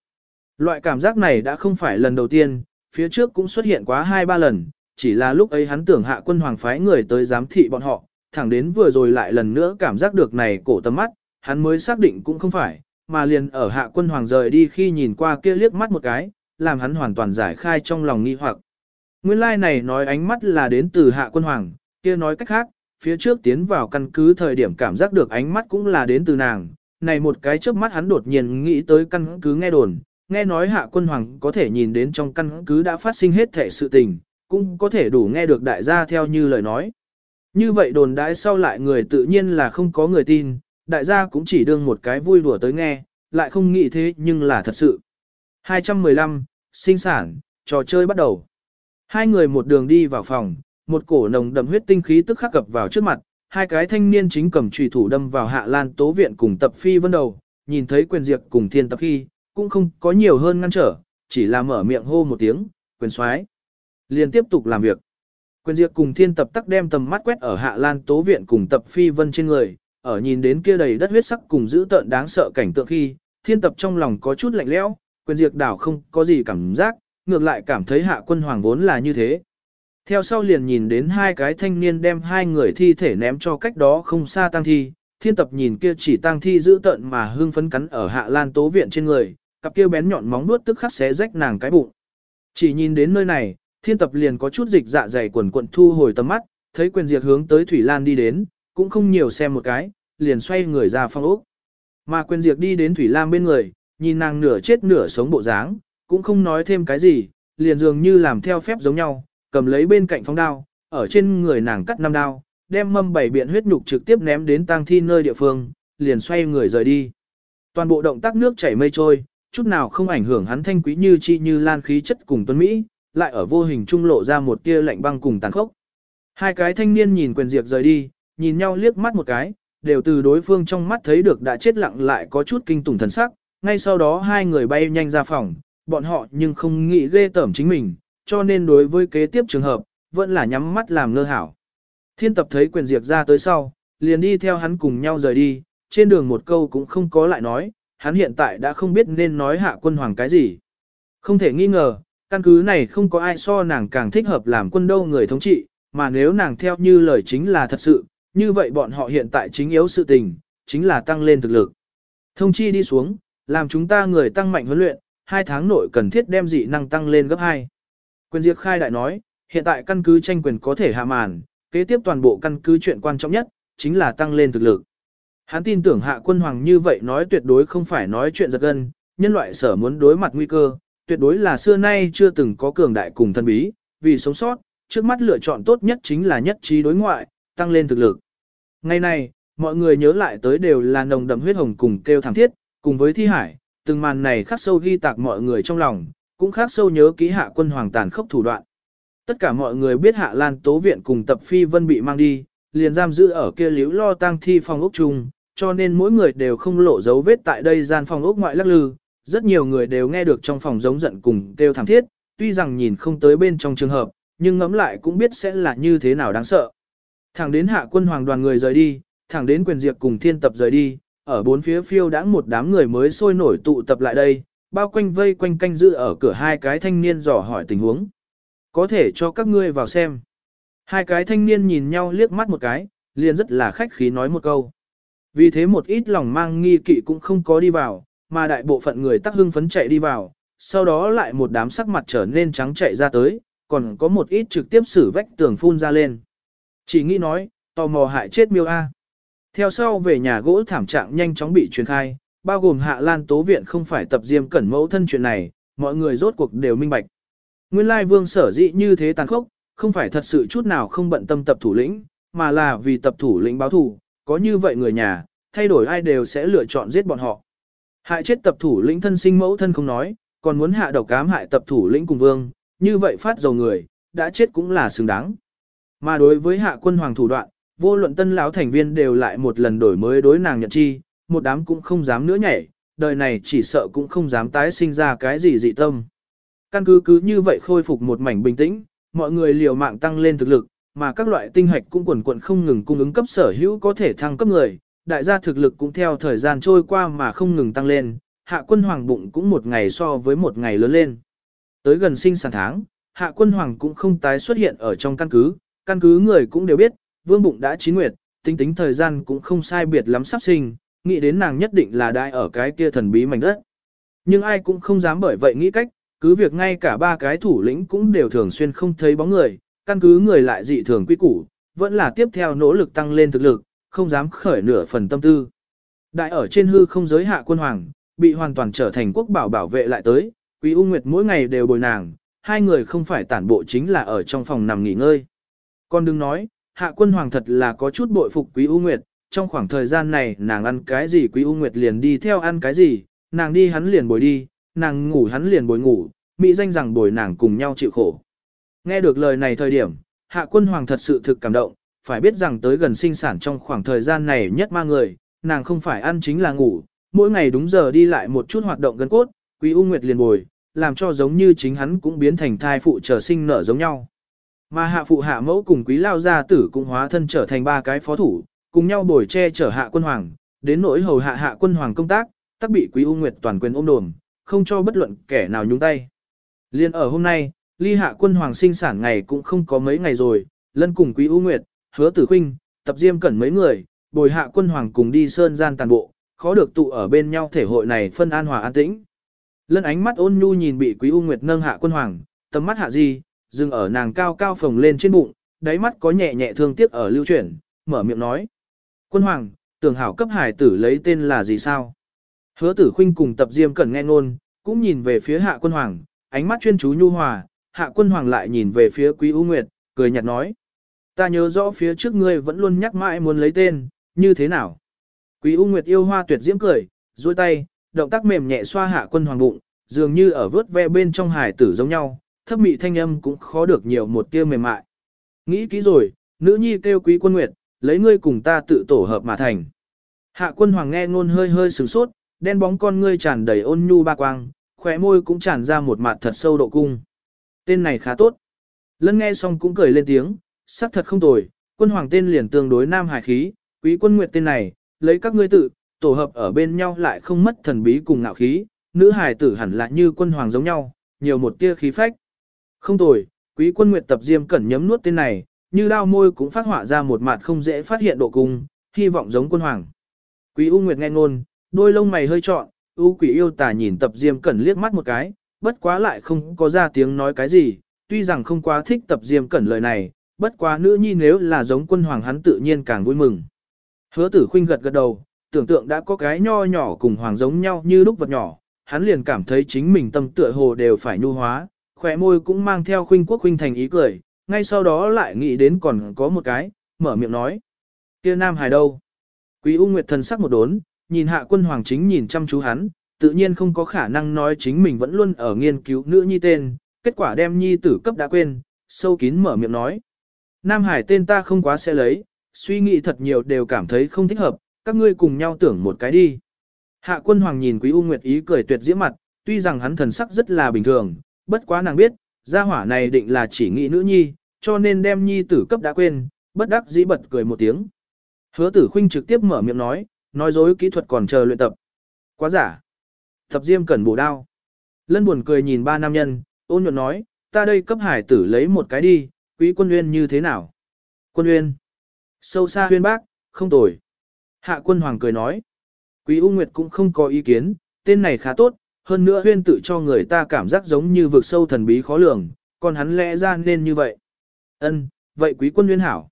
Loại cảm giác này đã không phải lần đầu tiên, phía trước cũng xuất hiện quá hai ba lần, chỉ là lúc ấy hắn tưởng hạ quân hoàng phái người tới giám thị bọn họ, thẳng đến vừa rồi lại lần nữa cảm giác được này cổ tầm mắt, hắn mới xác định cũng không phải, mà liền ở hạ quân hoàng rời đi khi nhìn qua kia liếc mắt một cái, làm hắn hoàn toàn giải khai trong lòng nghi hoặc. Nguyên lai like này nói ánh mắt là đến từ hạ quân hoàng, kia nói cách khác, phía trước tiến vào căn cứ thời điểm cảm giác được ánh mắt cũng là đến từ nàng. Này một cái trước mắt hắn đột nhiên nghĩ tới căn cứ nghe đồn, nghe nói hạ quân hoàng có thể nhìn đến trong căn cứ đã phát sinh hết thể sự tình, cũng có thể đủ nghe được đại gia theo như lời nói. Như vậy đồn đãi sau lại người tự nhiên là không có người tin, đại gia cũng chỉ đương một cái vui đùa tới nghe, lại không nghĩ thế nhưng là thật sự. 215, sinh sản, trò chơi bắt đầu. Hai người một đường đi vào phòng, một cổ nồng đậm huyết tinh khí tức khắc cập vào trước mặt, hai cái thanh niên chính cầm chùy thủ đâm vào hạ lan tố viện cùng tập phi vân đầu, nhìn thấy quyền diệt cùng thiên tập khi, cũng không có nhiều hơn ngăn trở, chỉ là mở miệng hô một tiếng, quyền soái liền tiếp tục làm việc. Quyền diệt cùng thiên tập tắc đem tầm mắt quét ở hạ lan tố viện cùng tập phi vân trên người, ở nhìn đến kia đầy đất huyết sắc cùng giữ tợn đáng sợ cảnh tượng khi, thiên tập trong lòng có chút lạnh lẽo, quyền diệt đảo không có gì cảm giác, ngược lại cảm thấy hạ quân hoàng vốn là như thế. Theo sau liền nhìn đến hai cái thanh niên đem hai người thi thể ném cho cách đó không xa tăng thi, thiên tập nhìn kia chỉ tăng thi giữ tợn mà hương phấn cắn ở hạ lan tố viện trên người, cặp kia bén nhọn móng nuốt tức khắc xé rách nàng cái bụng. Chỉ nhìn đến nơi này, thiên tập liền có chút dịch dạ dày quần quận thu hồi tầm mắt, thấy quyền diệt hướng tới Thủy Lan đi đến, cũng không nhiều xem một cái, liền xoay người ra phong ốc. Mà quyền diệt đi đến Thủy Lam bên người, nhìn nàng nửa chết nửa sống bộ dáng, cũng không nói thêm cái gì, liền dường như làm theo phép giống nhau, cầm lấy bên cạnh phong đao, ở trên người nàng cắt năm đao, đem mâm bảy biện huyết nhục trực tiếp ném đến tang thi nơi địa phương, liền xoay người rời đi. Toàn bộ động tác nước chảy mây trôi, chút nào không ảnh hưởng hắn thanh quý như chi như lan khí chất cùng tuấn Mỹ, lại ở vô hình trung lộ ra một tia lạnh băng cùng tàn khốc. Hai cái thanh niên nhìn quyền diệt rời đi, nhìn nhau liếc mắt một cái, đều từ đối phương trong mắt thấy được đã chết lặng lại có chút kinh tủng thần sắc, ngay sau đó hai người bay nhanh ra phòng, bọn họ nhưng không nghĩ ghê tởm chính mình, cho nên đối với kế tiếp trường hợp, vẫn là nhắm mắt làm ngơ hảo. Thiên tập thấy quyền diệt ra tới sau, liền đi theo hắn cùng nhau rời đi, trên đường một câu cũng không có lại nói, hắn hiện tại đã không biết nên nói hạ quân hoàng cái gì. Không thể nghi ngờ, căn cứ này không có ai so nàng càng thích hợp làm quân đâu người thống trị, mà nếu nàng theo như lời chính là thật sự, như vậy bọn họ hiện tại chính yếu sự tình, chính là tăng lên thực lực. Thông chi đi xuống, làm chúng ta người tăng mạnh huấn luyện, hai tháng nội cần thiết đem dị năng tăng lên gấp 2. Quyền Diệp Khai đại nói, hiện tại căn cứ tranh quyền có thể hạ màn, kế tiếp toàn bộ căn cứ chuyện quan trọng nhất, chính là tăng lên thực lực. Hắn tin tưởng hạ quân hoàng như vậy nói tuyệt đối không phải nói chuyện giật gân, nhân loại sở muốn đối mặt nguy cơ, tuyệt đối là xưa nay chưa từng có cường đại cùng thân bí, vì sống sót, trước mắt lựa chọn tốt nhất chính là nhất trí đối ngoại, tăng lên thực lực. Ngày này, mọi người nhớ lại tới đều là nồng đậm huyết hồng cùng kêu thảm thiết, cùng với thi hải, từng màn này khắc sâu ghi tạc mọi người trong lòng, cũng khắc sâu nhớ ký hạ quân hoàng tàn khốc thủ đoạn. Tất cả mọi người biết hạ lan tố viện cùng tập phi vân bị mang đi, liền giam giữ ở kia liễu lo tang thi phòng ốc chung, cho nên mỗi người đều không lộ dấu vết tại đây gian phòng ốc ngoại lắc lư. Rất nhiều người đều nghe được trong phòng giống giận cùng kêu thảm thiết, tuy rằng nhìn không tới bên trong trường hợp, nhưng ngẫm lại cũng biết sẽ là như thế nào đáng sợ. Thẳng đến hạ quân hoàng đoàn người rời đi, thẳng đến quyền diệt cùng thiên tập rời đi, ở bốn phía phiêu đã một đám người mới sôi nổi tụ tập lại đây, bao quanh vây quanh canh giữ ở cửa hai cái thanh niên dò hỏi tình huống. Có thể cho các ngươi vào xem. Hai cái thanh niên nhìn nhau liếc mắt một cái, liền rất là khách khí nói một câu. Vì thế một ít lòng mang nghi kỵ cũng không có đi vào, mà đại bộ phận người tắc hưng phấn chạy đi vào, sau đó lại một đám sắc mặt trở nên trắng chạy ra tới, còn có một ít trực tiếp xử vách tường phun ra lên. Chỉ nghĩ nói, tò mò hại chết miêu A. Theo sau về nhà gỗ thảm trạng nhanh chóng bị truyền khai, bao gồm hạ lan tố viện không phải tập diêm cẩn mẫu thân chuyện này, mọi người rốt cuộc đều minh bạch. Nguyên lai vương sở dĩ như thế tàn khốc, không phải thật sự chút nào không bận tâm tập thủ lĩnh, mà là vì tập thủ lĩnh báo thù, có như vậy người nhà, thay đổi ai đều sẽ lựa chọn giết bọn họ. Hại chết tập thủ lĩnh thân sinh mẫu thân không nói, còn muốn hạ độc cám hại tập thủ lĩnh cùng vương, như vậy phát dầu người, đã chết cũng là xứng đáng. Mà đối với hạ quân hoàng thủ đoạn, vô luận tân lão thành viên đều lại một lần đổi mới đối nàng nhận chi, một đám cũng không dám nữa nhảy, đời này chỉ sợ cũng không dám tái sinh ra cái gì dị tâm. Căn cứ cứ như vậy khôi phục một mảnh bình tĩnh, mọi người liều mạng tăng lên thực lực, mà các loại tinh hạch cũng quần quần không ngừng cung ứng cấp sở hữu có thể thăng cấp người, đại gia thực lực cũng theo thời gian trôi qua mà không ngừng tăng lên, hạ quân hoàng bụng cũng một ngày so với một ngày lớn lên. Tới gần sinh sản tháng, hạ quân hoàng cũng không tái xuất hiện ở trong căn cứ, căn cứ người cũng đều biết, vương bụng đã chín nguyệt, tính tính thời gian cũng không sai biệt lắm sắp sinh, nghĩ đến nàng nhất định là đại ở cái kia thần bí mảnh đất. Nhưng ai cũng không dám bởi vậy nghĩ cách, cứ việc ngay cả ba cái thủ lĩnh cũng đều thường xuyên không thấy bóng người, căn cứ người lại dị thường quy củ, vẫn là tiếp theo nỗ lực tăng lên thực lực, không dám khởi nửa phần tâm tư. Đại ở trên hư không giới hạ quân hoàng, bị hoàn toàn trở thành quốc bảo bảo vệ lại tới, Quý U Nguyệt mỗi ngày đều bồi nàng, hai người không phải tản bộ chính là ở trong phòng nằm nghỉ ngơi. Con đừng nói, hạ quân hoàng thật là có chút bội phục Quý U Nguyệt, trong khoảng thời gian này nàng ăn cái gì Quý U Nguyệt liền đi theo ăn cái gì, nàng đi hắn liền bồi đi, nàng ngủ hắn liền bồi ngủ, mỹ danh rằng bồi nàng cùng nhau chịu khổ. Nghe được lời này thời điểm, hạ quân hoàng thật sự thực cảm động, phải biết rằng tới gần sinh sản trong khoảng thời gian này nhất ma người, nàng không phải ăn chính là ngủ, mỗi ngày đúng giờ đi lại một chút hoạt động gân cốt, quý u nguyệt liền bồi, làm cho giống như chính hắn cũng biến thành thai phụ trở sinh nở giống nhau. Mà hạ phụ hạ mẫu cùng quý lao gia tử cũng hóa thân trở thành ba cái phó thủ, cùng nhau bồi che chở hạ quân hoàng, đến nỗi hầu hạ hạ quân hoàng công tác, tắc bị quý u nguyệt toàn quyền ôm đồm, không cho bất luận kẻ nào nhúng tay. Liên ở hôm nay, ly hạ quân hoàng sinh sản ngày cũng không có mấy ngày rồi, lân cùng quý u nguyệt, hứa tử khinh, tập diêm cẩn mấy người, bồi hạ quân hoàng cùng đi sơn gian tàn bộ, khó được tụ ở bên nhau thể hội này phân an hòa an tĩnh. Lân ánh mắt ôn nhu nhìn bị quý u nguyệt nâng hạ quân hoàng, tầm mắt hạ gì, dừng ở nàng cao cao phồng lên trên bụng, đáy mắt có nhẹ nhẹ thương tiếc ở lưu chuyển, mở miệng nói. Quân hoàng, tưởng hảo cấp hải tử lấy tên là gì sao? Hứa tử khinh cùng tập diêm cẩn nghe ngôn, cũng nhìn về phía hạ quân hoàng, ánh mắt chuyên chú nhu hòa, hạ quân hoàng lại nhìn về phía quý u nguyệt, cười nhạt nói. Ta nhớ rõ phía trước ngươi vẫn luôn nhắc mãi muốn lấy tên, như thế nào? Quý u nguyệt yêu hoa tuyệt diễm cười, duỗi tay, động tác mềm nhẹ xoa hạ quân hoàng bụng, dường như ở vớt ve bên trong hải tử giống nhau, thấp mị thanh âm cũng khó được nhiều một tia mềm mại. Nghĩ kỹ rồi, nữ nhi kêu quý quân nguyệt, lấy ngươi cùng ta tự tổ hợp mà thành. Hạ quân hoàng nghe ngôn hơi hơi sửng sốt, đen bóng con ngươi tràn đầy ôn nhu ba quang, khóe môi cũng tràn ra một mặt thật sâu độ cung. Tên này khá tốt. Lân nghe xong cũng cười lên tiếng, sắc thật không tồi, quân hoàng tên liền tương đối nam hải khí, quý quân nguyệt tên này, lấy các ngươi tự, tổ hợp ở bên nhau lại không mất thần bí cùng ngạo khí, nữ hải tử hẳn là như quân hoàng giống nhau, nhiều một tia khí phách. Không tồi, quý quân nguyệt tập diêm cẩn nhấm nuốt tên này, như đao môi cũng phát họa ra một mặt không dễ phát hiện độ cung, hy vọng giống quân hoàng. Quý U Nguyệt nghe ngôn, đôi lông mày hơi trọn, U quỷ yêu tà nhìn tập diêm cẩn liếc mắt một cái, bất quá lại không có ra tiếng nói cái gì, tuy rằng không quá thích tập diêm cẩn lời này, bất quá nữ nhi nếu là giống quân hoàng hắn tự nhiên càng vui mừng. Hứa tử khinh gật gật đầu, tưởng tượng đã có cái nho nhỏ cùng hoàng giống nhau như lúc vật nhỏ, hắn liền cảm thấy chính mình tâm tựa hồ đều phải nhu hóa, khỏe môi cũng mang theo khuynh quốc khuynh thành ý cười, ngay sau đó lại nghĩ đến còn có một cái, mở miệng nói. kia nam hài đâu? Quý U Nguyệt thần sắc một đốn, nhìn hạ quân hoàng chính nhìn chăm chú hắn, tự nhiên không có khả năng nói chính mình vẫn luôn ở nghiên cứu nữ nhi tên, kết quả đem nhi tử cấp đã quên, sâu kín mở miệng nói. Nam Hải tên ta không quá sẽ lấy, suy nghĩ thật nhiều đều cảm thấy không thích hợp, các ngươi cùng nhau tưởng một cái đi. Hạ quân hoàng nhìn Quý U Nguyệt ý cười tuyệt diễm mặt, tuy rằng hắn thần sắc rất là bình thường, bất quá nàng biết, gia hỏa này định là chỉ nghĩ nữ nhi, cho nên đem nhi tử cấp đã quên, bất đắc dĩ bật cười một tiếng. Hứa tử khinh trực tiếp mở miệng nói, nói dối kỹ thuật còn chờ luyện tập. Quá giả. Tập diêm cần bổ đao. Lân buồn cười nhìn ba nam nhân, ôn nhuận nói, ta đây cấp hải tử lấy một cái đi, quý quân uyên như thế nào? Quân uyên. Sâu xa huyên bác, không tồi. Hạ quân hoàng cười nói. Quý U Nguyệt cũng không có ý kiến, tên này khá tốt, hơn nữa huyên tự cho người ta cảm giác giống như vực sâu thần bí khó lường, còn hắn lẽ ra nên như vậy. Ân, vậy quý quân huyên hảo.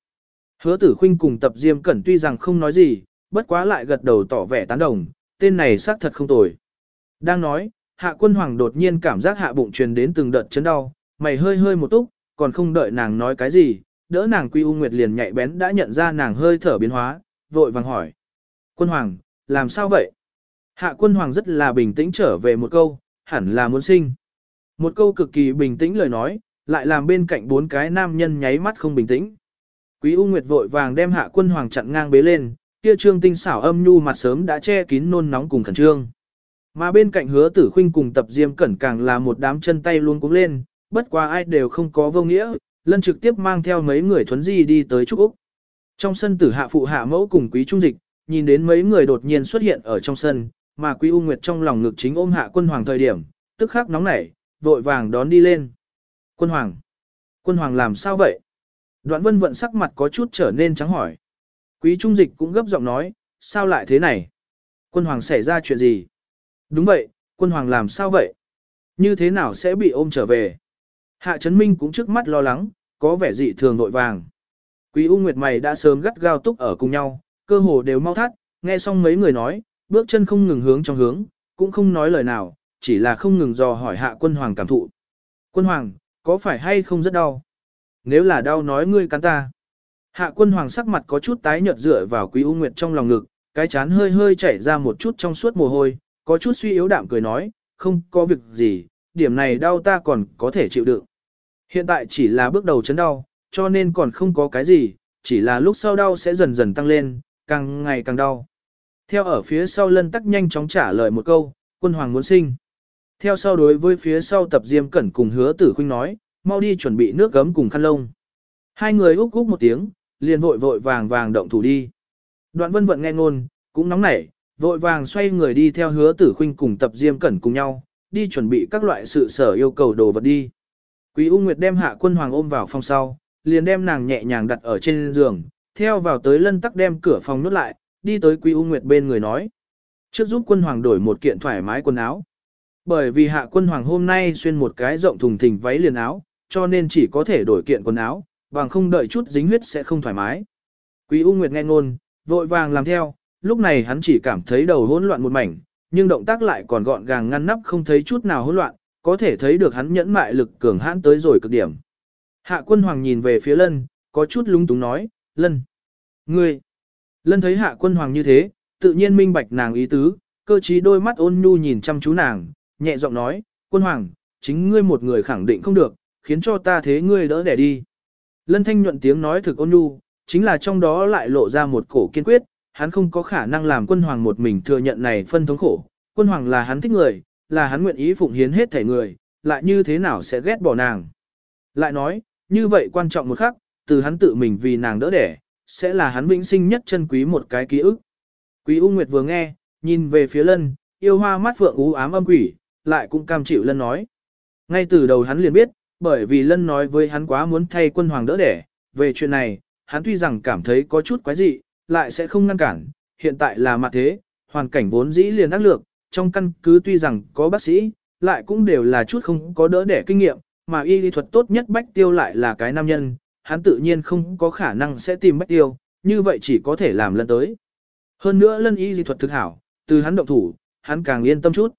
Hứa tử khinh cùng tập diêm cẩn tuy rằng không nói gì, bất quá lại gật đầu tỏ vẻ tán đồng, tên này xác thật không tồi. Đang nói, hạ quân hoàng đột nhiên cảm giác hạ bụng truyền đến từng đợt chấn đau, mày hơi hơi một túc, còn không đợi nàng nói cái gì, đỡ nàng quy u nguyệt liền nhạy bén đã nhận ra nàng hơi thở biến hóa, vội vàng hỏi. Quân hoàng, làm sao vậy? Hạ quân hoàng rất là bình tĩnh trở về một câu, hẳn là muốn sinh. Một câu cực kỳ bình tĩnh lời nói, lại làm bên cạnh bốn cái nam nhân nháy mắt không bình tĩnh. Quý U Nguyệt vội vàng đem hạ quân hoàng chặn ngang bế lên, kia trương tinh xảo âm nhu mặt sớm đã che kín nôn nóng cùng khẩn trương. Mà bên cạnh hứa tử khinh cùng tập diêm cẩn càng là một đám chân tay luôn cúng lên, bất quá ai đều không có vô nghĩa, lân trực tiếp mang theo mấy người thuấn di đi tới Trúc Úc. Trong sân tử hạ phụ hạ mẫu cùng quý trung dịch, nhìn đến mấy người đột nhiên xuất hiện ở trong sân, mà quý U Nguyệt trong lòng ngực chính ôm hạ quân hoàng thời điểm, tức khắc nóng nảy, vội vàng đón đi lên. Quân hoàng! Quân hoàng làm sao vậy? Đoạn vân vận sắc mặt có chút trở nên trắng hỏi. Quý trung dịch cũng gấp giọng nói, sao lại thế này? Quân hoàng xảy ra chuyện gì? Đúng vậy, quân hoàng làm sao vậy? Như thế nào sẽ bị ôm trở về? Hạ Trấn Minh cũng trước mắt lo lắng, có vẻ dị thường nội vàng. Quý U Nguyệt mày đã sớm gắt gao túc ở cùng nhau, cơ hồ đều mau thắt, nghe xong mấy người nói, bước chân không ngừng hướng trong hướng, cũng không nói lời nào, chỉ là không ngừng dò hỏi hạ quân hoàng cảm thụ. Quân hoàng, có phải hay không rất đau? Nếu là đau nói ngươi cắn ta. Hạ quân hoàng sắc mặt có chút tái nhợt dựa vào quý U Nguyệt trong lòng ngực, cái chán hơi hơi chảy ra một chút trong suốt mồ hôi, có chút suy yếu đạm cười nói, không có việc gì, điểm này đau ta còn có thể chịu đựng. Hiện tại chỉ là bước đầu chấn đau, cho nên còn không có cái gì, chỉ là lúc sau đau sẽ dần dần tăng lên, càng ngày càng đau. Theo ở phía sau lân tắc nhanh chóng trả lời một câu, quân hoàng muốn sinh. Theo sau đối với phía sau tập diêm cẩn cùng hứa tử khuynh nói, mau đi chuẩn bị nước gấm cùng khăn lông. Hai người úc úc một tiếng, liền vội vội vàng vàng động thủ đi. Đoạn vân vận nghe ngôn, cũng nóng nảy, vội vàng xoay người đi theo hứa tử khuynh cùng tập diêm cẩn cùng nhau, đi chuẩn bị các loại sự sở yêu cầu đồ vật đi. Quý U Nguyệt đem hạ quân hoàng ôm vào phòng sau, liền đem nàng nhẹ nhàng đặt ở trên giường, theo vào tới lân tắc đem cửa phòng nút lại, đi tới Quý U Nguyệt bên người nói. Trước giúp quân hoàng đổi một kiện thoải mái quần áo. Bởi vì hạ quân hoàng hôm nay xuyên một cái rộng thùng thình váy liền áo, cho nên chỉ có thể đổi kiện quần áo, bằng không đợi chút dính huyết sẽ không thoải mái. Quý U Nguyệt nghe ngôn, vội vàng làm theo, lúc này hắn chỉ cảm thấy đầu hỗn loạn một mảnh, nhưng động tác lại còn gọn gàng ngăn nắp không thấy chút nào hỗn loạn, có thể thấy được hắn nhẫn mại lực cường hãn tới rồi cực điểm. Hạ quân hoàng nhìn về phía lân, có chút lung túng nói, lân, ngươi. Lân thấy hạ quân hoàng như thế, tự nhiên minh bạch nàng ý tứ, cơ trí đôi mắt ôn nhu nhìn chăm chú nàng, nhẹ giọng nói, quân hoàng, chính ngươi một người khẳng định không được, khiến cho ta thế ngươi đỡ đẻ đi. Lân thanh nhuận tiếng nói thực ôn nhu, chính là trong đó lại lộ ra một cổ kiên quyết, hắn không có khả năng làm quân hoàng một mình thừa nhận này phân thống khổ, quân hoàng là hắn thích người, là hắn nguyện ý phụng hiến hết thể người, lại như thế nào sẽ ghét bỏ nàng. Lại nói, như vậy quan trọng một khắc, từ hắn tự mình vì nàng đỡ đẻ, sẽ là hắn vĩnh sinh nhất chân quý một cái ký ức. Quý U Nguyệt vừa nghe, nhìn về phía lân, yêu hoa mắt phượng ú ám âm quỷ, lại cũng cam chịu lân nói. Ngay từ đầu hắn liền biết, bởi vì lân nói với hắn quá muốn thay quân hoàng đỡ đẻ, về chuyện này, hắn tuy rằng cảm thấy có chút quái dị, lại sẽ không ngăn cản, hiện tại là mặt thế, hoàn cảnh vốn dĩ liền ác lược, trong căn cứ tuy rằng có bác sĩ, lại cũng đều là chút không có đỡ đẻ kinh nghiệm, mà y lý thuật tốt nhất bách tiêu lại là cái nam nhân, hắn tự nhiên không có khả năng sẽ tìm bách tiêu, như vậy chỉ có thể làm lân tới. Hơn nữa lân y di thuật thực hảo, từ hắn động thủ, hắn càng yên tâm chút.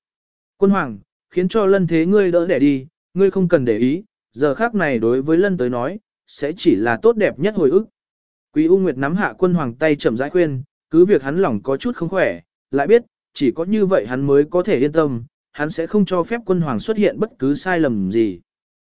Quân hoàng, khiến cho lân thế ngươi đỡ đẻ đi, ngươi không cần để ý, giờ khác này đối với lân tới nói, sẽ chỉ là tốt đẹp nhất hồi ức. Quý U Nguyệt nắm hạ quân hoàng tay chậm rãi khuyên, cứ việc hắn lòng có chút không khỏe, lại biết, chỉ có như vậy hắn mới có thể yên tâm, hắn sẽ không cho phép quân hoàng xuất hiện bất cứ sai lầm gì.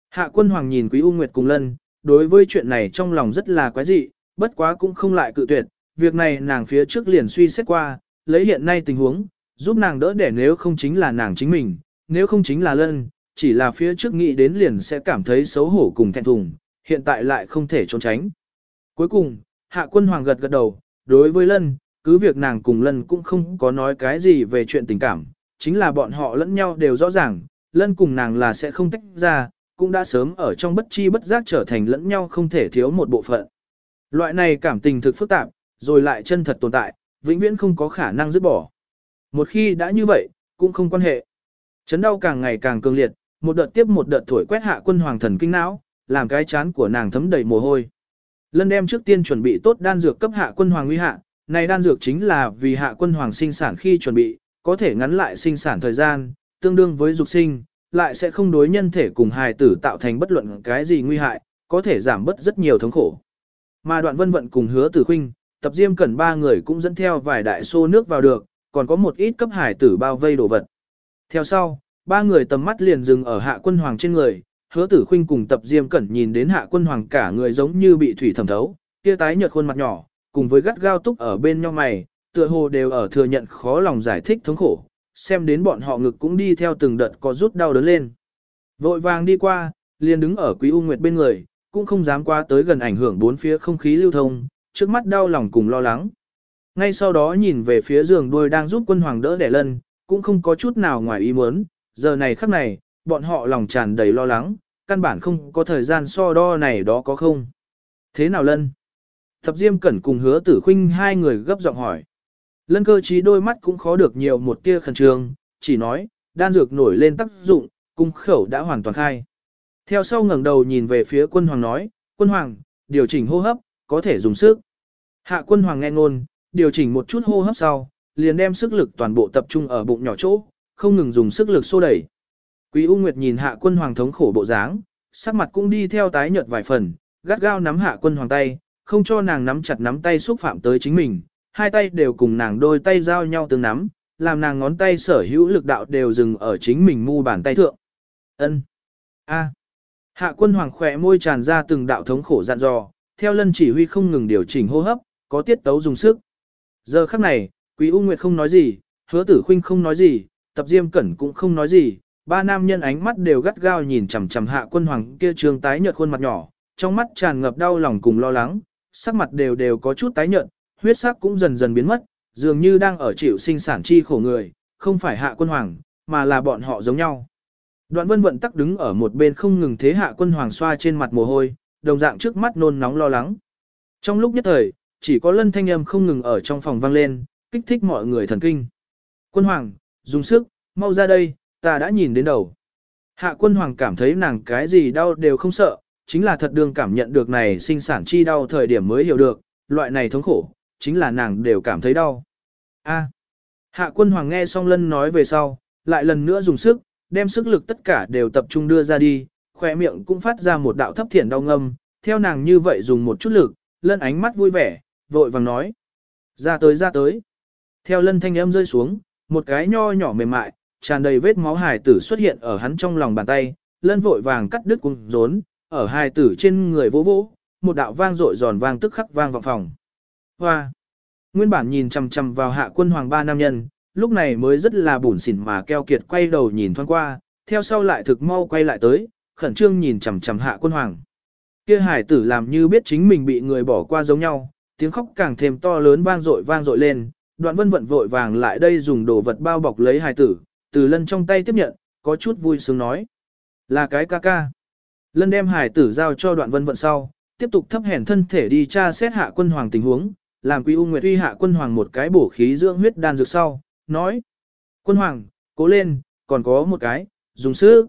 Hạ quân hoàng nhìn Quý U Nguyệt cùng lân, đối với chuyện này trong lòng rất là quái dị, bất quá cũng không lại cự tuyệt, việc này nàng phía trước liền suy xét qua, lấy hiện nay tình huống, giúp nàng đỡ để nếu không chính là nàng chính mình, nếu không chính là lân, chỉ là phía trước nghĩ đến liền sẽ cảm thấy xấu hổ cùng thẹn thùng, hiện tại lại không thể trốn tránh. Cuối cùng, hạ quân hoàng gật gật đầu, đối với lân, cứ việc nàng cùng lân cũng không có nói cái gì về chuyện tình cảm, chính là bọn họ lẫn nhau đều rõ ràng, lân cùng nàng là sẽ không tách ra, cũng đã sớm ở trong bất chi bất giác trở thành lẫn nhau không thể thiếu một bộ phận. Loại này cảm tình thực phức tạp, rồi lại chân thật tồn tại, vĩnh viễn không có khả năng dứt bỏ. Một khi đã như vậy, cũng không quan hệ. Chấn đau càng ngày càng cường liệt, một đợt tiếp một đợt thổi quét hạ quân hoàng thần kinh não, làm cái chán của nàng thấm đầy mồ hôi. Lân đem trước tiên chuẩn bị tốt đan dược cấp hạ quân hoàng nguy hạ, này đan dược chính là vì hạ quân hoàng sinh sản khi chuẩn bị, có thể ngắn lại sinh sản thời gian, tương đương với dục sinh, lại sẽ không đối nhân thể cùng hài tử tạo thành bất luận cái gì nguy hại, có thể giảm bớt rất nhiều thống khổ. Mà đoạn vân vận cùng hứa tử khinh, tập diêm cẩn ba người cũng dẫn theo vài đại xô nước vào được, còn có một ít cấp hải tử bao vây đồ vật. Theo sau, ba người tầm mắt liền dừng ở hạ quân hoàng trên người, hứa tử khinh cùng tập diêm cẩn nhìn đến hạ quân hoàng cả người giống như bị thủy thẩm thấu, kia tái nhợt khuôn mặt nhỏ, cùng với gắt gao túc ở bên nhau mày, tựa hồ đều ở thừa nhận khó lòng giải thích thống khổ, xem đến bọn họ ngực cũng đi theo từng đợt có rút đau đớn lên. Vội vàng đi qua, liền đứng ở Quý U Nguyệt bên người, cũng không dám qua tới gần ảnh hưởng bốn phía không khí lưu thông, trước mắt đau lòng cùng lo lắng. Ngay sau đó nhìn về phía giường đuôi đang giúp quân hoàng đỡ đẻ lân, cũng không có chút nào ngoài ý muốn, giờ này khắc này, bọn họ lòng tràn đầy lo lắng, căn bản không có thời gian so đo này đó có không. Thế nào lân? Thập Diêm Cẩn cùng hứa tử khinh hai người gấp giọng hỏi. Lân cơ trí đôi mắt cũng khó được nhiều một tia khẩn trương, chỉ nói, đan dược nổi lên tác dụng, cung khẩu đã hoàn toàn khai. Theo sau ngẩng đầu nhìn về phía quân hoàng nói, quân hoàng, điều chỉnh hô hấp, có thể dùng sức. Hạ quân hoàng nghe ngôn, điều chỉnh một chút hô hấp sau, liền đem sức lực toàn bộ tập trung ở bụng nhỏ chỗ, không ngừng dùng sức lực xô đẩy. Quý U Nguyệt nhìn hạ quân hoàng thống khổ bộ dáng, sắc mặt cũng đi theo tái nhợt vài phần, gắt gao nắm hạ quân hoàng tay, không cho nàng nắm chặt nắm tay xúc phạm tới chính mình, hai tay đều cùng nàng đôi tay giao nhau tương nắm, làm nàng ngón tay sở hữu lực đạo đều dừng ở chính mình mu bàn tay thượng. Ân. A. Hạ quân hoàng khỏe môi tràn ra từng đạo thống khổ dặn dò, theo lân chỉ huy không ngừng điều chỉnh hô hấp, có tiết tấu dùng sức. Giờ khắc này, Quý U Nguyệt không nói gì, hứa tử khuynh không nói gì, tập diêm cẩn cũng không nói gì, ba nam nhân ánh mắt đều gắt gao nhìn chằm chằm hạ quân hoàng kia trường tái nhợt khuôn mặt nhỏ, trong mắt tràn ngập đau lòng cùng lo lắng, sắc mặt đều đều có chút tái nhợt, huyết sắc cũng dần dần biến mất, dường như đang ở chịu sinh sản chi khổ người, không phải hạ quân hoàng, mà là bọn họ giống nhau. Đoạn vân vận tắc đứng ở một bên không ngừng thế hạ quân hoàng xoa trên mặt mồ hôi, đồng dạng trước mắt nôn nóng lo lắng. Trong lúc nhất thời, chỉ có lân thanh âm không ngừng ở trong phòng vang lên, kích thích mọi người thần kinh. Quân hoàng, dùng sức, mau ra đây, ta đã nhìn đến đầu. Hạ quân hoàng cảm thấy nàng cái gì đau đều không sợ, chính là thật đương cảm nhận được này sinh sản chi đau thời điểm mới hiểu được, loại này thống khổ, chính là nàng đều cảm thấy đau. A. Hạ quân hoàng nghe xong lân nói về sau, lại lần nữa dùng sức, đem sức lực tất cả đều tập trung đưa ra đi, khỏe miệng cũng phát ra một đạo thấp thiển đau ngâm, theo nàng như vậy dùng một chút lực, lân ánh mắt vui vẻ, vội vàng nói. Ra tới ra tới. Theo lân thanh âm rơi xuống, một cái nho nhỏ mềm mại, tràn đầy vết máu hài tử xuất hiện ở hắn trong lòng bàn tay, lân vội vàng cắt đứt cung rốn, ở hài tử trên người vỗ vỗ, một đạo vang rội giòn vang tức khắc vang vọng phòng. Hoa! Nguyên bản nhìn chằm chằm vào hạ quân hoàng ba nam nhân, lúc này mới rất là bủn xỉn mà keo kiệt quay đầu nhìn thoáng qua, theo sau lại thực mau quay lại tới, khẩn trương nhìn chằm chằm hạ quân hoàng. Kia hải tử làm như biết chính mình bị người bỏ qua giống nhau, tiếng khóc càng thêm to lớn vang dội vang dội lên, đoạn vân vận vội vàng lại đây dùng đồ vật bao bọc lấy hải tử, từ lân trong tay tiếp nhận, có chút vui sướng nói. Là cái ca ca. Lân đem hải tử giao cho đoạn vân vận sau, tiếp tục thấp hèn thân thể đi tra xét hạ quân hoàng tình huống, làm quý u nguyệt uy hạ quân hoàng một cái bổ khí dưỡng huyết đan dược sau, nói. Quân hoàng, cố lên, còn có một cái, dùng sức.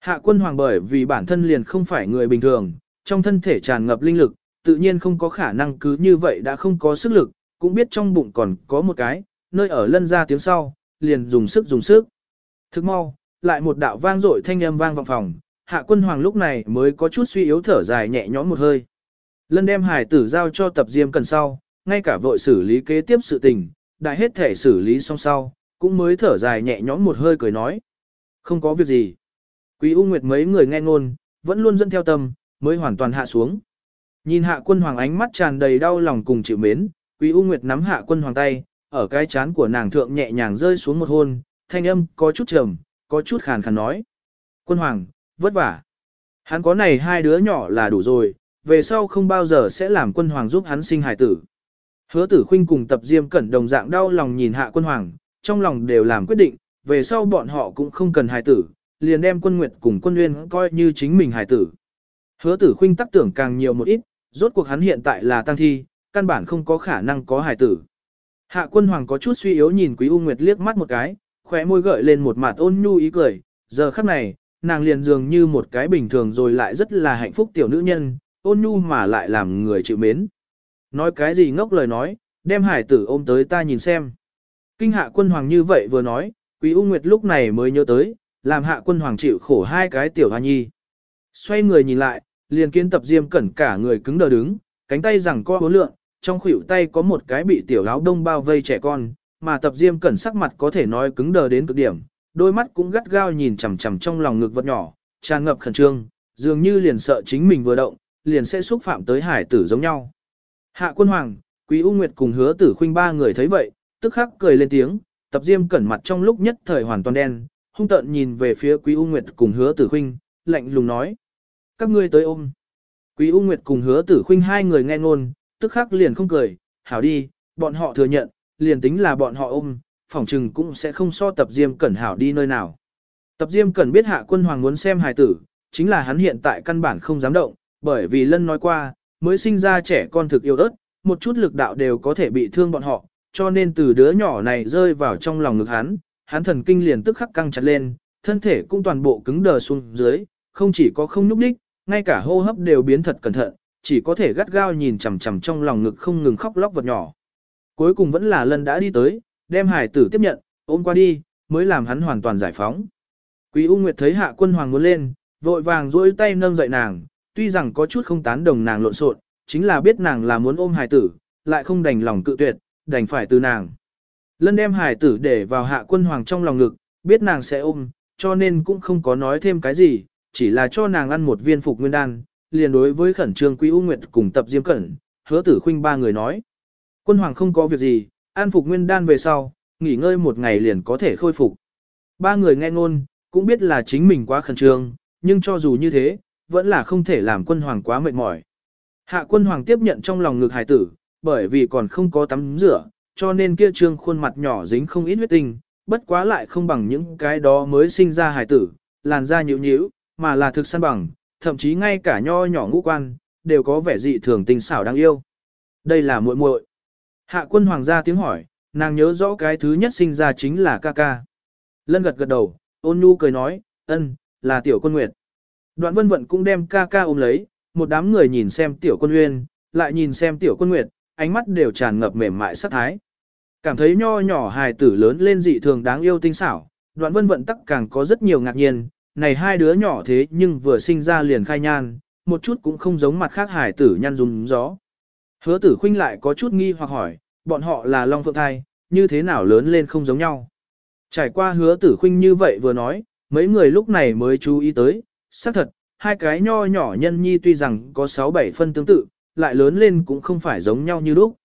Hạ quân hoàng bởi vì bản thân liền không phải người bình thường, trong thân thể tràn ngập linh lực, tự nhiên không có khả năng cứ như vậy đã không có sức lực, cũng biết trong bụng còn có một cái, nơi ở lân ra tiếng sau, liền dùng sức dùng sức. Thức mau, lại một đạo vang dội thanh âm vang vọng phòng, hạ quân hoàng lúc này mới có chút suy yếu thở dài nhẹ nhõm một hơi. Lân đem hải tử giao cho tập diêm cần sau, ngay cả vội xử lý kế tiếp sự tình, đại hết thể xử lý xong sau, cũng mới thở dài nhẹ nhõm một hơi cười nói. Không có việc gì. Quý U Nguyệt mấy người nghe ngôn, vẫn luôn dẫn theo tâm, mới hoàn toàn hạ xuống. Nhìn hạ quân hoàng ánh mắt tràn đầy đau lòng cùng chịu mến, Quý U Nguyệt nắm hạ quân hoàng tay, ở cái chán của nàng thượng nhẹ nhàng rơi xuống một hôn, thanh âm có chút trầm, có chút khàn khàn nói. Quân hoàng, vất vả. Hắn có này hai đứa nhỏ là đủ rồi, về sau không bao giờ sẽ làm quân hoàng giúp hắn sinh hải tử. Hứa tử Khinh cùng tập diêm cẩn đồng dạng đau lòng nhìn hạ quân hoàng, trong lòng đều làm quyết định, về sau bọn họ cũng không cần hải tử, liền đem quân nguyệt cùng quân nguyên coi như chính mình hải tử. Hứa tử Khinh tắc tưởng càng nhiều một ít, rốt cuộc hắn hiện tại là tăng thi, căn bản không có khả năng có hải tử. Hạ quân hoàng có chút suy yếu nhìn quý U Nguyệt liếc mắt một cái, khóe môi gợi lên một mặt ôn nhu ý cười, giờ khắc này, nàng liền dường như một cái bình thường rồi lại rất là hạnh phúc tiểu nữ nhân, ôn nhu mà lại làm người chịu mến. Nói cái gì ngốc lời nói, đem hải tử ôm tới ta nhìn xem. Kinh hạ quân hoàng như vậy vừa nói, quý U Nguyệt lúc này mới nhớ tới, làm hạ quân hoàng chịu khổ hai cái tiểu hoa nhi. Xoay người nhìn lại, liền kiến tập diêm cẩn cả người cứng đờ đứng, cánh tay rằng co hối lượng, trong khuỷu tay có một cái bị tiểu áo đông bao vây trẻ con, mà tập diêm cẩn sắc mặt có thể nói cứng đờ đến cực điểm, đôi mắt cũng gắt gao nhìn chằm chằm trong lòng ngực vật nhỏ, tràn ngập khẩn trương, dường như liền sợ chính mình vừa động, liền sẽ xúc phạm tới hải tử giống nhau. Hạ quân hoàng, quý U Nguyệt cùng hứa tử khuynh ba người thấy vậy, tức khắc cười lên tiếng, tập diêm cẩn mặt trong lúc nhất thời hoàn toàn đen, hung tợn nhìn về phía quý U Nguyệt cùng hứa tử khuynh, lạnh lùng nói. Các ngươi tới ôm. Quý U Nguyệt cùng hứa tử khuynh hai người nghe ngôn, tức khắc liền không cười, hảo đi, bọn họ thừa nhận, liền tính là bọn họ ôm, phỏng trừng cũng sẽ không so tập diêm cẩn hảo đi nơi nào. Tập diêm cẩn biết hạ quân hoàng muốn xem hài tử, chính là hắn hiện tại căn bản không dám động, bởi vì lân nói qua, mới sinh ra trẻ con thực yêu ớt, một chút lực đạo đều có thể bị thương bọn họ, cho nên từ đứa nhỏ này rơi vào trong lòng ngực hắn, hắn thần kinh liền tức khắc căng chặt lên, thân thể cũng toàn bộ cứng đờ xuống dưới, không chỉ có không nhúc đích, ngay cả hô hấp đều biến thật cẩn thận, chỉ có thể gắt gao nhìn chằm chằm trong lòng ngực không ngừng khóc lóc vật nhỏ. Cuối cùng vẫn là lần đã đi tới, đem hải tử tiếp nhận, ôm qua đi, mới làm hắn hoàn toàn giải phóng. Quý U Nguyệt thấy hạ quân hoàng muốn lên, vội vàng duỗi tay nâng dậy nàng, tuy rằng có chút không tán đồng nàng lộn xộn, chính là biết nàng là muốn ôm hải tử, lại không đành lòng cự tuyệt, đành phải từ nàng. Lân đem hải tử để vào hạ quân hoàng trong lòng ngực, biết nàng sẽ ôm, cho nên cũng không có nói thêm cái gì, chỉ là cho nàng ăn một viên phục nguyên đan, liền đối với khẩn trương quý U Nguyệt cùng tập diêm cẩn, hứa tử khuynh ba người nói. Quân hoàng không có việc gì, ăn phục nguyên đan về sau, nghỉ ngơi một ngày liền có thể khôi phục. Ba người nghe ngôn, cũng biết là chính mình quá khẩn trương, nhưng cho dù như thế, vẫn là không thể làm quân hoàng quá mệt mỏi. Hạ quân hoàng tiếp nhận trong lòng ngực hài tử, bởi vì còn không có tắm rửa, cho nên kia trương khuôn mặt nhỏ dính không ít huyết tinh, bất quá lại không bằng những cái đó mới sinh ra hài tử, làn da nhịu nhịu, mà là thực săn bằng, thậm chí ngay cả nho nhỏ ngũ quan, đều có vẻ dị thường tình xảo đáng yêu. Đây là muội muội. Hạ quân hoàng gia tiếng hỏi, nàng nhớ rõ cái thứ nhất sinh ra chính là ca ca. Lân gật gật đầu, ôn nhu cười nói, ân, là tiểu quân nguyệt. Đoạn vân vận cũng đem ca ca ôm lấy, một đám người nhìn xem tiểu quân uyên, lại nhìn xem tiểu quân nguyệt, ánh mắt đều tràn ngập mềm mại sắc thái. Cảm thấy nho nhỏ hài tử lớn lên dị thường đáng yêu tinh xảo, đoạn vân vận tắc càng có rất nhiều ngạc nhiên, này hai đứa nhỏ thế nhưng vừa sinh ra liền khai nhan, một chút cũng không giống mặt khác hài tử nhăn dùng gió. Hứa tử khuynh lại có chút nghi hoặc hỏi, bọn họ là long phượng thai, như thế nào lớn lên không giống nhau. Trải qua hứa tử khuynh như vậy vừa nói, mấy người lúc này mới chú ý tới, xác thật, hai cái nho nhỏ nhân nhi tuy rằng có 6-7 phân tương tự, lại lớn lên cũng không phải giống nhau như lúc.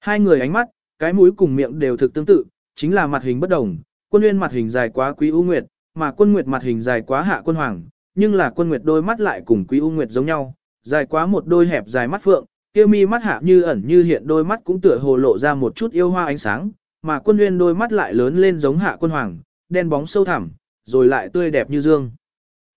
Hai người ánh mắt, cái mũi cùng miệng đều thực tương tự, chính là mặt hình bất đồng, quân nguyên mặt hình dài quá quý u nguyệt, mà quân nguyệt mặt hình dài quá hạ quân hoàng, nhưng là quân nguyệt đôi mắt lại cùng quý u nguyệt giống nhau, dài quá một đôi hẹp dài mắt phượng, kia mi mắt hạ như ẩn như hiện đôi mắt cũng tựa hồ lộ ra một chút yêu hoa ánh sáng, mà quân nguyên đôi mắt lại lớn lên giống hạ quân hoàng, đen bóng sâu thẳm, rồi lại tươi đẹp như dương.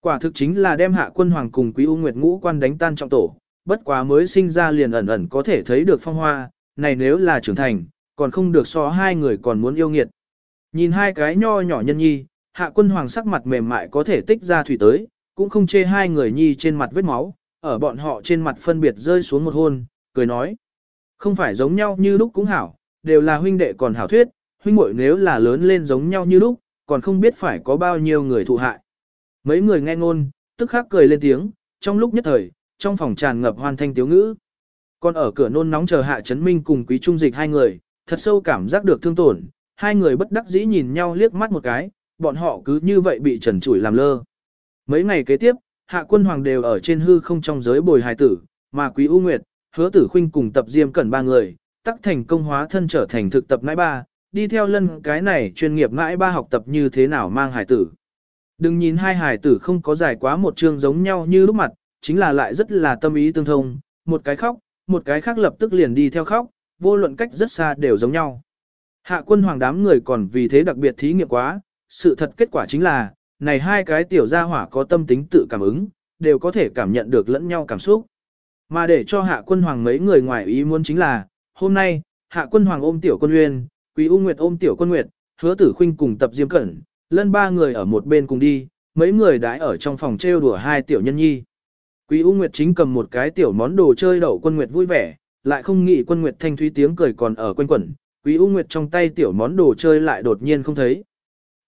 Quả thực chính là đem hạ quân hoàng cùng quý u nguyệt ngũ quan đánh tan trọng tổ, bất quá mới sinh ra liền ẩn ẩn có thể thấy được phong hoa, này nếu là trưởng thành, còn không được so hai người còn muốn yêu nghiệt. Nhìn hai cái nho nhỏ nhân nhi, hạ quân hoàng sắc mặt mềm mại có thể tích ra thủy tới, cũng không chê hai người nhi trên mặt vết máu, ở bọn họ trên mặt phân biệt rơi xuống một hôn, cười nói. Không phải giống nhau như lúc cũng hảo, đều là huynh đệ còn hảo thuyết, huynh muội nếu là lớn lên giống nhau như lúc, còn không biết phải có bao nhiêu người thụ hại. Mấy người nghe ngôn, tức khắc cười lên tiếng, trong lúc nhất thời, trong phòng tràn ngập hoàn thanh tiếu ngữ. Còn ở cửa nôn nóng chờ hạ chấn minh cùng quý trung dịch hai người, thật sâu cảm giác được thương tổn, hai người bất đắc dĩ nhìn nhau liếc mắt một cái, bọn họ cứ như vậy bị trần trụi làm lơ. Mấy ngày kế tiếp, hạ quân hoàng đều ở trên hư không trong giới bồi hài tử, mà quý u nguyệt, hứa tử khuynh cùng tập diêm cẩn ba người, tắc thành công hóa thân trở thành thực tập ngãi ba, đi theo lân cái này chuyên nghiệp ngãi ba học tập như thế nào mang hài tử. Đừng nhìn hai hài tử không có giải quá một chương giống nhau như lúc mặt, chính là lại rất là tâm ý tương thông, một cái khóc, một cái khác lập tức liền đi theo khóc, vô luận cách rất xa đều giống nhau. Hạ quân hoàng đám người còn vì thế đặc biệt thí nghiệm quá, sự thật kết quả chính là, này hai cái tiểu gia hỏa có tâm tính tự cảm ứng, đều có thể cảm nhận được lẫn nhau cảm xúc. Mà để cho hạ quân hoàng mấy người ngoài ý muốn chính là, hôm nay, hạ quân hoàng ôm tiểu quân uyên, quý u nguyệt ôm tiểu quân nguyệt, hứa tử khinh cùng tập diêm cẩn, lân ba người ở một bên cùng đi, mấy người đãi ở trong phòng trêu đùa hai tiểu nhân nhi. Quý U Nguyệt chính cầm một cái tiểu món đồ chơi đậu quân Nguyệt vui vẻ, lại không nghĩ quân Nguyệt thanh thúy tiếng cười còn ở quanh quẩn, Quý U Nguyệt trong tay tiểu món đồ chơi lại đột nhiên không thấy.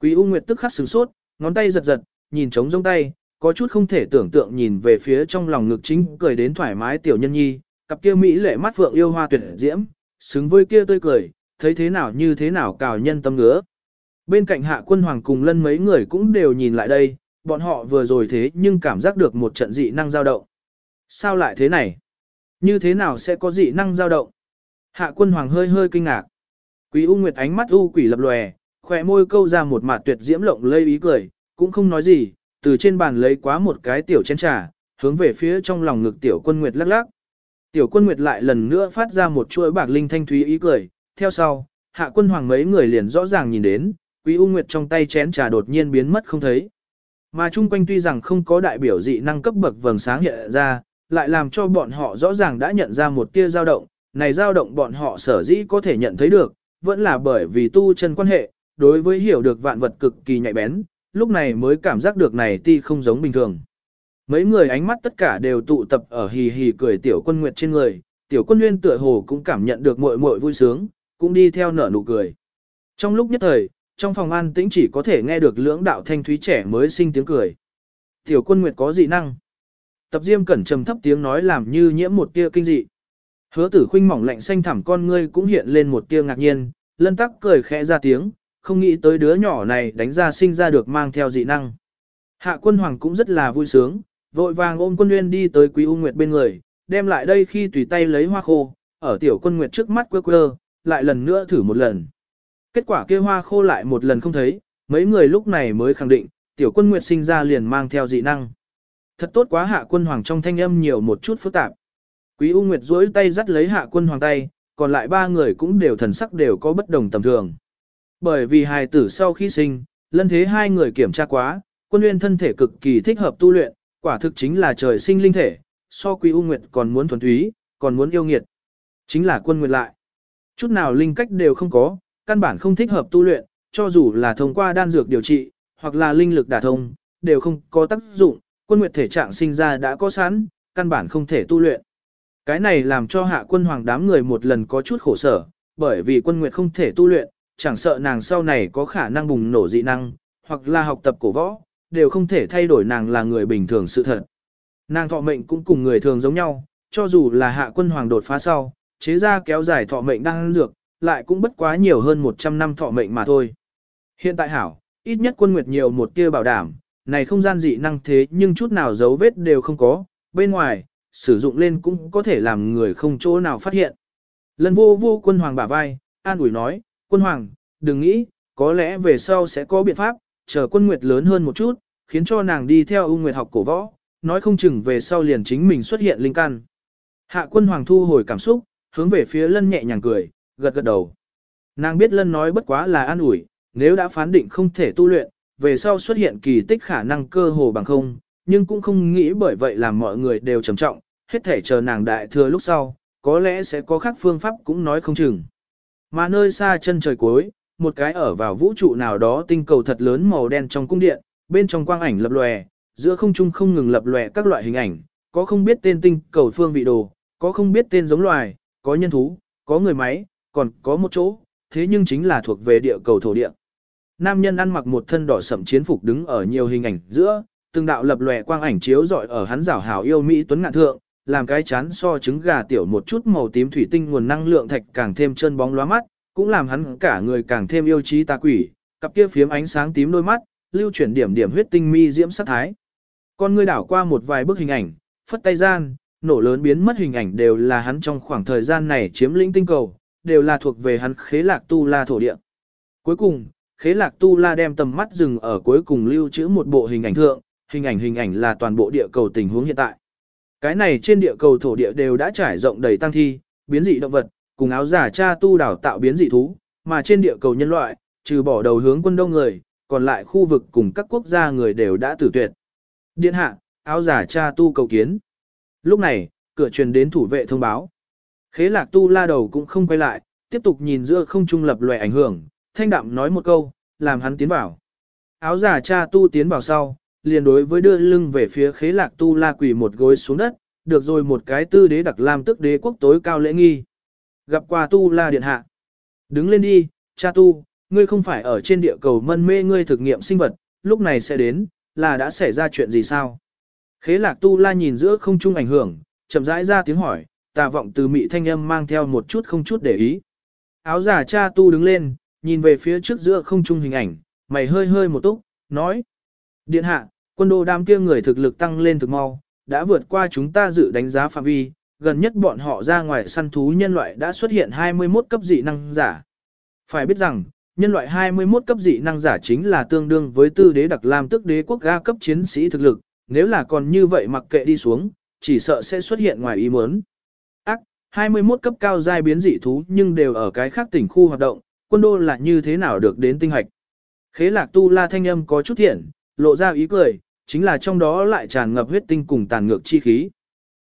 Quý U Nguyệt tức khắc sửng sốt, ngón tay giật giật, nhìn trống rông tay, có chút không thể tưởng tượng nhìn về phía trong lòng ngực chính cười đến thoải mái tiểu nhân nhi, cặp kia mỹ lệ mắt phượng yêu hoa tuyệt diễm, xứng với kia tươi cười, thấy thế nào như thế nào cào nhân tâm ngứa. Bên cạnh hạ quân hoàng cùng lân mấy người cũng đều nhìn lại đây, bọn họ vừa rồi thế nhưng cảm giác được một trận dị năng dao động. Sao lại thế này? Như thế nào sẽ có dị năng dao động? Hạ quân hoàng hơi hơi kinh ngạc. Quý U Nguyệt ánh mắt u quỷ lập lòe, khỏe môi câu ra một mặt tuyệt diễm lộng lây ý cười, cũng không nói gì, từ trên bàn lấy quá một cái tiểu chén trà, hướng về phía trong lòng ngực tiểu quân Nguyệt lắc lắc. Tiểu quân Nguyệt lại lần nữa phát ra một chuỗi bạc linh thanh thúy ý cười, theo sau, hạ quân hoàng mấy người liền rõ ràng nhìn đến, Quý U Nguyệt trong tay chén trà đột nhiên biến mất không thấy. Mà chung quanh tuy rằng không có đại biểu dị năng cấp bậc vầng sáng hiện ra, lại làm cho bọn họ rõ ràng đã nhận ra một tia dao động, này dao động bọn họ sở dĩ có thể nhận thấy được, vẫn là bởi vì tu chân quan hệ, đối với hiểu được vạn vật cực kỳ nhạy bén, lúc này mới cảm giác được này ti không giống bình thường. Mấy người ánh mắt tất cả đều tụ tập ở hì hì cười tiểu quân nguyệt trên người, tiểu quân nguyên tựa hồ cũng cảm nhận được muội muội vui sướng, cũng đi theo nở nụ cười. Trong lúc nhất thời, trong phòng an tĩnh chỉ có thể nghe được lưỡng đạo thanh thúy trẻ mới sinh tiếng cười. Tiểu quân nguyệt có dị năng. Tập diêm cẩn trầm thấp tiếng nói làm như nhiễm một tia kinh dị. Hứa tử khinh mỏng lạnh xanh thẳm con ngươi cũng hiện lên một tia ngạc nhiên, lân tắc cười khẽ ra tiếng, không nghĩ tới đứa nhỏ này đánh ra sinh ra được mang theo dị năng. Hạ quân hoàng cũng rất là vui sướng, vội vàng ôm quân nguyên đi tới quý u nguyệt bên người, đem lại đây khi tùy tay lấy hoa khô, ở tiểu quân nguyệt trước mắt quơ quơ, lại lần nữa thử một lần. Kết quả kia hoa khô lại một lần không thấy, mấy người lúc này mới khẳng định, tiểu quân nguyệt sinh ra liền mang theo dị năng. Thật tốt quá hạ quân hoàng trong thanh âm nhiều một chút phức tạp. Quý U Nguyệt duỗi tay dắt lấy hạ quân hoàng tay, còn lại ba người cũng đều thần sắc đều có bất đồng tầm thường. Bởi vì hài tử sau khi sinh, lân thế hai người kiểm tra quá, quân nguyên thân thể cực kỳ thích hợp tu luyện, quả thực chính là trời sinh linh thể, so Quý U Nguyệt còn muốn thuần túy, còn muốn yêu nghiệt. Chính là quân nguyệt lại. Chút nào linh cách đều không có, căn bản không thích hợp tu luyện, cho dù là thông qua đan dược điều trị, hoặc là linh lực đả thông, đều không có tác dụng, quân nguyệt thể trạng sinh ra đã có sẵn, căn bản không thể tu luyện. Cái này làm cho hạ quân hoàng đám người một lần có chút khổ sở, bởi vì quân nguyệt không thể tu luyện, chẳng sợ nàng sau này có khả năng bùng nổ dị năng, hoặc là học tập cổ võ, đều không thể thay đổi nàng là người bình thường sự thật. Nàng thọ mệnh cũng cùng người thường giống nhau, cho dù là hạ quân hoàng đột phá sau, chế ra kéo dài thọ mệnh đang dược, lại cũng bất quá nhiều hơn 100 năm thọ mệnh mà thôi. Hiện tại hảo, ít nhất quân nguyệt nhiều một tia bảo đảm, này không gian dị năng thế nhưng chút nào dấu vết đều không có, bên ngoài, sử dụng lên cũng có thể làm người không chỗ nào phát hiện. Lần vô vô quân hoàng bả vai, an ủi nói, quân hoàng, đừng nghĩ, có lẽ về sau sẽ có biện pháp, chờ quân nguyệt lớn hơn một chút, khiến cho nàng đi theo ung nguyệt học cổ võ, nói không chừng về sau liền chính mình xuất hiện linh căn. Hạ quân hoàng thu hồi cảm xúc, hướng về phía lân nhẹ nhàng cười, gật gật đầu. Nàng biết lân nói bất quá là an ủi, nếu đã phán định không thể tu luyện, về sau xuất hiện kỳ tích khả năng cơ hồ bằng không, nhưng cũng không nghĩ bởi vậy làm mọi người đều trầm trọng, hết thể chờ nàng đại thừa lúc sau, có lẽ sẽ có khác phương pháp cũng nói không chừng. Mà nơi xa chân trời cuối, một cái ở vào vũ trụ nào đó tinh cầu thật lớn màu đen trong cung điện, bên trong quang ảnh lập lòe, giữa không trung không ngừng lập lòe các loại hình ảnh, có không biết tên tinh cầu phương vị đồ, có không biết tên giống loài, có nhân thú, có người máy, còn có một chỗ, thế nhưng chính là thuộc về địa cầu thổ địa. Nam nhân ăn mặc một thân đỏ sậm chiến phục đứng ở nhiều hình ảnh giữa, từng đạo lập lòe quang ảnh chiếu rọi ở hắn rảo hảo yêu mỹ tuấn ngạn thượng, làm cái chán so trứng gà tiểu một chút màu tím thủy tinh nguồn năng lượng thạch càng thêm chân bóng lóa mắt, cũng làm hắn cả người càng thêm yêu trí tà quỷ, cặp kia phiếm ánh sáng tím đôi mắt, lưu chuyển điểm điểm huyết tinh mi diễm sát thái. Con ngươi đảo qua một vài bức hình ảnh, phất tay gian, nổ lớn biến mất hình ảnh đều là hắn trong khoảng thời gian này chiếm lĩnh tinh cầu, đều là thuộc về hắn khế lạc tu la thổ địa. Cuối cùng, khế lạc tu la đem tầm mắt dừng ở cuối cùng lưu trữ một bộ hình ảnh thượng, hình ảnh hình ảnh là toàn bộ địa cầu tình huống hiện tại. Cái này trên địa cầu thổ địa đều đã trải rộng đầy tăng thi, biến dị động vật, cùng áo giả cha tu đảo tạo biến dị thú, mà trên địa cầu nhân loại, trừ bỏ đầu hướng quân đông người, còn lại khu vực cùng các quốc gia người đều đã tử tuyệt. Điện hạ, áo giả cha tu cầu kiến. Lúc này, cửa truyền đến thủ vệ thông báo. Khế lạc tu la đầu cũng không quay lại, tiếp tục nhìn giữa không trung lập loè ảnh hưởng, thanh đạm nói một câu, làm hắn tiến vào. Áo giả cha tu tiến vào sau, liền đối với đưa lưng về phía khế lạc tu la quỳ một gối xuống đất, được rồi một cái tư đế đặc làm tức đế quốc tối cao lễ nghi. Gặp qua tu la điện hạ. Đứng lên đi, cha tu, ngươi không phải ở trên địa cầu mân mê ngươi thực nghiệm sinh vật, lúc này sẽ đến, là đã xảy ra chuyện gì sao? Khế lạc tu la nhìn giữa không trung ảnh hưởng, chậm rãi ra tiếng hỏi, tà vọng từ mị thanh âm mang theo một chút không chút để ý. Áo giả cha tu đứng lên, nhìn về phía trước giữa không trung hình ảnh, mày hơi hơi một túc, nói. Điện hạ, quân đô đám kia người thực lực tăng lên thực mau, đã vượt qua chúng ta dự đánh giá phạm vi, gần nhất bọn họ ra ngoài săn thú nhân loại đã xuất hiện 21 cấp dị năng giả. Phải biết rằng, nhân loại 21 cấp dị năng giả chính là tương đương với tư đế đặc lam tức đế quốc ga cấp chiến sĩ thực lực, nếu là còn như vậy mặc kệ đi xuống, chỉ sợ sẽ xuất hiện ngoài ý muốn. 21 cấp cao giai biến dị thú nhưng đều ở cái khác tỉnh khu hoạt động, quân đô là như thế nào được đến tinh hoạch. Khế lạc tu la thanh âm có chút thiện, lộ ra ý cười, chính là trong đó lại tràn ngập huyết tinh cùng tàn ngược chi khí.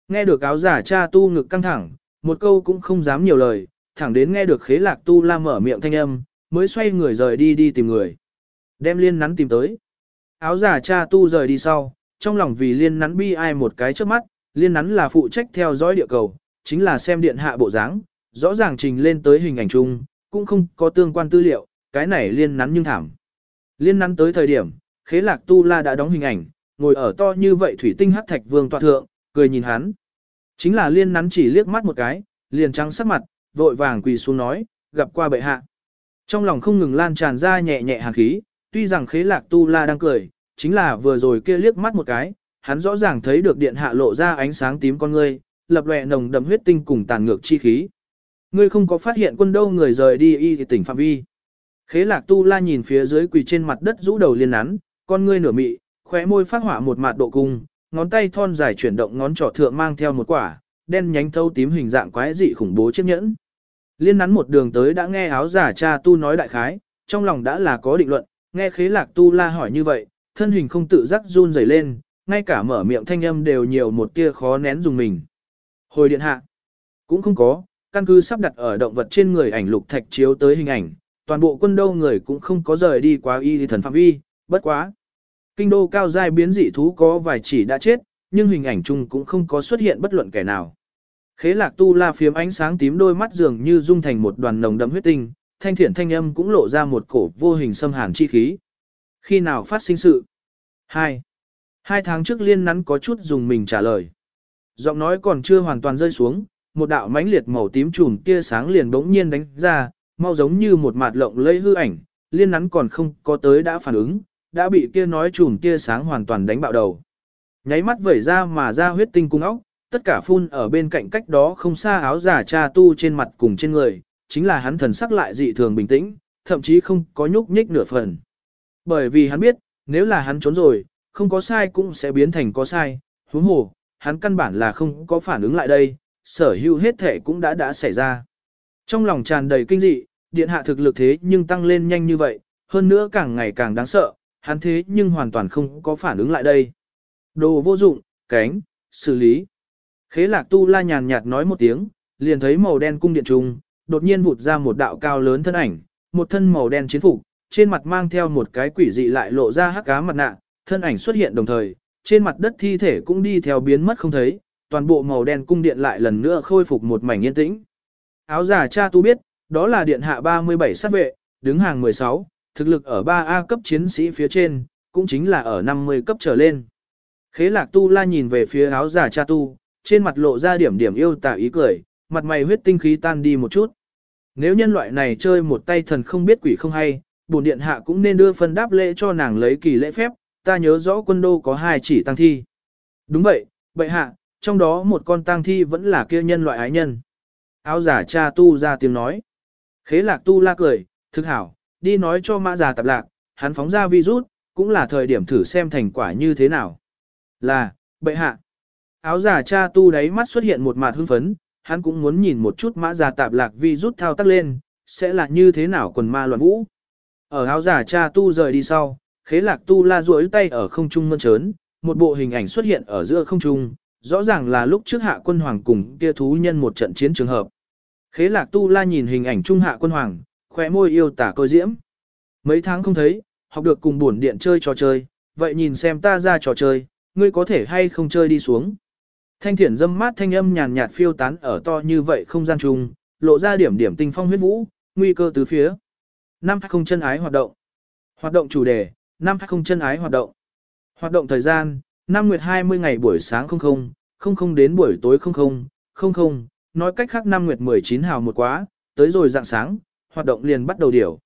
Nghe được áo giả cha tu ngực căng thẳng, một câu cũng không dám nhiều lời, thẳng đến nghe được khế lạc tu la mở miệng thanh âm, mới xoay người rời đi đi tìm người. Đem liên nắn tìm tới. Áo giả cha tu rời đi sau, trong lòng vì liên nắn bi ai một cái trước mắt, liên nắn là phụ trách theo dõi địa cầu, chính là xem điện hạ bộ dáng, rõ ràng trình lên tới hình ảnh chung, cũng không có tương quan tư liệu, cái này liên nắn nhưng thảm. Liên nắn tới thời điểm, khế lạc tu la đã đóng hình ảnh, ngồi ở to như vậy thủy tinh hắc thạch vương tọa thượng, cười nhìn hắn. Chính là liên nắn chỉ liếc mắt một cái, liền trắng sắc mặt, vội vàng quỳ xuống nói, gặp qua bệ hạ. Trong lòng không ngừng lan tràn ra nhẹ nhẹ hàn khí, tuy rằng khế lạc tu la đang cười, chính là vừa rồi kia liếc mắt một cái, hắn rõ ràng thấy được điện hạ lộ ra ánh sáng tím con ngươi, lập lòe nồng đậm huyết tinh cùng tàn ngược chi khí. Ngươi không có phát hiện quân đâu người rời đi y thì tỉnh phạm vi. Khế lạc tu la nhìn phía dưới quỳ trên mặt đất rũ đầu liên nắn, con ngươi nửa mị, khóe môi phát hỏa một mạt độ cung, ngón tay thon dài chuyển động ngón trỏ thượng mang theo một quả, đen nhánh thâu tím hình dạng quái dị khủng bố chiếc nhẫn. Liên nắn một đường tới đã nghe áo giả cha tu nói đại khái, trong lòng đã là có định luận, nghe khế lạc tu la hỏi như vậy, thân hình không tự giác run rẩy lên, ngay cả mở miệng thanh âm đều nhiều một tia khó nén dùng mình. Hồi điện hạ, cũng không có, căn cứ sắp đặt ở động vật trên người ảnh lục thạch chiếu tới hình ảnh, toàn bộ quân đâu người cũng không có rời đi quá y thần phạm vi, bất quá. Kinh đô cao giai biến dị thú có vài chỉ đã chết, nhưng hình ảnh chung cũng không có xuất hiện bất luận kẻ nào. Khế lạc tu la phiếm ánh sáng tím đôi mắt dường như dung thành một đoàn nồng đậm huyết tinh, thanh thiện thanh âm cũng lộ ra một cổ vô hình xâm hàn chi khí. Khi nào phát sinh sự? 2. Hai tháng trước liên nắn có chút dùng mình trả lời. Giọng nói còn chưa hoàn toàn rơi xuống, một đạo mãnh liệt màu tím trùm tia sáng liền bỗng nhiên đánh ra, mau giống như một mạt lộng lây hư ảnh, liên nắn còn không có tới đã phản ứng, đã bị kia nói trùm tia sáng hoàn toàn đánh bạo đầu. Nháy mắt vẩy ra mà ra huyết tinh cung óc, tất cả phun ở bên cạnh cách đó không xa áo giả cha tu trên mặt cùng trên người, chính là hắn thần sắc lại dị thường bình tĩnh, thậm chí không có nhúc nhích nửa phần. Bởi vì hắn biết, nếu là hắn trốn rồi, không có sai cũng sẽ biến thành có sai, huống hồ, hắn căn bản là không có phản ứng lại đây, sở hữu hết thể cũng đã đã xảy ra. Trong lòng tràn đầy kinh dị, điện hạ thực lực thế nhưng tăng lên nhanh như vậy, hơn nữa càng ngày càng đáng sợ, hắn thế nhưng hoàn toàn không có phản ứng lại đây. Đồ vô dụng, cánh, xử lý. Khế lạc tu la nhàn nhạt nói một tiếng, liền thấy màu đen cung điện trung, đột nhiên vụt ra một đạo cao lớn thân ảnh, một thân màu đen chiến phục, trên mặt mang theo một cái quỷ dị lại lộ ra hắc cá mặt nạ, thân ảnh xuất hiện đồng thời, trên mặt đất thi thể cũng đi theo biến mất không thấy, toàn bộ màu đen cung điện lại lần nữa khôi phục một mảnh yên tĩnh. Áo giả cha tu biết, đó là điện hạ 37 sát vệ, đứng hàng 16, thực lực ở 3A cấp chiến sĩ phía trên, cũng chính là ở 50 cấp trở lên. Khế lạc tu la nhìn về phía áo giả cha tu, trên mặt lộ ra điểm điểm yêu tả ý cười, mặt mày huyết tinh khí tan đi một chút. Nếu nhân loại này chơi một tay thần không biết quỷ không hay, bổn điện hạ cũng nên đưa phân đáp lễ cho nàng lấy kỳ lễ phép, ta nhớ rõ quân đô có hai chỉ tăng thi. Đúng vậy, bệ hạ, trong đó một con tăng thi vẫn là kia nhân loại ái nhân. Áo giả cha tu ra tiếng nói. Khế lạc tu la cười, thực hảo, đi nói cho mã già tạp lạc, hắn phóng ra virus, cũng là thời điểm thử xem thành quả như thế nào. Là, bệ hạ. Áo giả cha tu đáy mắt xuất hiện một mặt hưng phấn, hắn cũng muốn nhìn một chút mã già tạp lạc virus thao tác lên, sẽ là như thế nào quần ma loạn vũ. Ở áo giả cha tu rời đi sau, khế lạc tu la duỗi tay ở không trung mơn trớn, một bộ hình ảnh xuất hiện ở giữa không trung, rõ ràng là lúc trước hạ quân hoàng cùng kia thú nhân một trận chiến trường hợp. Khế lạc tu la nhìn hình ảnh trung hạ quân hoàng, khỏe môi yêu tả cơ diễm. Mấy tháng không thấy, học được cùng buồn điện chơi trò chơi, vậy nhìn xem ta ra trò chơi, ngươi có thể hay không chơi đi xuống. Thanh thiển dâm mát thanh âm nhàn nhạt phiêu tán ở to như vậy không gian trùng, lộ ra điểm điểm tinh phong huyết vũ, nguy cơ từ phía. Năm không chân ái hoạt động. Hoạt động chủ đề, năm không chân ái hoạt động. Hoạt động thời gian, năm nguyệt 20 ngày buổi sáng 00, 00 đến buổi tối 00, 00, nói cách khác năm nguyệt 19 hào một quá, tới rồi dạng sáng, hoạt động liền bắt đầu điểu.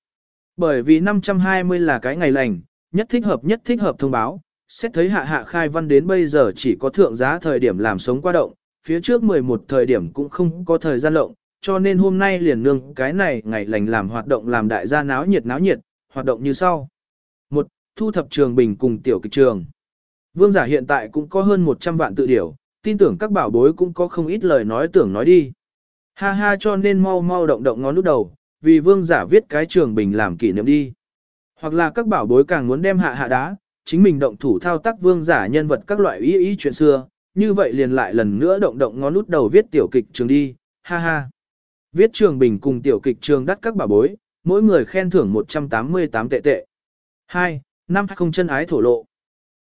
Bởi vì 520 là cái ngày lành, nhất thích hợp nhất thích hợp thông báo, xét thấy hạ hạ khai văn đến bây giờ chỉ có thượng giá thời điểm làm sống qua động, phía trước 11 thời điểm cũng không có thời gian lộng, cho nên hôm nay liền nương cái này ngày lành làm hoạt động làm đại gia náo nhiệt náo nhiệt, hoạt động như sau. 1. Thu thập trường bình cùng tiểu kịch trường. Vương giả hiện tại cũng có hơn 100 vạn tự điểu, tin tưởng các bảo bối cũng có không ít lời nói tưởng nói đi. Ha ha cho nên mau mau động động ngón nút đầu, vì vương giả viết cái trường bình làm kỷ niệm đi. Hoặc là các bảo bối càng muốn đem hạ hạ đá, chính mình động thủ thao tác vương giả nhân vật các loại ý ý chuyện xưa, như vậy liền lại lần nữa động động ngón nút đầu viết tiểu kịch trường đi, ha ha. Viết trường bình cùng tiểu kịch trường đắt các bảo bối, mỗi người khen thưởng 188 tệ tệ. 2. Năm không chân ái thổ lộ.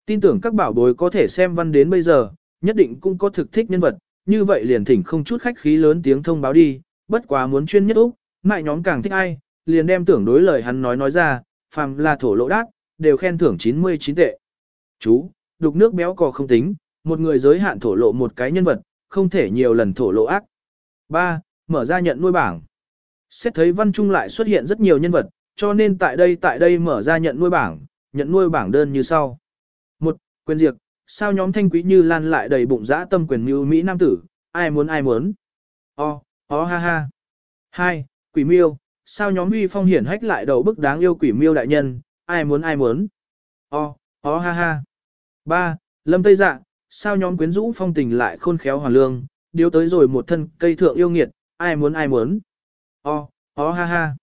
Tin tưởng các bảo bối có thể xem văn đến bây giờ, nhất định cũng có thực thích nhân vật, như vậy liền thỉnh không chút khách khí lớn tiếng thông báo đi, bất quá muốn chuyên nhất Úc, mại nhóm càng thích ai, liền đem tưởng đối lời hắn nói nói ra, phàm là thổ lộ đát, đều khen thưởng 99 tệ. Chú, đục nước béo cò không tính, một người giới hạn thổ lộ một cái nhân vật, không thể nhiều lần thổ lộ ác. 3. Mở ra nhận nuôi bảng. Xét thấy văn trung lại xuất hiện rất nhiều nhân vật, cho nên tại đây tại đây mở ra nhận nuôi bảng, nhận nuôi bảng đơn như sau. 1. Quyền diệt, sao nhóm thanh quý như lan lại đầy bụng dã tâm quyền mưu Mỹ Nam tử, ai muốn ai muốn. O, o ha ha. 2. Quỷ miêu, sao nhóm uy phong hiển hách lại đầu bức đáng yêu quỷ miêu đại nhân, ai muốn ai muốn. O, o ha ha. 3. Lâm Tây Dạ, sao nhóm quyến rũ phong tình lại khôn khéo hoàn lương, điếu tới rồi một thân cây thượng yêu nghiệt, ai muốn ai muốn. O, o ha ha.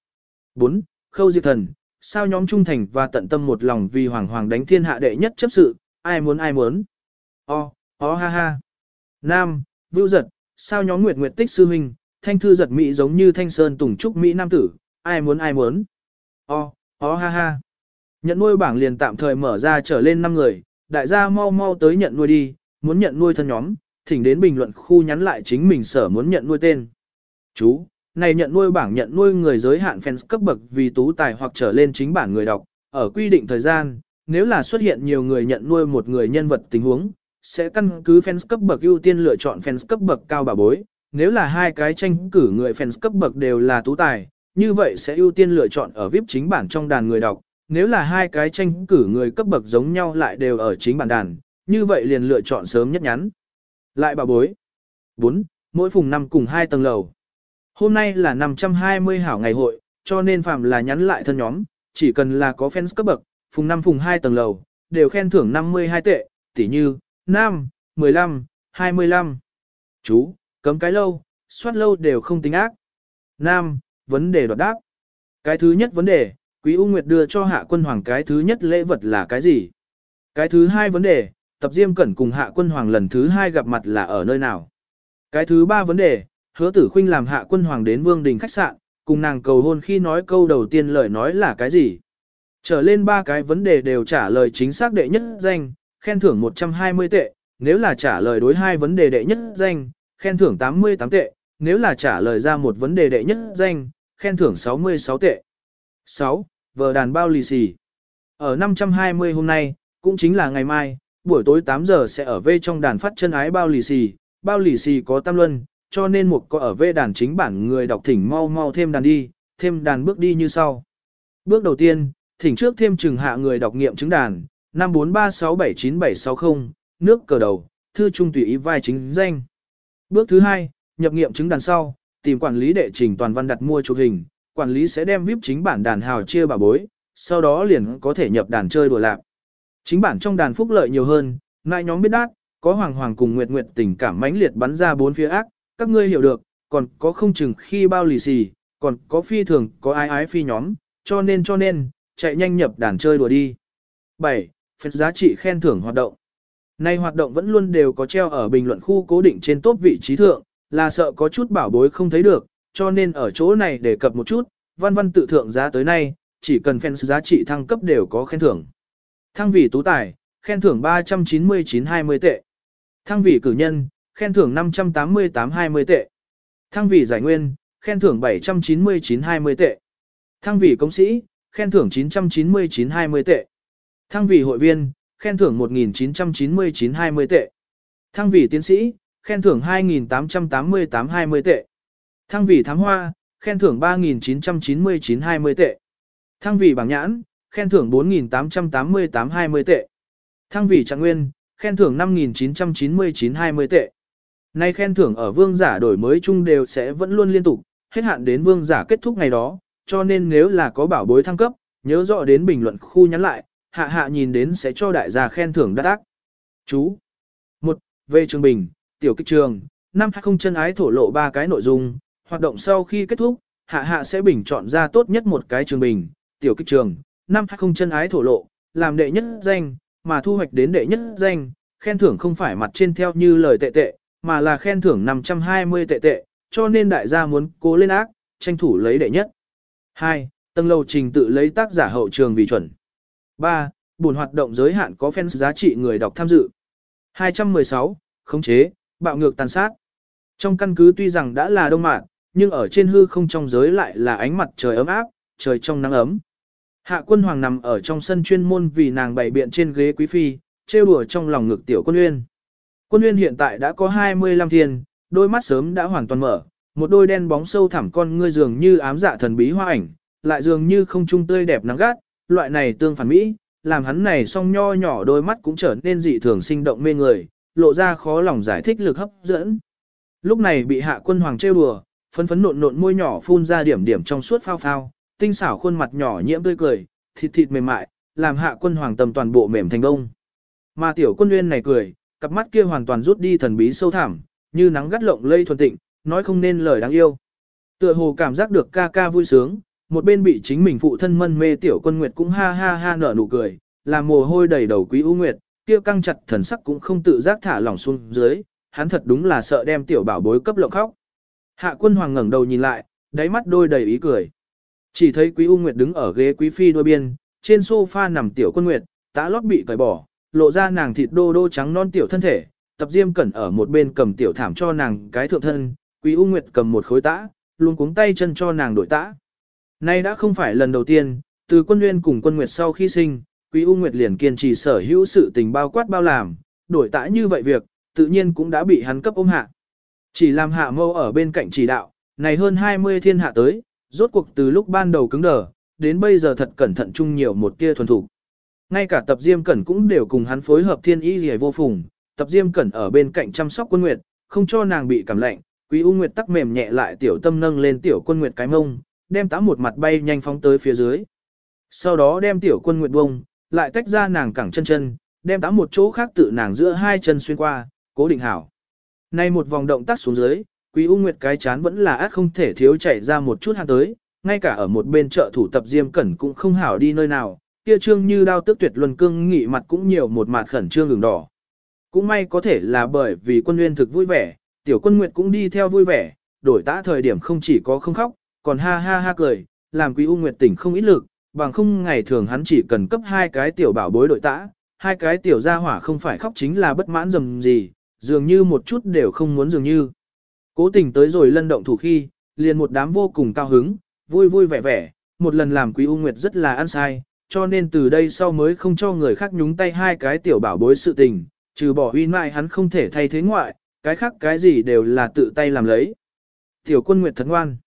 4. Khâu Diệt Thần, sao nhóm trung thành và tận tâm một lòng vì hoàng hoàng đánh thiên hạ đệ nhất chấp sự, ai muốn ai muốn. O, o ha ha. Nam, Vưu Giật, sao nhóm Nguyệt Nguyệt Tích sư huynh, thanh thư giật mỹ giống như thanh sơn tùng trúc mỹ nam tử, ai muốn ai muốn. O, o ha ha. Nhận nuôi bảng liền tạm thời mở ra trở lên 5 người, đại gia mau mau tới nhận nuôi đi, muốn nhận nuôi thân nhóm, thỉnh đến bình luận khu nhắn lại chính mình sở muốn nhận nuôi tên. Chú, này nhận nuôi bảng nhận nuôi người giới hạn fans cấp bậc vì tú tài hoặc trở lên chính bản người đọc, ở quy định thời gian, nếu là xuất hiện nhiều người nhận nuôi một người nhân vật tình huống, sẽ căn cứ fans cấp bậc ưu tiên lựa chọn fans cấp bậc cao bà bối. Nếu là hai cái tranh cử người fans cấp bậc đều là tú tài, như vậy sẽ ưu tiên lựa chọn ở VIP chính bản trong đàn người đọc, nếu là hai cái tranh cử người cấp bậc giống nhau lại đều ở chính bản đàn, như vậy liền lựa chọn sớm nhất nhắn. Lại bà bối. 4. Mỗi phùng năm cùng hai tầng lầu. Hôm nay là 520 hảo ngày hội, cho nên phạm là nhắn lại thân nhóm, chỉ cần là có fans cấp bậc, phùng năm phùng hai tầng lầu, đều khen thưởng 52 tệ, tỉ như, nam, 15, 25. Chú, cấm cái lâu, soát lâu đều không tính ác. Nam, vấn đề đoạt đáp. Cái thứ nhất vấn đề, Quý U Nguyệt đưa cho Hạ Quân Hoàng cái thứ nhất lễ vật là cái gì? Cái thứ hai vấn đề, Tập Diêm Cẩn cùng Hạ Quân Hoàng lần thứ hai gặp mặt là ở nơi nào? Cái thứ ba vấn đề, hứa tử khuynh làm Hạ Quân Hoàng đến Vương Đình khách sạn, cùng nàng cầu hôn khi nói câu đầu tiên lời nói là cái gì? Trở lên ba cái vấn đề đều trả lời chính xác đệ nhất danh, khen thưởng 120 tệ, nếu là trả lời đối hai vấn đề đệ nhất danh, khen thưởng 88 tệ, nếu là trả lời ra một vấn đề đệ nhất danh, khen thưởng 66 tệ. 6. Vờ đàn bao lì xì. Ở 520 hôm nay, cũng chính là ngày mai, buổi tối 8 giờ sẽ ở v trong đàn phát chân ái bao lì xì, bao lì xì có tam luân, cho nên một có ở vê đàn chính bản người đọc thỉnh mau mau thêm đàn đi, thêm đàn bước đi như sau. Bước đầu tiên, thỉnh trước thêm trừng hạ người đọc nghiệm chứng đàn, 543679760, nước cờ đầu, thư trung tùy ý vai chính danh. Bước thứ hai, nhập nghiệm chứng đàn sau, tìm quản lý đệ trình toàn văn đặt mua chụp hình, quản lý sẽ đem VIP chính bản đàn hào chia bà bối, sau đó liền có thể nhập đàn chơi đùa lạc. Chính bản trong đàn phúc lợi nhiều hơn, ngại nhóm biết đát, có hoàng hoàng cùng nguyệt nguyệt tình cảm mãnh liệt bắn ra bốn phía ác, các ngươi hiểu được, còn có không chừng khi bao lì xì, còn có phi thường, có ai ái phi nhóm, cho nên cho nên, chạy nhanh nhập đàn chơi đùa đi. 7. Phật giá trị khen thưởng hoạt động. Nay hoạt động vẫn luôn đều có treo ở bình luận khu cố định trên top vị trí thượng, là sợ có chút bảo bối không thấy được, cho nên ở chỗ này đề cập một chút, văn văn tự thượng giá tới nay, chỉ cần fans giá trị thăng cấp đều có khen thưởng. Thăng vị tú tài, khen thưởng 399-20 tệ. Thăng vị cử nhân, khen thưởng 588-20 tệ. Thăng vị giải nguyên, khen thưởng 799-20 tệ. Thăng vị công sĩ, khen thưởng 999-20 tệ. Thăng vị hội viên, khen thưởng 1999-20 tệ. Thăng vị tiến sĩ, khen thưởng 2888-20 tệ. Thăng vị thám hoa, khen thưởng 3999-20 tệ. Thăng vị bảng nhãn, khen thưởng 4888-20 tệ. Thăng vị trạng nguyên, khen thưởng 5999-20 tệ. Nay khen thưởng ở vương giả đổi mới chung đều sẽ vẫn luôn liên tục, hết hạn đến vương giả kết thúc ngày đó, cho nên nếu là có bảo bối thăng cấp, nhớ rõ đến bình luận khu nhắn lại, hạ hạ nhìn đến sẽ cho đại gia khen thưởng đắt ác. Chú. 1. Về trường bình, tiểu kích trường, năm không chân ái thổ lộ ba cái nội dung, hoạt động sau khi kết thúc, hạ hạ sẽ bình chọn ra tốt nhất một cái trường bình, tiểu kích trường, năm không chân ái thổ lộ, làm đệ nhất danh, mà thu hoạch đến đệ nhất danh, khen thưởng không phải mặt trên theo như lời tệ tệ, mà là khen thưởng 520 tệ tệ, cho nên đại gia muốn cố lên ác, tranh thủ lấy đệ nhất. 2. Tầng lầu trình tự lấy tác giả hậu trường vì chuẩn. 3. Buồn hoạt động giới hạn có fans giá trị người đọc tham dự. 216. Khống chế, bạo ngược tàn sát. Trong căn cứ tuy rằng đã là đông mạng, nhưng ở trên hư không trong giới lại là ánh mặt trời ấm áp, trời trong nắng ấm. Hạ quân hoàng nằm ở trong sân chuyên môn vì nàng bày biện trên ghế quý phi, trêu đùa trong lòng ngực tiểu quân uyên. Quân Nguyên hiện tại đã có 25 thiên, đôi mắt sớm đã hoàn toàn mở, một đôi đen bóng sâu thẳm con ngươi dường như ám dạ thần bí hoa ảnh, lại dường như không trung tươi đẹp nắng gắt, loại này tương phản mỹ, làm hắn này song nho nhỏ đôi mắt cũng trở nên dị thường sinh động mê người, lộ ra khó lòng giải thích lực hấp dẫn. Lúc này bị hạ quân hoàng trêu đùa, phấn phấn nộn nộn môi nhỏ phun ra điểm điểm trong suốt phao phao, tinh xảo khuôn mặt nhỏ nhiễm tươi cười, thịt thịt mềm mại, làm hạ quân hoàng tầm toàn bộ mềm thành đông. Mà tiểu quân nguyên này cười, cặp mắt kia hoàn toàn rút đi thần bí sâu thẳm, như nắng gắt lộng lây thuần tịnh, nói không nên lời đáng yêu. Tựa hồ cảm giác được ca ca vui sướng, một bên bị chính mình phụ thân mân mê tiểu quân nguyệt cũng ha ha ha nở nụ cười, làm mồ hôi đầy đầu quý u nguyệt, kia căng chặt thần sắc cũng không tự giác thả lỏng xuống dưới, hắn thật đúng là sợ đem tiểu bảo bối cấp lộng khóc. Hạ quân hoàng ngẩng đầu nhìn lại, đáy mắt đôi đầy ý cười. Chỉ thấy quý u nguyệt đứng ở ghế quý phi đôi biên, trên sofa nằm tiểu quân nguyệt, tã lót bị cởi bỏ, lộ ra nàng thịt đô đô trắng non tiểu thân thể, tập diêm cẩn ở một bên cầm tiểu thảm cho nàng cái thượng thân, quý u nguyệt cầm một khối tã, luôn cuống tay chân cho nàng đổi tã. Nay đã không phải lần đầu tiên, từ quân nguyên cùng quân nguyệt sau khi sinh, quý u nguyệt liền kiên trì sở hữu sự tình bao quát bao làm, đổi tã như vậy việc, tự nhiên cũng đã bị hắn cấp ôm hạ. Chỉ làm hạ mâu ở bên cạnh chỉ đạo, này hơn 20 thiên hạ tới, rốt cuộc từ lúc ban đầu cứng đờ, đến bây giờ thật cẩn thận chung nhiều một tia thuần thủ. Ngay cả tập Diêm Cẩn cũng đều cùng hắn phối hợp thiên y gì vô phùng, tập Diêm Cẩn ở bên cạnh chăm sóc quân nguyệt, không cho nàng bị cảm lạnh, Quý U Nguyệt tắc mềm nhẹ lại tiểu tâm nâng lên tiểu quân nguyệt cái mông, đem tá một mặt bay nhanh phóng tới phía dưới. Sau đó đem tiểu quân nguyệt bông, lại tách ra nàng cẳng chân chân, đem tá một chỗ khác tự nàng giữa hai chân xuyên qua, cố định hảo. Nay một vòng động tác xuống dưới, Quý U Nguyệt cái chán vẫn là át không thể thiếu chảy ra một chút hàng tới, ngay cả ở một bên chợ thủ tập Diêm Cẩn cũng không hảo đi nơi nào, kia trương như đao tức tuyệt luân cương nghị mặt cũng nhiều một mặt khẩn trương đường đỏ. Cũng may có thể là bởi vì quân nguyên thực vui vẻ, tiểu quân nguyệt cũng đi theo vui vẻ, đổi tã thời điểm không chỉ có không khóc, còn ha ha ha cười, làm quý u nguyệt tỉnh không ít lực, bằng không ngày thường hắn chỉ cần cấp hai cái tiểu bảo bối đội tã, hai cái tiểu gia hỏa không phải khóc chính là bất mãn dầm gì, dường như một chút đều không muốn dường như. Cố tình tới rồi lân động thủ khi, liền một đám vô cùng cao hứng, vui vui vẻ vẻ, một lần làm quý u nguyệt rất là ăn sai, cho nên từ đây sau mới không cho người khác nhúng tay hai cái tiểu bảo bối sự tình, trừ bỏ uy mại hắn không thể thay thế ngoại, cái khác cái gì đều là tự tay làm lấy. Tiểu quân nguyệt thật ngoan.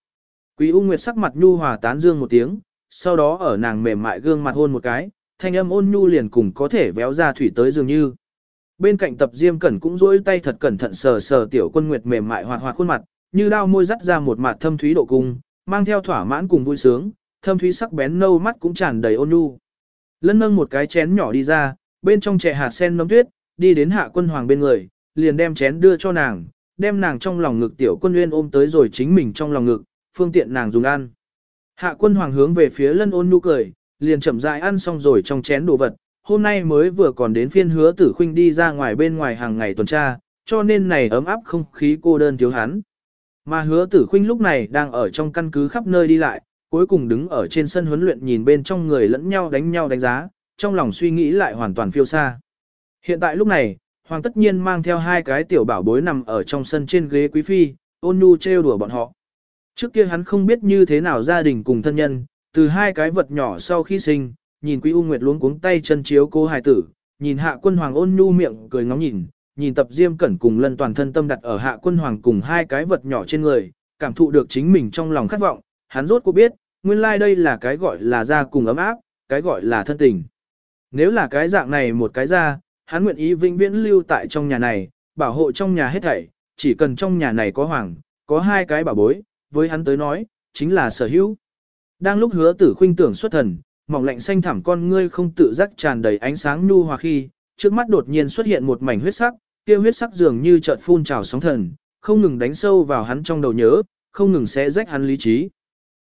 Quý U Nguyệt sắc mặt nhu hòa tán dương một tiếng, sau đó ở nàng mềm mại gương mặt hôn một cái, thanh âm ôn nhu liền cùng có thể véo ra thủy tới dường như. Bên cạnh tập diêm cẩn cũng duỗi tay thật cẩn thận sờ sờ tiểu quân nguyệt mềm mại hoạt hoạt khuôn mặt, như đao môi dắt ra một mặt thâm thúy độ cung, mang theo thỏa mãn cùng vui sướng, thâm thúy sắc bén nâu mắt cũng tràn đầy ôn nhu. Lân nâng một cái chén nhỏ đi ra, bên trong chè hạt sen nấm tuyết, đi đến hạ quân hoàng bên người, liền đem chén đưa cho nàng, đem nàng trong lòng ngực tiểu quân nguyên ôm tới rồi chính mình trong lòng ngực, phương tiện nàng dùng ăn. Hạ quân hoàng hướng về phía lân ôn nhu cười, liền chậm rãi ăn xong rồi trong chén đồ vật, hôm nay mới vừa còn đến phiên hứa tử khuynh đi ra ngoài bên ngoài hàng ngày tuần tra, cho nên này ấm áp không khí cô đơn thiếu hắn. Mà hứa tử khuynh lúc này đang ở trong căn cứ khắp nơi đi lại, cuối cùng đứng ở trên sân huấn luyện nhìn bên trong người lẫn nhau đánh nhau đánh giá, trong lòng suy nghĩ lại hoàn toàn phiêu xa. Hiện tại lúc này, Hoàng tất nhiên mang theo hai cái tiểu bảo bối nằm ở trong sân trên ghế quý phi, ôn nhu trêu đùa bọn họ. Trước kia hắn không biết như thế nào gia đình cùng thân nhân, từ hai cái vật nhỏ sau khi sinh, nhìn Quý U Nguyệt luống cuống tay chân chiếu cô hài tử, nhìn hạ quân hoàng ôn nhu miệng cười ngóng nhìn, nhìn tập diêm cẩn cùng lân toàn thân tâm đặt ở hạ quân hoàng cùng hai cái vật nhỏ trên người, cảm thụ được chính mình trong lòng khát vọng, hắn rốt cuộc biết, nguyên lai like đây là cái gọi là gia cùng ấm áp, cái gọi là thân tình. Nếu là cái dạng này một cái gia, hắn nguyện ý vĩnh viễn lưu tại trong nhà này, bảo hộ trong nhà hết thảy, chỉ cần trong nhà này có hoàng, có hai cái bảo bối, với hắn tới nói, chính là sở hữu. Đang lúc hứa tử khuynh tưởng xuất thần, mỏng lạnh xanh thẳm con ngươi không tự giác tràn đầy ánh sáng nhu hòa khi, trước mắt đột nhiên xuất hiện một mảnh huyết sắc, kia huyết sắc dường như chợt phun trào sóng thần, không ngừng đánh sâu vào hắn trong đầu nhớ, không ngừng xé rách hắn lý trí.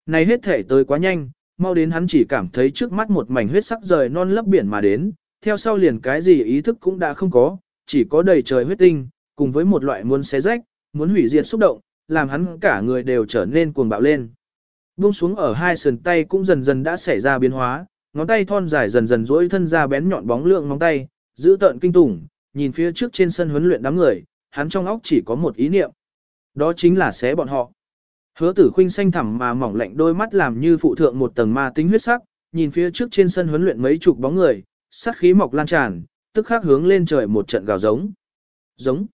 Này hết thể tới quá nhanh, mau đến hắn chỉ cảm thấy trước mắt một mảnh huyết sắc rời non lấp biển mà đến, theo sau liền cái gì ý thức cũng đã không có, chỉ có đầy trời huyết tinh, cùng với một loại muốn xé rách, muốn hủy diệt xúc động, làm hắn cả người đều trở nên cuồng bạo lên. Buông xuống ở hai sườn tay cũng dần dần đã xảy ra biến hóa, ngón tay thon dài dần dần duỗi thân ra bén nhọn bóng lượng ngón tay, giữ tợn kinh tủng, nhìn phía trước trên sân huấn luyện đám người, hắn trong óc chỉ có một ý niệm. Đó chính là xé bọn họ. Hứa tử khuynh xanh thẳm mà mỏng lạnh đôi mắt làm như phụ thượng một tầng ma tính huyết sắc, nhìn phía trước trên sân huấn luyện mấy chục bóng người, sát khí mọc lan tràn, tức khắc hướng lên trời một trận gào giống. Giống.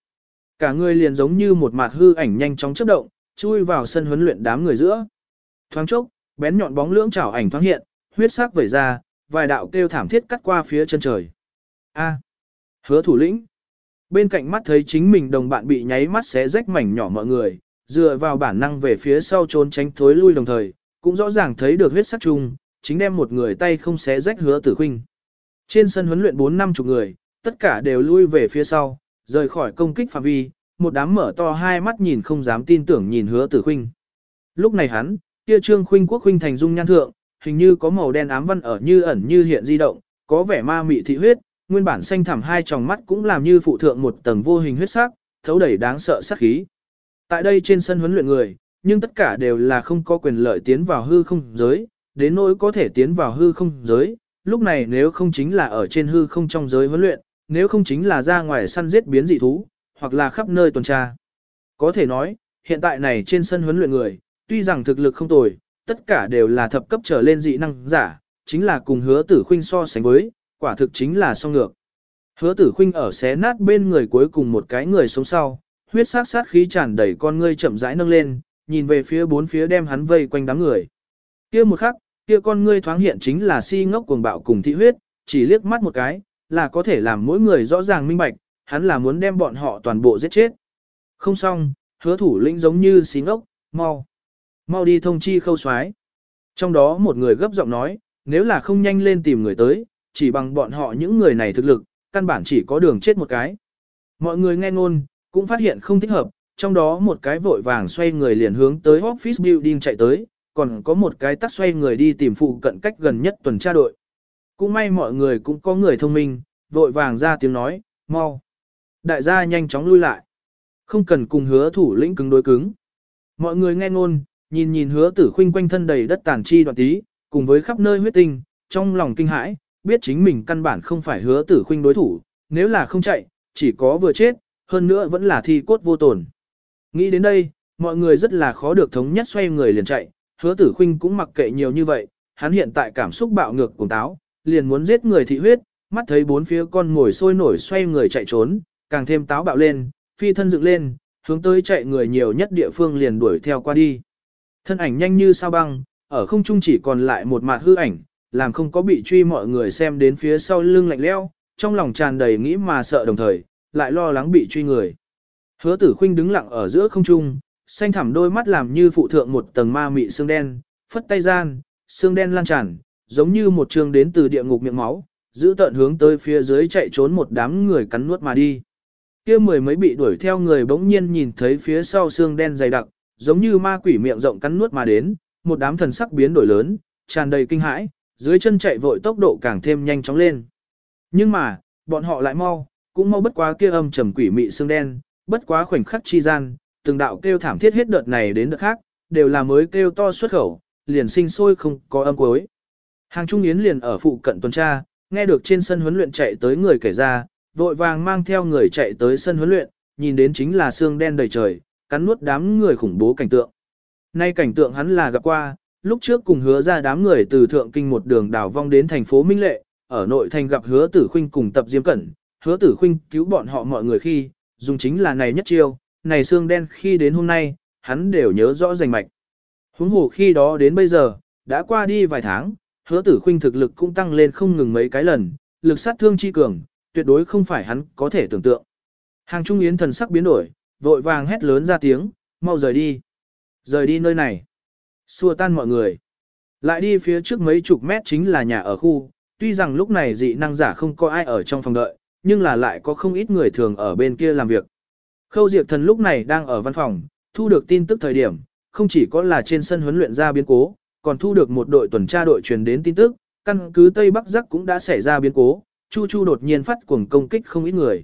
Cả người liền giống như một mạt hư ảnh nhanh chóng chớp động, chui vào sân huấn luyện đám người giữa. Thoáng chốc, bén nhọn bóng lưỡng chảo ảnh thoáng hiện, huyết sắc vẩy ra, vài đạo kêu thảm thiết cắt qua phía chân trời. A. À. Hứa thủ lĩnh. Bên cạnh mắt thấy chính mình đồng bạn bị nháy mắt xé rách mảnh nhỏ mọi người, dựa vào bản năng về phía sau trốn tránh thối lui đồng thời, cũng rõ ràng thấy được huyết sắc chung, chính đem một người tay không xé rách hứa tử khinh. Trên sân huấn luyện 4 năm chục người, tất cả đều lui về phía sau, rời khỏi công kích phạm vi, một đám mở to hai mắt nhìn không dám tin tưởng nhìn hứa tử khinh. Lúc này hắn, kia trương khuynh quốc khuynh thành dung nhan thượng, hình như có màu đen ám văn ở như ẩn như hiện di động, có vẻ ma mị thị huyết, nguyên bản xanh thẳm hai tròng mắt cũng làm như phụ thượng một tầng vô hình huyết sắc, thấu đẩy đáng sợ sát khí. Tại đây trên sân huấn luyện người, nhưng tất cả đều là không có quyền lợi tiến vào hư không giới, đến nỗi có thể tiến vào hư không giới, lúc này nếu không chính là ở trên hư không trong giới huấn luyện, nếu không chính là ra ngoài săn giết biến dị thú, hoặc là khắp nơi tuần tra. Có thể nói, hiện tại này trên sân huấn luyện người, tuy rằng thực lực không tồi, tất cả đều là thập cấp trở lên dị năng giả, chính là cùng hứa tử khuynh so sánh với, quả thực chính là song ngược. Hứa tử khuynh ở xé nát bên người cuối cùng một cái người sống sau, huyết sát sát khí tràn đầy con ngươi chậm rãi nâng lên, nhìn về phía bốn phía đem hắn vây quanh đám người. kia một khắc, kia con ngươi thoáng hiện chính là si ngốc cuồng bạo cùng thị huyết, chỉ liếc mắt một cái, là có thể làm mỗi người rõ ràng minh bạch, hắn là muốn đem bọn họ toàn bộ giết chết. Không xong, hứa thủ lĩnh giống như si ngốc, mau. Mau đi thông chi khâu xoái. Trong đó một người gấp giọng nói, nếu là không nhanh lên tìm người tới, chỉ bằng bọn họ những người này thực lực, căn bản chỉ có đường chết một cái. Mọi người nghe ngôn, cũng phát hiện không thích hợp, trong đó một cái vội vàng xoay người liền hướng tới office building chạy tới, còn có một cái tắt xoay người đi tìm phụ cận cách gần nhất tuần tra đội. Cũng may mọi người cũng có người thông minh, vội vàng ra tiếng nói, mau. Đại gia nhanh chóng lui lại. Không cần cùng hứa thủ lĩnh cứng đối cứng. Mọi người nghe ngôn, nhìn nhìn hứa tử khuynh quanh thân đầy đất tàn chi đoạn tí, cùng với khắp nơi huyết tinh, trong lòng kinh hãi, biết chính mình căn bản không phải hứa tử khuynh đối thủ, nếu là không chạy, chỉ có vừa chết, hơn nữa vẫn là thi cốt vô tổn. Nghĩ đến đây, mọi người rất là khó được thống nhất xoay người liền chạy, hứa tử khinh cũng mặc kệ nhiều như vậy, hắn hiện tại cảm xúc bạo ngược cùng táo, liền muốn giết người thị huyết, mắt thấy bốn phía con ngồi sôi nổi xoay người chạy trốn, càng thêm táo bạo lên, phi thân dựng lên, hướng tới chạy người nhiều nhất địa phương liền đuổi theo qua đi. Thân ảnh nhanh như sao băng, ở không trung chỉ còn lại một mặt hư ảnh, làm không có bị truy mọi người xem đến phía sau lưng lạnh leo, trong lòng tràn đầy nghĩ mà sợ đồng thời, lại lo lắng bị truy người. Hứa tử khinh đứng lặng ở giữa không trung, xanh thẳm đôi mắt làm như phụ thượng một tầng ma mị xương đen, phất tay gian, xương đen lan tràn, giống như một trường đến từ địa ngục miệng máu, giữ tận hướng tới phía dưới chạy trốn một đám người cắn nuốt mà đi. Kia mười mấy bị đuổi theo người bỗng nhiên nhìn thấy phía sau xương đen dày đặc, giống như ma quỷ miệng rộng cắn nuốt mà đến, một đám thần sắc biến đổi lớn, tràn đầy kinh hãi, dưới chân chạy vội tốc độ càng thêm nhanh chóng lên. Nhưng mà, bọn họ lại mau, cũng mau bất quá kia âm trầm quỷ mị xương đen, bất quá khoảnh khắc chi gian, từng đạo kêu thảm thiết hết đợt này đến đợt khác, đều là mới kêu to xuất khẩu, liền sinh sôi không có âm cuối. Hàng Trung Yến liền ở phụ cận tuần tra, nghe được trên sân huấn luyện chạy tới người kể ra, vội vàng mang theo người chạy tới sân huấn luyện, nhìn đến chính là xương đen đầy trời, cắn nuốt đám người khủng bố cảnh tượng. Nay cảnh tượng hắn là gặp qua, lúc trước cùng hứa ra đám người từ thượng kinh một đường đảo vong đến thành phố Minh Lệ, ở nội thành gặp hứa tử khuynh cùng tập diêm cẩn, hứa tử khuynh cứu bọn họ mọi người khi, dùng chính là này nhất chiêu, này xương đen khi đến hôm nay, hắn đều nhớ rõ rành mạch. Huống hồ khi đó đến bây giờ, đã qua đi vài tháng, hứa tử khuynh thực lực cũng tăng lên không ngừng mấy cái lần, lực sát thương chi cường, tuyệt đối không phải hắn có thể tưởng tượng. Hàng Trung Yến thần sắc biến đổi, vội vàng hét lớn ra tiếng, mau rời đi. Rời đi nơi này. Xua tan mọi người. Lại đi phía trước mấy chục mét chính là nhà ở khu, tuy rằng lúc này dị năng giả không có ai ở trong phòng đợi, nhưng là lại có không ít người thường ở bên kia làm việc. Khâu Diệp Thần lúc này đang ở văn phòng, thu được tin tức thời điểm, không chỉ có là trên sân huấn luyện ra biến cố, còn thu được một đội tuần tra đội truyền đến tin tức, căn cứ Tây Bắc Giác cũng đã xảy ra biến cố, Chu Chu đột nhiên phát cuồng công kích không ít người.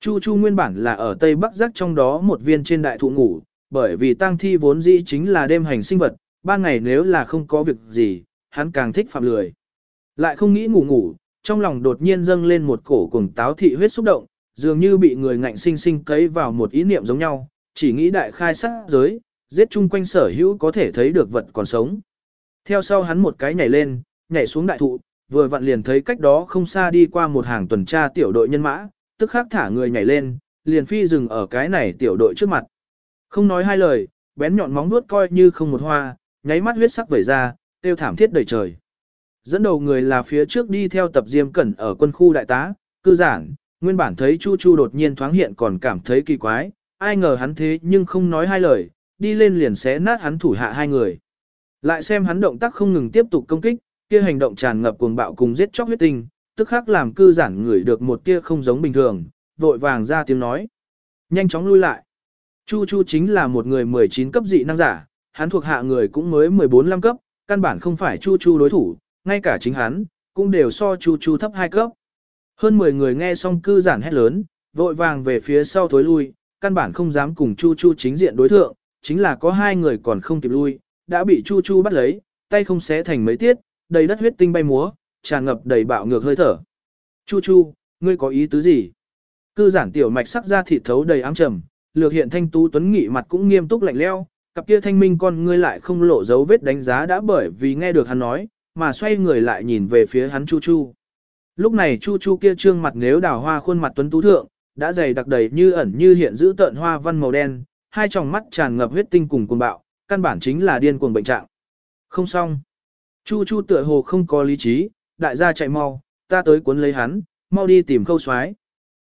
Chu Chu nguyên bản là ở Tây Bắc Giác trong đó một viên trên đại thụ ngủ, bởi vì tang thi vốn dĩ chính là đêm hành sinh vật, ban ngày nếu là không có việc gì, hắn càng thích phạm lười. Lại không nghĩ ngủ ngủ, trong lòng đột nhiên dâng lên một cổ cùng táo thị huyết xúc động, dường như bị người ngạnh sinh sinh cấy vào một ý niệm giống nhau, chỉ nghĩ đại khai sát giới, giết chung quanh sở hữu có thể thấy được vật còn sống. Theo sau hắn một cái nhảy lên, nhảy xuống đại thụ, vừa vặn liền thấy cách đó không xa đi qua một hàng tuần tra tiểu đội nhân mã, tức khắc thả người nhảy lên, liền phi dừng ở cái này tiểu đội trước mặt. Không nói hai lời, bén nhọn móng vuốt coi như không một hoa, nháy mắt huyết sắc vẩy ra, tiêu thảm thiết đầy trời. Dẫn đầu người là phía trước đi theo tập diêm cẩn ở quân khu đại tá, cư giản, nguyên bản thấy Chu Chu đột nhiên thoáng hiện còn cảm thấy kỳ quái, ai ngờ hắn thế nhưng không nói hai lời, đi lên liền xé nát hắn thủ hạ hai người. Lại xem hắn động tác không ngừng tiếp tục công kích, kia hành động tràn ngập cuồng bạo cùng giết chóc huyết tinh, tức khắc làm cư giản người được một tia không giống bình thường, vội vàng ra tiếng nói. Nhanh chóng lui lại. Chu Chu chính là một người 19 cấp dị năng giả, hắn thuộc hạ người cũng mới 14-15 cấp, căn bản không phải Chu Chu đối thủ, ngay cả chính hắn, cũng đều so Chu Chu thấp hai cấp. Hơn 10 người nghe xong cư giản hét lớn, vội vàng về phía sau thối lui, căn bản không dám cùng Chu Chu chính diện đối thượng, chính là có hai người còn không kịp lui, đã bị Chu Chu bắt lấy, tay không xé thành mấy tiết, đầy đất huyết tinh bay múa, tràn ngập đầy bạo ngược hơi thở. Chu Chu, ngươi có ý tứ gì? Cư giản tiểu mạch sắc ra thịt thấu đầy ám trầm, lược hiện thanh tú tuấn nghị mặt cũng nghiêm túc lạnh leo, cặp kia thanh minh con ngươi lại không lộ dấu vết đánh giá đã bởi vì nghe được hắn nói, mà xoay người lại nhìn về phía hắn Chu Chu. Lúc này Chu Chu kia trương mặt nếu đào hoa khuôn mặt tuấn tú thượng, đã dày đặc đầy như ẩn như hiện giữ tợn hoa văn màu đen, hai tròng mắt tràn ngập huyết tinh cùng cuồng bạo, căn bản chính là điên cuồng bệnh trạng. Không xong. Chu Chu tựa hồ không có lý trí, đại gia chạy mau, ta tới cuốn lấy hắn, mau đi tìm khâu soái.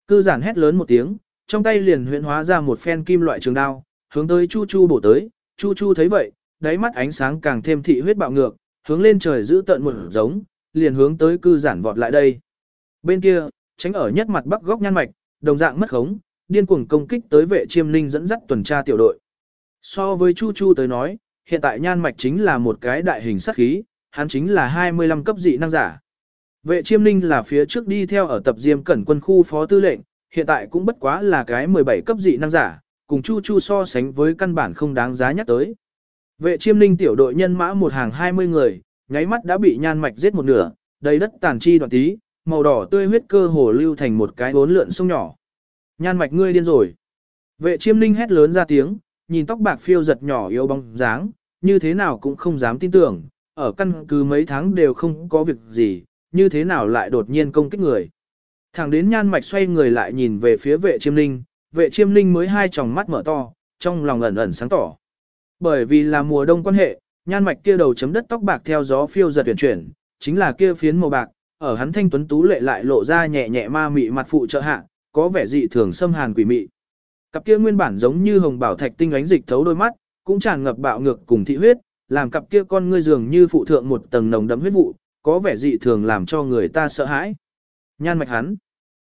Cư giản hét lớn một tiếng, trong tay liền huyễn hóa ra một phen kim loại trường đao, hướng tới Chu Chu bổ tới, Chu Chu thấy vậy, đáy mắt ánh sáng càng thêm thị huyết bạo ngược, hướng lên trời giữ tận một giống, liền hướng tới cư giản vọt lại đây. Bên kia, tránh ở nhất mặt bắc góc nhan mạch, đồng dạng mất khống, điên cuồng công kích tới vệ chiêm linh dẫn dắt tuần tra tiểu đội. So với Chu Chu tới nói, hiện tại nhan mạch chính là một cái đại hình sát khí, hắn chính là 25 cấp dị năng giả. Vệ chiêm linh là phía trước đi theo ở tập diêm cẩn quân khu phó tư lệnh, hiện tại cũng bất quá là cái 17 cấp dị năng giả, cùng Chu Chu so sánh với căn bản không đáng giá nhắc tới. Vệ chiêm linh tiểu đội nhân mã một hàng 20 người, nháy mắt đã bị nhan mạch giết một nửa, đầy đất tàn chi đoạn tí, màu đỏ tươi huyết cơ hồ lưu thành một cái bốn lượn sông nhỏ. Nhan mạch ngươi điên rồi. Vệ chiêm linh hét lớn ra tiếng, nhìn tóc bạc phiêu giật nhỏ yếu bóng dáng, như thế nào cũng không dám tin tưởng, ở căn cứ mấy tháng đều không có việc gì, như thế nào lại đột nhiên công kích người. Thẳng đến nhan mạch xoay người lại nhìn về phía vệ chiêm linh, vệ chiêm linh mới hai tròng mắt mở to, trong lòng ẩn ẩn sáng tỏ. Bởi vì là mùa đông quan hệ, nhan mạch kia đầu chấm đất tóc bạc theo gió phiêu giật chuyển chuyển, chính là kia phiến màu bạc, ở hắn thanh tuấn tú lệ lại lộ ra nhẹ nhẹ ma mị mặt phụ trợ hạ, có vẻ dị thường xâm hàn quỷ mị. Cặp kia nguyên bản giống như hồng bảo thạch tinh ánh dịch thấu đôi mắt, cũng tràn ngập bạo ngược cùng thị huyết, làm cặp kia con ngươi dường như phụ thượng một tầng nồng đậm huyết vụ, có vẻ dị thường làm cho người ta sợ hãi. Nhan mạch hắn.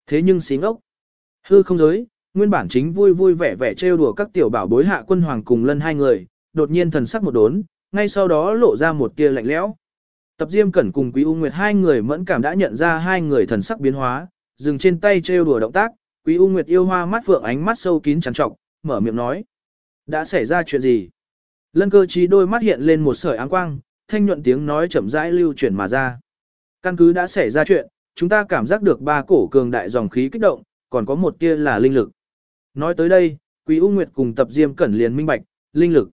Thế nhưng xí ngốc. Hư không giới, nguyên bản chính vui vui vẻ vẻ trêu đùa các tiểu bảo bối hạ quân hoàng cùng lân hai người, đột nhiên thần sắc một đốn, ngay sau đó lộ ra một tia lạnh lẽo. Tập Diêm Cẩn cùng Quý U Nguyệt hai người mẫn cảm đã nhận ra hai người thần sắc biến hóa, dừng trên tay trêu đùa động tác, Quý U Nguyệt yêu hoa mắt phượng ánh mắt sâu kín chằn trọc, mở miệng nói: "Đã xảy ra chuyện gì?" Lân Cơ Trí đôi mắt hiện lên một sợi áng quang, thanh nhuận tiếng nói chậm rãi lưu chuyển mà ra. Căn cứ đã xảy ra chuyện, chúng ta cảm giác được ba cổ cường đại dòng khí kích động, còn có một tia là linh lực. Nói tới đây, Quý U Nguyệt cùng Tập Diêm Cẩn liền minh bạch, linh lực.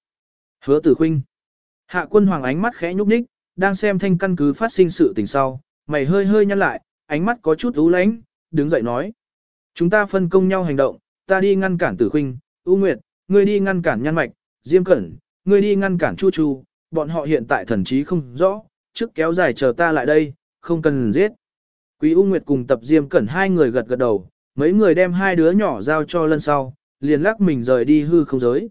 Hứa Tử khinh. Hạ Quân Hoàng ánh mắt khẽ nhúc nhích, đang xem thanh căn cứ phát sinh sự tình sau, mày hơi hơi nhăn lại, ánh mắt có chút u lánh, đứng dậy nói: "Chúng ta phân công nhau hành động, ta đi ngăn cản Tử khinh, U Nguyệt, ngươi đi ngăn cản Nhan Mạch, Diêm Cẩn, ngươi đi ngăn cản Chu Chu, bọn họ hiện tại thần trí không rõ, trước kéo dài chờ ta lại đây, không cần giết." Quý U Nguyệt cùng Tập Diêm Cẩn hai người gật gật đầu, mấy người đem hai đứa nhỏ giao cho Lân sau, liền lắc mình rời đi hư không giới.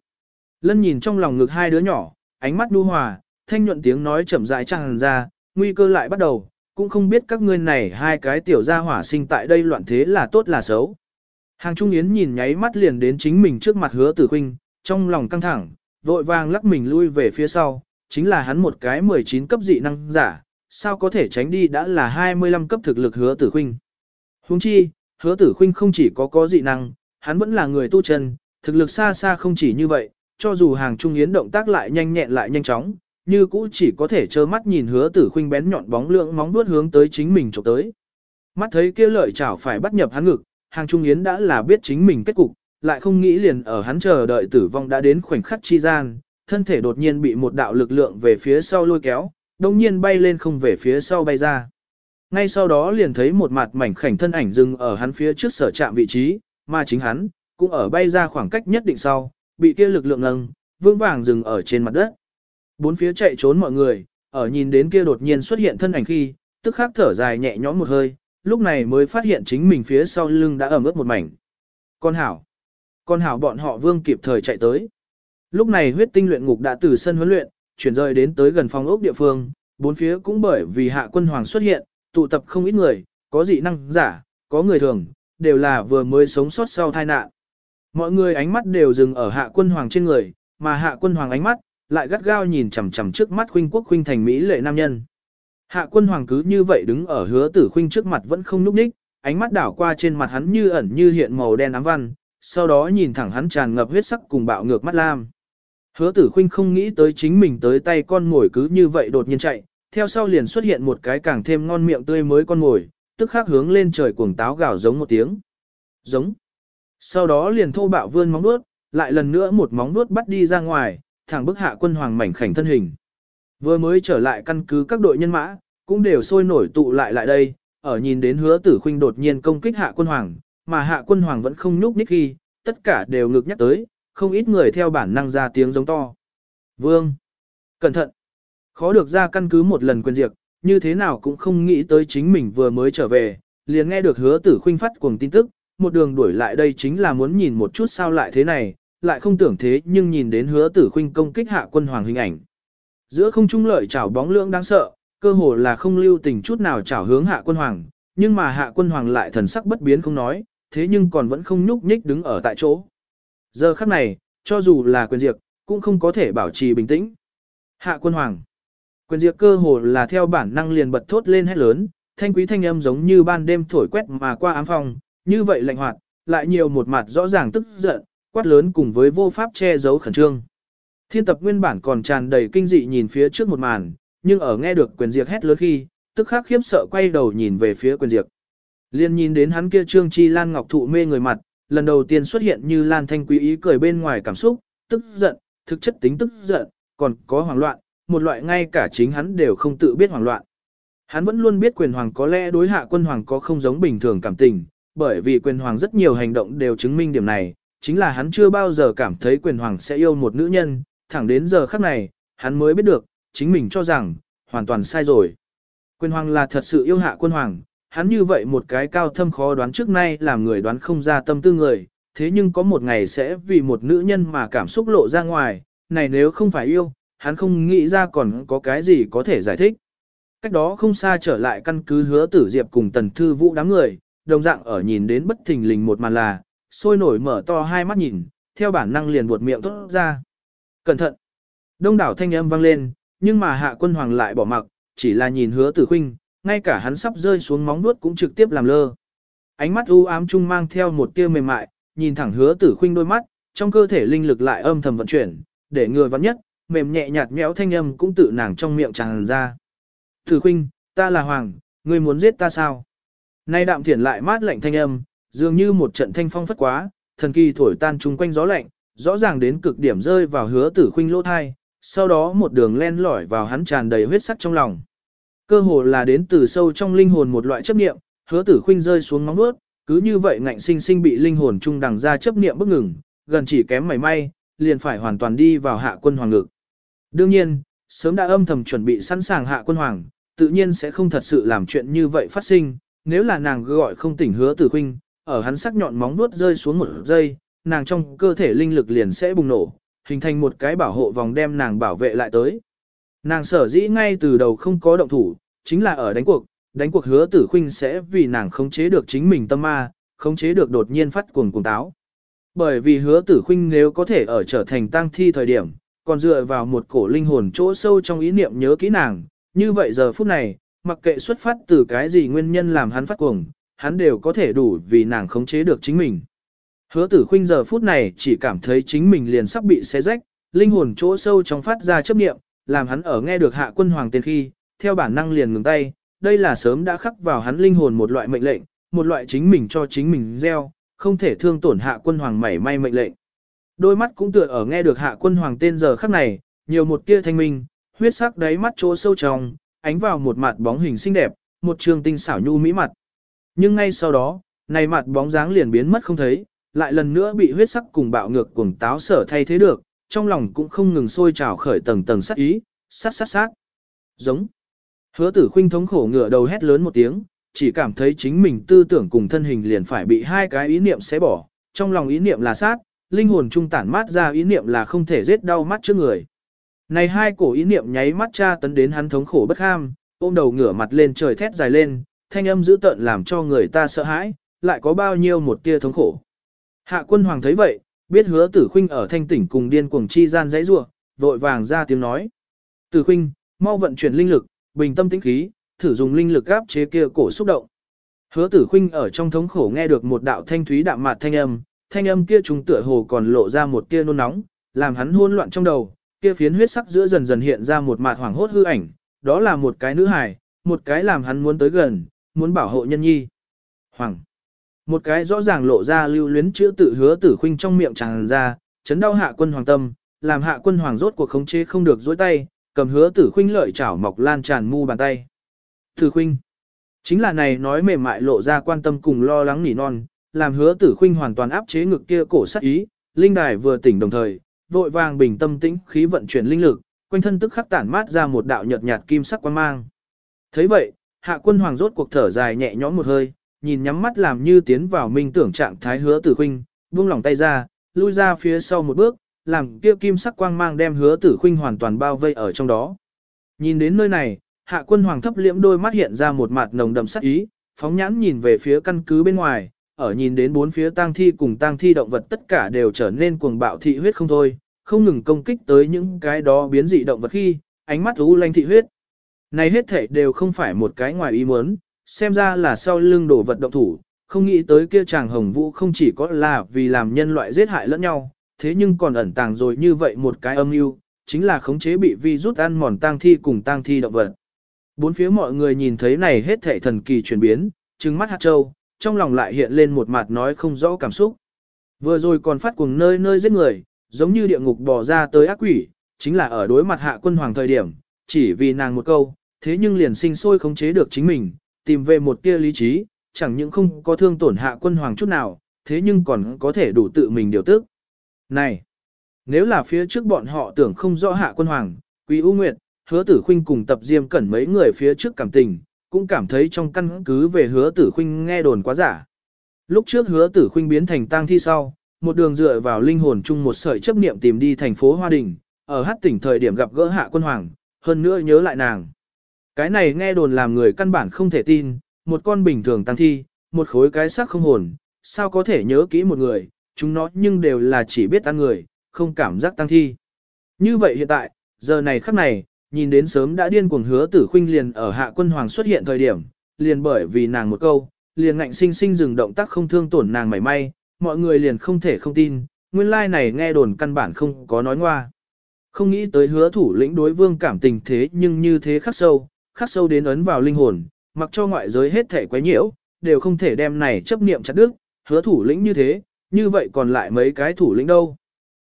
Lân nhìn trong lòng ngực hai đứa nhỏ, ánh mắt nhu hòa, thanh nhuận tiếng nói chậm rãi tràn ra, nguy cơ lại bắt đầu, cũng không biết các ngươi này hai cái tiểu gia hỏa sinh tại đây loạn thế là tốt là xấu. Hàng Trung Yến nhìn nháy mắt liền đến chính mình trước mặt hứa tử khinh, trong lòng căng thẳng, vội vàng lắc mình lui về phía sau, chính là hắn một cái 19 cấp dị năng giả, sao có thể tránh đi đã là 25 cấp thực lực hứa tử khinh. Huống chi, hứa tử khinh không chỉ có có dị năng, hắn vẫn là người tu chân, thực lực xa xa không chỉ như vậy, cho dù hàng trung yến động tác lại nhanh nhẹn lại nhanh chóng, như cũ chỉ có thể trơ mắt nhìn hứa tử khuynh bén nhọn bóng lượng móng vuốt hướng tới chính mình chụp tới. Mắt thấy kia lợi chảo phải bắt nhập hắn ngực, hàng trung yến đã là biết chính mình kết cục, lại không nghĩ liền ở hắn chờ đợi tử vong đã đến khoảnh khắc chi gian, thân thể đột nhiên bị một đạo lực lượng về phía sau lôi kéo, đồng nhiên bay lên không về phía sau bay ra. Ngay sau đó liền thấy một mặt mảnh khảnh thân ảnh dừng ở hắn phía trước sở trạm vị trí, mà chính hắn, cũng ở bay ra khoảng cách nhất định sau, bị kia lực lượng nâng, vương vàng dừng ở trên mặt đất. Bốn phía chạy trốn mọi người, ở nhìn đến kia đột nhiên xuất hiện thân ảnh khi, tức khắc thở dài nhẹ nhõm một hơi, lúc này mới phát hiện chính mình phía sau lưng đã ẩm ướt một mảnh. Con hảo. Con hảo bọn họ vương kịp thời chạy tới. Lúc này huyết tinh luyện ngục đã từ sân huấn luyện, chuyển rời đến tới gần phòng ốc địa phương, bốn phía cũng bởi vì hạ quân hoàng xuất hiện, tụ tập không ít người, có dị năng giả, có người thường, đều là vừa mới sống sót sau tai nạn. Mọi người ánh mắt đều dừng ở hạ quân hoàng trên người, mà hạ quân hoàng ánh mắt, lại gắt gao nhìn chằm chằm trước mắt khuynh quốc khuynh thành Mỹ lệ nam nhân. Hạ quân hoàng cứ như vậy đứng ở hứa tử khuynh trước mặt vẫn không núp ních, ánh mắt đảo qua trên mặt hắn như ẩn như hiện màu đen ám văn, sau đó nhìn thẳng hắn tràn ngập huyết sắc cùng bạo ngược mắt lam. Hứa tử khuynh không nghĩ tới chính mình tới tay con ngồi cứ như vậy đột nhiên chạy, theo sau liền xuất hiện một cái càng thêm ngon miệng tươi mới con ngồi, tức khắc hướng lên trời cuồng táo gào giống một tiếng. Giống. Sau đó liền thô bạo vươn móng vuốt, lại lần nữa một móng vuốt bắt đi ra ngoài, thẳng bức hạ quân hoàng mảnh khảnh thân hình. Vừa mới trở lại căn cứ các đội nhân mã, cũng đều sôi nổi tụ lại lại đây, ở nhìn đến hứa tử khuynh đột nhiên công kích hạ quân hoàng, mà hạ quân hoàng vẫn không nhúc nhích khi, tất cả đều ngực nhắc tới, không ít người theo bản năng ra tiếng giống to. Vương! Cẩn thận! Khó được ra căn cứ một lần quyền diệt, như thế nào cũng không nghĩ tới chính mình vừa mới trở về, liền nghe được hứa tử khuynh phát cuồng tin tức, một đường đuổi lại đây chính là muốn nhìn một chút sao lại thế này, lại không tưởng thế nhưng nhìn đến hứa tử khuynh công kích hạ quân hoàng hình ảnh. Giữa không trung lợi chảo bóng lưỡng đáng sợ, cơ hồ là không lưu tình chút nào chảo hướng hạ quân hoàng, nhưng mà hạ quân hoàng lại thần sắc bất biến không nói, thế nhưng còn vẫn không nhúc nhích đứng ở tại chỗ. Giờ khắc này, cho dù là quyền diệt, cũng không có thể bảo trì bình tĩnh. Hạ quân hoàng. Quyền diệt cơ hồ là theo bản năng liền bật thốt lên hét lớn, thanh quý thanh âm giống như ban đêm thổi quét mà qua ám phòng, như vậy lạnh hoạt, lại nhiều một mặt rõ ràng tức giận, quát lớn cùng với vô pháp che giấu khẩn trương. Thiên tập nguyên bản còn tràn đầy kinh dị nhìn phía trước một màn, nhưng ở nghe được quyền diệt hét lớn khi, tức khắc khiếp sợ quay đầu nhìn về phía quyền diệt. Liên nhìn đến hắn kia trương chi lan ngọc thụ mê người mặt, lần đầu tiên xuất hiện như lan thanh quý ý cười bên ngoài cảm xúc, tức giận, thực chất tính tức giận, còn có hoảng loạn, một loại ngay cả chính hắn đều không tự biết hoảng loạn. Hắn vẫn luôn biết quyền hoàng có lẽ đối hạ quân hoàng có không giống bình thường cảm tình, bởi vì quyền hoàng rất nhiều hành động đều chứng minh điểm này, chính là hắn chưa bao giờ cảm thấy quyền hoàng sẽ yêu một nữ nhân, thẳng đến giờ khắc này, hắn mới biết được, chính mình cho rằng, hoàn toàn sai rồi. Quyền hoàng là thật sự yêu hạ quân hoàng, hắn như vậy một cái cao thâm khó đoán trước nay làm người đoán không ra tâm tư người, thế nhưng có một ngày sẽ vì một nữ nhân mà cảm xúc lộ ra ngoài, này nếu không phải yêu, hắn không nghĩ ra còn có cái gì có thể giải thích. Cách đó không xa trở lại căn cứ hứa tử diệp cùng tần thư vũ đám người, đồng dạng ở nhìn đến bất thình lình một màn là, sôi nổi mở to hai mắt nhìn, theo bản năng liền buột miệng tốt ra. Cẩn thận! Đông đảo thanh âm vang lên, nhưng mà hạ quân hoàng lại bỏ mặc, chỉ là nhìn hứa tử khinh, ngay cả hắn sắp rơi xuống móng nuốt cũng trực tiếp làm lơ. Ánh mắt u ám chung mang theo một tia mềm mại, nhìn thẳng hứa tử khinh đôi mắt, trong cơ thể linh lực lại âm thầm vận chuyển, để người vắng nhất, mềm nhẹ nhạt nhẽo thanh âm cũng tự nàng trong miệng tràn ra. Tử khinh, ta là hoàng, ngươi muốn giết ta sao? Nay đạm thiển lại mát lạnh thanh âm, dường như một trận thanh phong phất quá, thần kỳ thổi tan chung quanh gió lạnh, rõ ràng đến cực điểm rơi vào hứa tử khinh lỗ thai, sau đó một đường len lỏi vào hắn tràn đầy huyết sắc trong lòng. Cơ hồ là đến từ sâu trong linh hồn một loại chấp niệm, hứa tử khinh rơi xuống móng nuốt, cứ như vậy ngạnh sinh sinh bị linh hồn trung đằng ra chấp niệm bức ngừng, gần chỉ kém mảy may, liền phải hoàn toàn đi vào hạ quân hoàng ngực. Đương nhiên, sớm đã âm thầm chuẩn bị sẵn sàng hạ quân hoàng, tự nhiên sẽ không thật sự làm chuyện như vậy phát sinh, nếu là nàng gọi không tỉnh hứa tử khinh, ở hắn sắc nhọn móng nuốt rơi xuống một giây, nàng trong cơ thể linh lực liền sẽ bùng nổ, hình thành một cái bảo hộ vòng đem nàng bảo vệ lại tới. Nàng sở dĩ ngay từ đầu không có động thủ, chính là ở đánh cuộc, đánh cuộc hứa tử khinh sẽ vì nàng khống chế được chính mình tâm ma, khống chế được đột nhiên phát cuồng cuồng táo. Bởi vì hứa tử khinh nếu có thể ở trở thành tang thi thời điểm, còn dựa vào một cổ linh hồn chỗ sâu trong ý niệm nhớ kỹ nàng, như vậy giờ phút này, mặc kệ xuất phát từ cái gì nguyên nhân làm hắn phát cuồng, hắn đều có thể đủ vì nàng khống chế được chính mình. Hứa tử khuynh giờ phút này chỉ cảm thấy chính mình liền sắp bị xé rách, linh hồn chỗ sâu trong phát ra chấp niệm, làm hắn ở nghe được hạ quân hoàng tên khi, theo bản năng liền ngừng tay, đây là sớm đã khắc vào hắn linh hồn một loại mệnh lệnh, một loại chính mình cho chính mình gieo, không thể thương tổn hạ quân hoàng mảy may mệnh lệnh. Đôi mắt cũng tựa ở nghe được hạ quân hoàng tên giờ khắc này, nhiều một tia thanh minh, huyết sắc đáy mắt chỗ sâu trong, ánh vào một mặt bóng hình xinh đẹp, một trường tinh xảo nhu mỹ mặt. Nhưng ngay sau đó, này mặt bóng dáng liền biến mất không thấy, lại lần nữa bị huyết sắc cùng bạo ngược cuồng táo sở thay thế được, trong lòng cũng không ngừng sôi trào khởi tầng tầng sát ý, sát sát sát. Giống. Hứa tử khinh thống khổ ngửa đầu hét lớn một tiếng, chỉ cảm thấy chính mình tư tưởng cùng thân hình liền phải bị hai cái ý niệm xé bỏ, trong lòng ý niệm là sát, linh hồn trung tản mát ra ý niệm là không thể giết đau mắt trước người. Này hai cổ ý niệm nháy mắt tra tấn đến hắn thống khổ bất ham, ôm đầu ngửa mặt lên trời thét dài lên, thanh âm dữ tợn làm cho người ta sợ hãi, lại có bao nhiêu một tia thống khổ. Hạ quân hoàng thấy vậy, biết hứa tử khinh ở thanh tỉnh cùng điên cuồng chi gian dãy rua, vội vàng ra tiếng nói. Tử khinh, mau vận chuyển linh lực, bình tâm tĩnh khí, thử dùng linh lực áp chế kia cổ xúc động. Hứa tử khinh ở trong thống khổ nghe được một đạo thanh thúy đạm mạt thanh âm, thanh âm kia trùng tựa hồ còn lộ ra một tia nôn nóng, làm hắn hỗn loạn trong đầu, kia phiến huyết sắc giữa dần dần hiện ra một mạt hoảng hốt hư ảnh, đó là một cái nữ hài, một cái làm hắn muốn tới gần, muốn bảo hộ nhân nhi. Hoàng. Một cái rõ ràng lộ ra lưu luyến chữ tự hứa tử khinh trong miệng tràn ra, chấn đau hạ quân hoàng tâm, làm hạ quân hoàng rốt cuộc khống chế không được dối tay, cầm hứa tử khinh lợi chảo mọc lan tràn mu bàn tay. Tử khinh. Chính là này nói mềm mại lộ ra quan tâm cùng lo lắng nỉ non, làm hứa tử khinh hoàn toàn áp chế ngực kia cổ sắc ý, linh đài vừa tỉnh đồng thời, vội vàng bình tâm tĩnh khí vận chuyển linh lực, quanh thân tức khắc tản mát ra một đạo nhợt nhạt kim sắc quang mang. Thấy vậy, hạ quân hoàng rốt cuộc thở dài nhẹ nhõm một hơi, nhìn nhắm mắt làm như tiến vào minh tưởng trạng thái hứa tử khuynh, buông lỏng tay ra, lui ra phía sau một bước, làm kia kim sắc quang mang đem hứa tử khuynh hoàn toàn bao vây ở trong đó. Nhìn đến nơi này, hạ quân hoàng thấp liễm đôi mắt hiện ra một mặt nồng đậm sắc ý, phóng nhãn nhìn về phía căn cứ bên ngoài, ở nhìn đến bốn phía tang thi cùng tang thi động vật tất cả đều trở nên cuồng bạo thị huyết không thôi, không ngừng công kích tới những cái đó biến dị động vật khi, ánh mắt u lanh thị huyết. Này hết thể đều không phải một cái ngoài ý muốn, xem ra là sau lưng đổ vật động thủ, không nghĩ tới kia chàng hồng vũ không chỉ có là vì làm nhân loại giết hại lẫn nhau, thế nhưng còn ẩn tàng rồi như vậy một cái âm mưu, chính là khống chế bị vi rút ăn mòn tang thi cùng tang thi động vật. Bốn phía mọi người nhìn thấy này hết thảy thần kỳ chuyển biến, trừng mắt hạt châu, trong lòng lại hiện lên một mặt nói không rõ cảm xúc. Vừa rồi còn phát cuồng nơi nơi giết người, giống như địa ngục bò ra tới ác quỷ, chính là ở đối mặt hạ quân hoàng thời điểm, chỉ vì nàng một câu, thế nhưng liền sinh sôi khống chế được chính mình, tìm về một tia lý trí, chẳng những không có thương tổn hạ quân hoàng chút nào, thế nhưng còn có thể đủ tự mình điều tức. Này, nếu là phía trước bọn họ tưởng không rõ hạ quân hoàng, quý ưu nguyệt, hứa tử khuynh cùng tập diêm cẩn mấy người phía trước cảm tình, cũng cảm thấy trong căn cứ về hứa tử khuynh nghe đồn quá giả. Lúc trước hứa tử khuynh biến thành tang thi sau, một đường dựa vào linh hồn chung một sợi chấp niệm tìm đi thành phố Hoa Đình, ở hát tỉnh thời điểm gặp gỡ hạ quân hoàng, hơn nữa nhớ lại nàng. Cái này nghe đồn làm người căn bản không thể tin, một con bình thường tăng thi, một khối cái xác không hồn, sao có thể nhớ kỹ một người, chúng nó nhưng đều là chỉ biết ăn người, không cảm giác tăng thi. Như vậy hiện tại, giờ này khắc này, nhìn đến sớm đã điên cuồng hứa tử khuynh liền ở hạ quân hoàng xuất hiện thời điểm, liền bởi vì nàng một câu, liền ngạnh sinh sinh dừng động tác không thương tổn nàng mảy may, mọi người liền không thể không tin, nguyên lai like này nghe đồn căn bản không có nói ngoa. Không nghĩ tới hứa thủ lĩnh đối vương cảm tình thế nhưng như thế khắc sâu, khắc sâu đến ấn vào linh hồn, mặc cho ngoại giới hết thể quấy nhiễu, đều không thể đem này chấp niệm chặt đứt, hứa thủ lĩnh như thế, như vậy còn lại mấy cái thủ lĩnh đâu.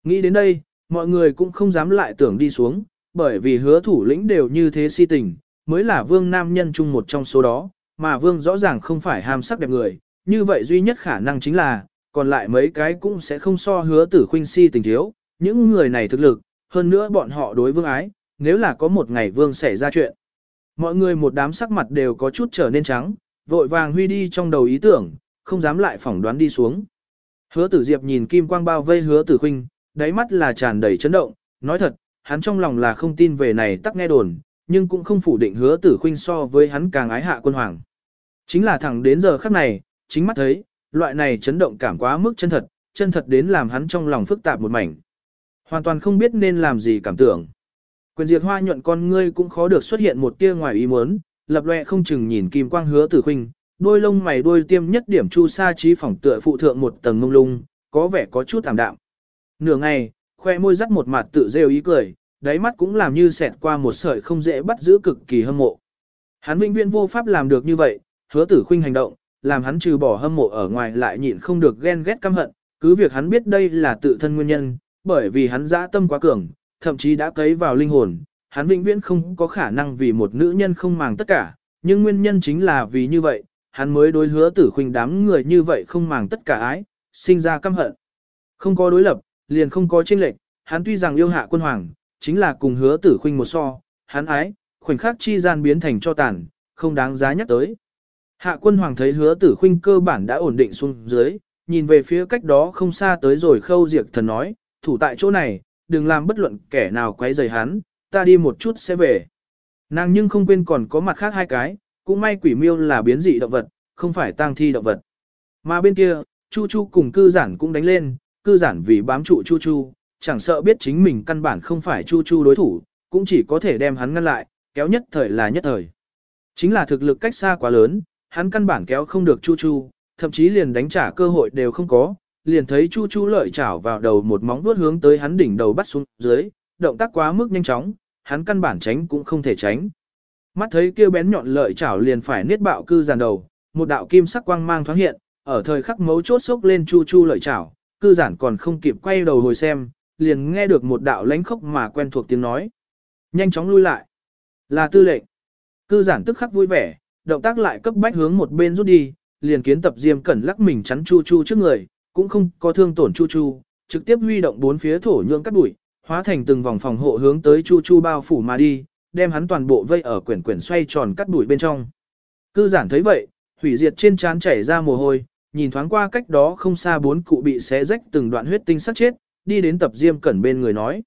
Nghĩ đến đây, mọi người cũng không dám lại tưởng đi xuống, bởi vì hứa thủ lĩnh đều như thế si tình, mới là vương nam nhân chung một trong số đó, mà vương rõ ràng không phải ham sắc đẹp người, như vậy duy nhất khả năng chính là, còn lại mấy cái cũng sẽ không so hứa tử khuynh si tình thiếu, những người này thực lực, hơn nữa bọn họ đối vương ái, nếu là có một ngày vương xảy ra chuyện. Mọi người một đám sắc mặt đều có chút trở nên trắng, vội vàng huy đi trong đầu ý tưởng, không dám lại phỏng đoán đi xuống. Hứa tử diệp nhìn kim quang bao vây hứa tử khuynh, đáy mắt là tràn đầy chấn động, nói thật, hắn trong lòng là không tin về này tắc nghe đồn, nhưng cũng không phủ định hứa tử khuynh so với hắn càng ái hạ quân hoàng. Chính là thẳng đến giờ khắc này, chính mắt thấy, loại này chấn động cảm quá mức chân thật, chân thật đến làm hắn trong lòng phức tạp một mảnh. Hoàn toàn không biết nên làm gì cảm tưởng. Quyền diệt hoa nhuận con ngươi cũng khó được xuất hiện một tia ngoài ý muốn, lập loè không chừng nhìn kim quang hứa tử khuynh, đôi lông mày đôi tiêm nhất điểm chu sa trí phỏng tựa phụ thượng một tầng mông lung, có vẻ có chút thảm đạm. Nửa ngày, khoe môi dắt một mặt tự rêu ý cười, đáy mắt cũng làm như xẹt qua một sợi không dễ bắt giữ cực kỳ hâm mộ. Hắn vĩnh viễn vô pháp làm được như vậy, hứa tử khuynh hành động, làm hắn trừ bỏ hâm mộ ở ngoài lại nhịn không được ghen ghét căm hận, cứ việc hắn biết đây là tự thân nguyên nhân, bởi vì hắn dã tâm quá cường, thậm chí đã cấy vào linh hồn, hắn vĩnh viễn không có khả năng vì một nữ nhân không màng tất cả, nhưng nguyên nhân chính là vì như vậy, hắn mới đối hứa tử khuynh đám người như vậy không màng tất cả ái, sinh ra căm hận. Không có đối lập, liền không có chênh lệch, hắn tuy rằng yêu hạ quân hoàng, chính là cùng hứa tử khuynh một so, hắn ái, khoảnh khắc chi gian biến thành cho tàn, không đáng giá nhắc tới. Hạ quân hoàng thấy hứa tử khuynh cơ bản đã ổn định xuống dưới, nhìn về phía cách đó không xa tới rồi khâu diệt thần nói, thủ tại chỗ này, đừng làm bất luận kẻ nào quấy rầy hắn, ta đi một chút sẽ về. Nàng nhưng không quên còn có mặt khác hai cái, cũng may quỷ miêu là biến dị động vật, không phải tang thi động vật. Mà bên kia, Chu Chu cùng cư giản cũng đánh lên, cư giản vì bám trụ Chu Chu, chẳng sợ biết chính mình căn bản không phải Chu Chu đối thủ, cũng chỉ có thể đem hắn ngăn lại, kéo nhất thời là nhất thời. Chính là thực lực cách xa quá lớn, hắn căn bản kéo không được Chu Chu, thậm chí liền đánh trả cơ hội đều không có, liền thấy Chu Chu lợi chảo vào đầu một móng vuốt hướng tới hắn đỉnh đầu bắt xuống dưới, động tác quá mức nhanh chóng, hắn căn bản tránh cũng không thể tránh. Mắt thấy kia bén nhọn lợi chảo liền phải niết bạo cư giàn đầu, một đạo kim sắc quang mang thoáng hiện, ở thời khắc mấu chốt sốc lên Chu Chu lợi chảo, cư giản còn không kịp quay đầu hồi xem, liền nghe được một đạo lãnh khốc mà quen thuộc tiếng nói. Nhanh chóng lui lại. Là tư lệnh. Cư giản tức khắc vui vẻ, động tác lại cấp bách hướng một bên rút đi, liền kiến tập diêm cẩn lắc mình chắn Chu Chu trước người, cũng không có thương tổn Chu Chu, trực tiếp huy động bốn phía thổ nhượng cắt đuổi, hóa thành từng vòng phòng hộ hướng tới Chu Chu bao phủ mà đi, đem hắn toàn bộ vây ở quyển quyển xoay tròn cắt đuổi bên trong. Cư giản thấy vậy, hủy diệt trên trán chảy ra mồ hôi, nhìn thoáng qua cách đó không xa bốn cụ bị xé rách từng đoạn huyết tinh sắc chết, đi đến tập diêm cẩn bên người nói.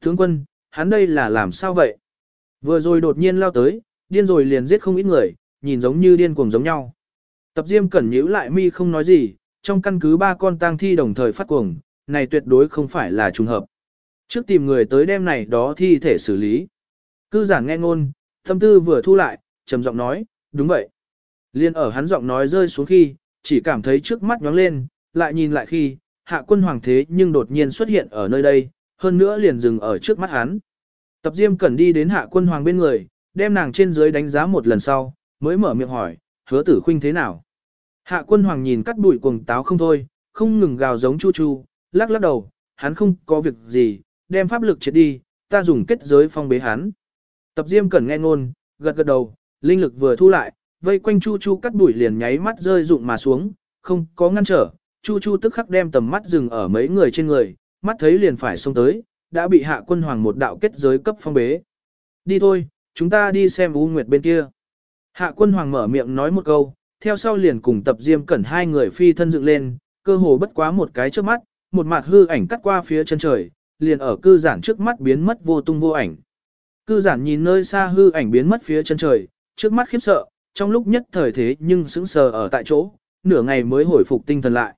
Tướng quân, hắn đây là làm sao vậy? Vừa rồi đột nhiên lao tới, điên rồi liền giết không ít người, nhìn giống như điên cuồng giống nhau. Tập diêm cẩn nhíu lại mi không nói gì, trong căn cứ ba con tang thi đồng thời phát cuồng, này tuyệt đối không phải là trùng hợp. Trước tìm người tới đêm này đó thi thể xử lý. Cư giản nghe ngôn, tâm tư vừa thu lại, trầm giọng nói, đúng vậy. Liên ở hắn giọng nói rơi xuống khi, chỉ cảm thấy trước mắt nhóng lên, lại nhìn lại khi, hạ quân hoàng thế nhưng đột nhiên xuất hiện ở nơi đây, hơn nữa liền dừng ở trước mắt hắn. Tập Diêm Cẩn đi đến hạ quân hoàng bên người, đem nàng trên dưới đánh giá một lần sau, mới mở miệng hỏi, hứa tử khuynh thế nào? Hạ quân hoàng nhìn cắt bụi cuồng táo không thôi, không ngừng gào giống chu chu, lắc lắc đầu, hắn không có việc gì, đem pháp lực chết đi, ta dùng kết giới phong bế hắn. Tập Diêm Cẩn nghe ngôn, gật gật đầu, linh lực vừa thu lại, vây quanh chu chu cắt bụi liền nháy mắt rơi rụng mà xuống, không có ngăn trở, chu chu tức khắc đem tầm mắt dừng ở mấy người trên người, mắt thấy liền phải xông tới, đã bị hạ quân hoàng một đạo kết giới cấp phong bế. Đi thôi, chúng ta đi xem U Nguyệt bên kia. Hạ quân hoàng mở miệng nói một câu, theo sau liền cùng tập diêm cẩn hai người phi thân dựng lên, cơ hồ bất quá một cái trước mắt, một mặt hư ảnh cắt qua phía chân trời, liền ở cư giản trước mắt biến mất vô tung vô ảnh. Cư giản nhìn nơi xa hư ảnh biến mất phía chân trời, trước mắt khiếp sợ, trong lúc nhất thời thế nhưng sững sờ ở tại chỗ, nửa ngày mới hồi phục tinh thần lại.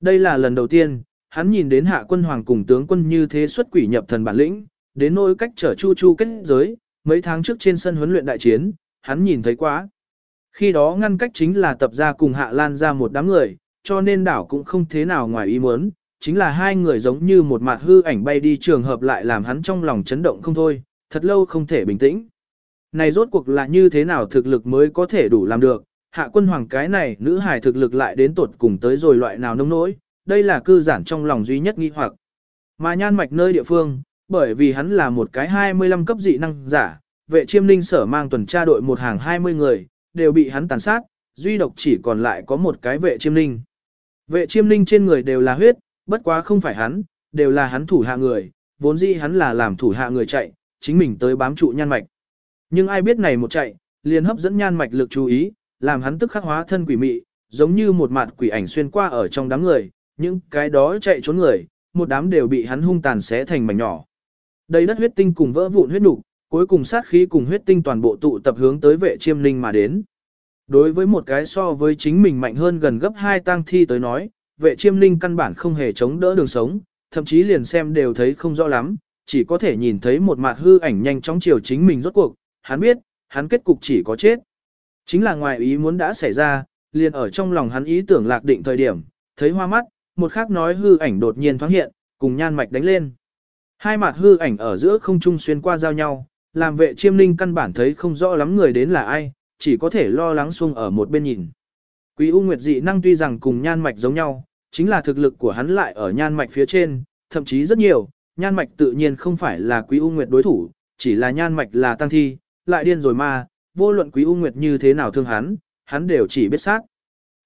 Đây là lần đầu tiên, hắn nhìn đến hạ quân hoàng cùng tướng quân như thế xuất quỷ nhập thần bản lĩnh, đến nỗi cách trở chu chu kết giới, mấy tháng trước trên sân huấn luyện đại chiến, hắn nhìn thấy quá. Khi đó ngăn cách chính là tập ra cùng hạ lan ra một đám người, cho nên đảo cũng không thế nào ngoài ý muốn, chính là hai người giống như một mặt hư ảnh bay đi trường hợp lại làm hắn trong lòng chấn động không thôi, thật lâu không thể bình tĩnh. Này rốt cuộc là như thế nào thực lực mới có thể đủ làm được, hạ quân hoàng cái này nữ hài thực lực lại đến tột cùng tới rồi loại nào nông nỗi, đây là cư giản trong lòng duy nhất nghi hoặc. Mà nhan mạch nơi địa phương, bởi vì hắn là một cái 25 cấp dị năng giả, vệ chiêm ninh sở mang tuần tra đội một hàng 20 người, đều bị hắn tàn sát, duy độc chỉ còn lại có một cái vệ chiêm ninh. Vệ chiêm ninh trên người đều là huyết, bất quá không phải hắn, đều là hắn thủ hạ người, vốn dĩ hắn là làm thủ hạ người chạy, chính mình tới bám trụ nhan mạch. Nhưng ai biết này một chạy, liền hấp dẫn nhan mạch lực chú ý, làm hắn tức khắc hóa thân quỷ mị, giống như một mặt quỷ ảnh xuyên qua ở trong đám người, những cái đó chạy trốn người, một đám đều bị hắn hung tàn xé thành mảnh nhỏ. Đầy đất huyết tinh cùng vỡ vụn huyết nục, cuối cùng sát khí cùng huyết tinh toàn bộ tụ tập hướng tới vệ chiêm linh mà đến. Đối với một cái so với chính mình mạnh hơn gần gấp hai tang thi tới nói, vệ chiêm linh căn bản không hề chống đỡ đường sống, thậm chí liền xem đều thấy không rõ lắm, chỉ có thể nhìn thấy một mặt hư ảnh nhanh chóng chiều chính mình rốt cuộc, hắn biết, hắn kết cục chỉ có chết. Chính là ngoài ý muốn đã xảy ra, liền ở trong lòng hắn ý tưởng lạc định thời điểm, thấy hoa mắt, một khắc nói hư ảnh đột nhiên thoáng hiện, cùng nhan mạch đánh lên. Hai mặt hư ảnh ở giữa không trung xuyên qua giao nhau, làm vệ chiêm linh căn bản thấy không rõ lắm người đến là ai, chỉ có thể lo lắng xuông ở một bên nhìn. Quý U Nguyệt dị năng tuy rằng cùng nhan mạch giống nhau, chính là thực lực của hắn lại ở nhan mạch phía trên, thậm chí rất nhiều, nhan mạch tự nhiên không phải là Quý U Nguyệt đối thủ, chỉ là nhan mạch là tăng thi, lại điên rồi mà, vô luận Quý U Nguyệt như thế nào thương hắn, hắn đều chỉ biết sát.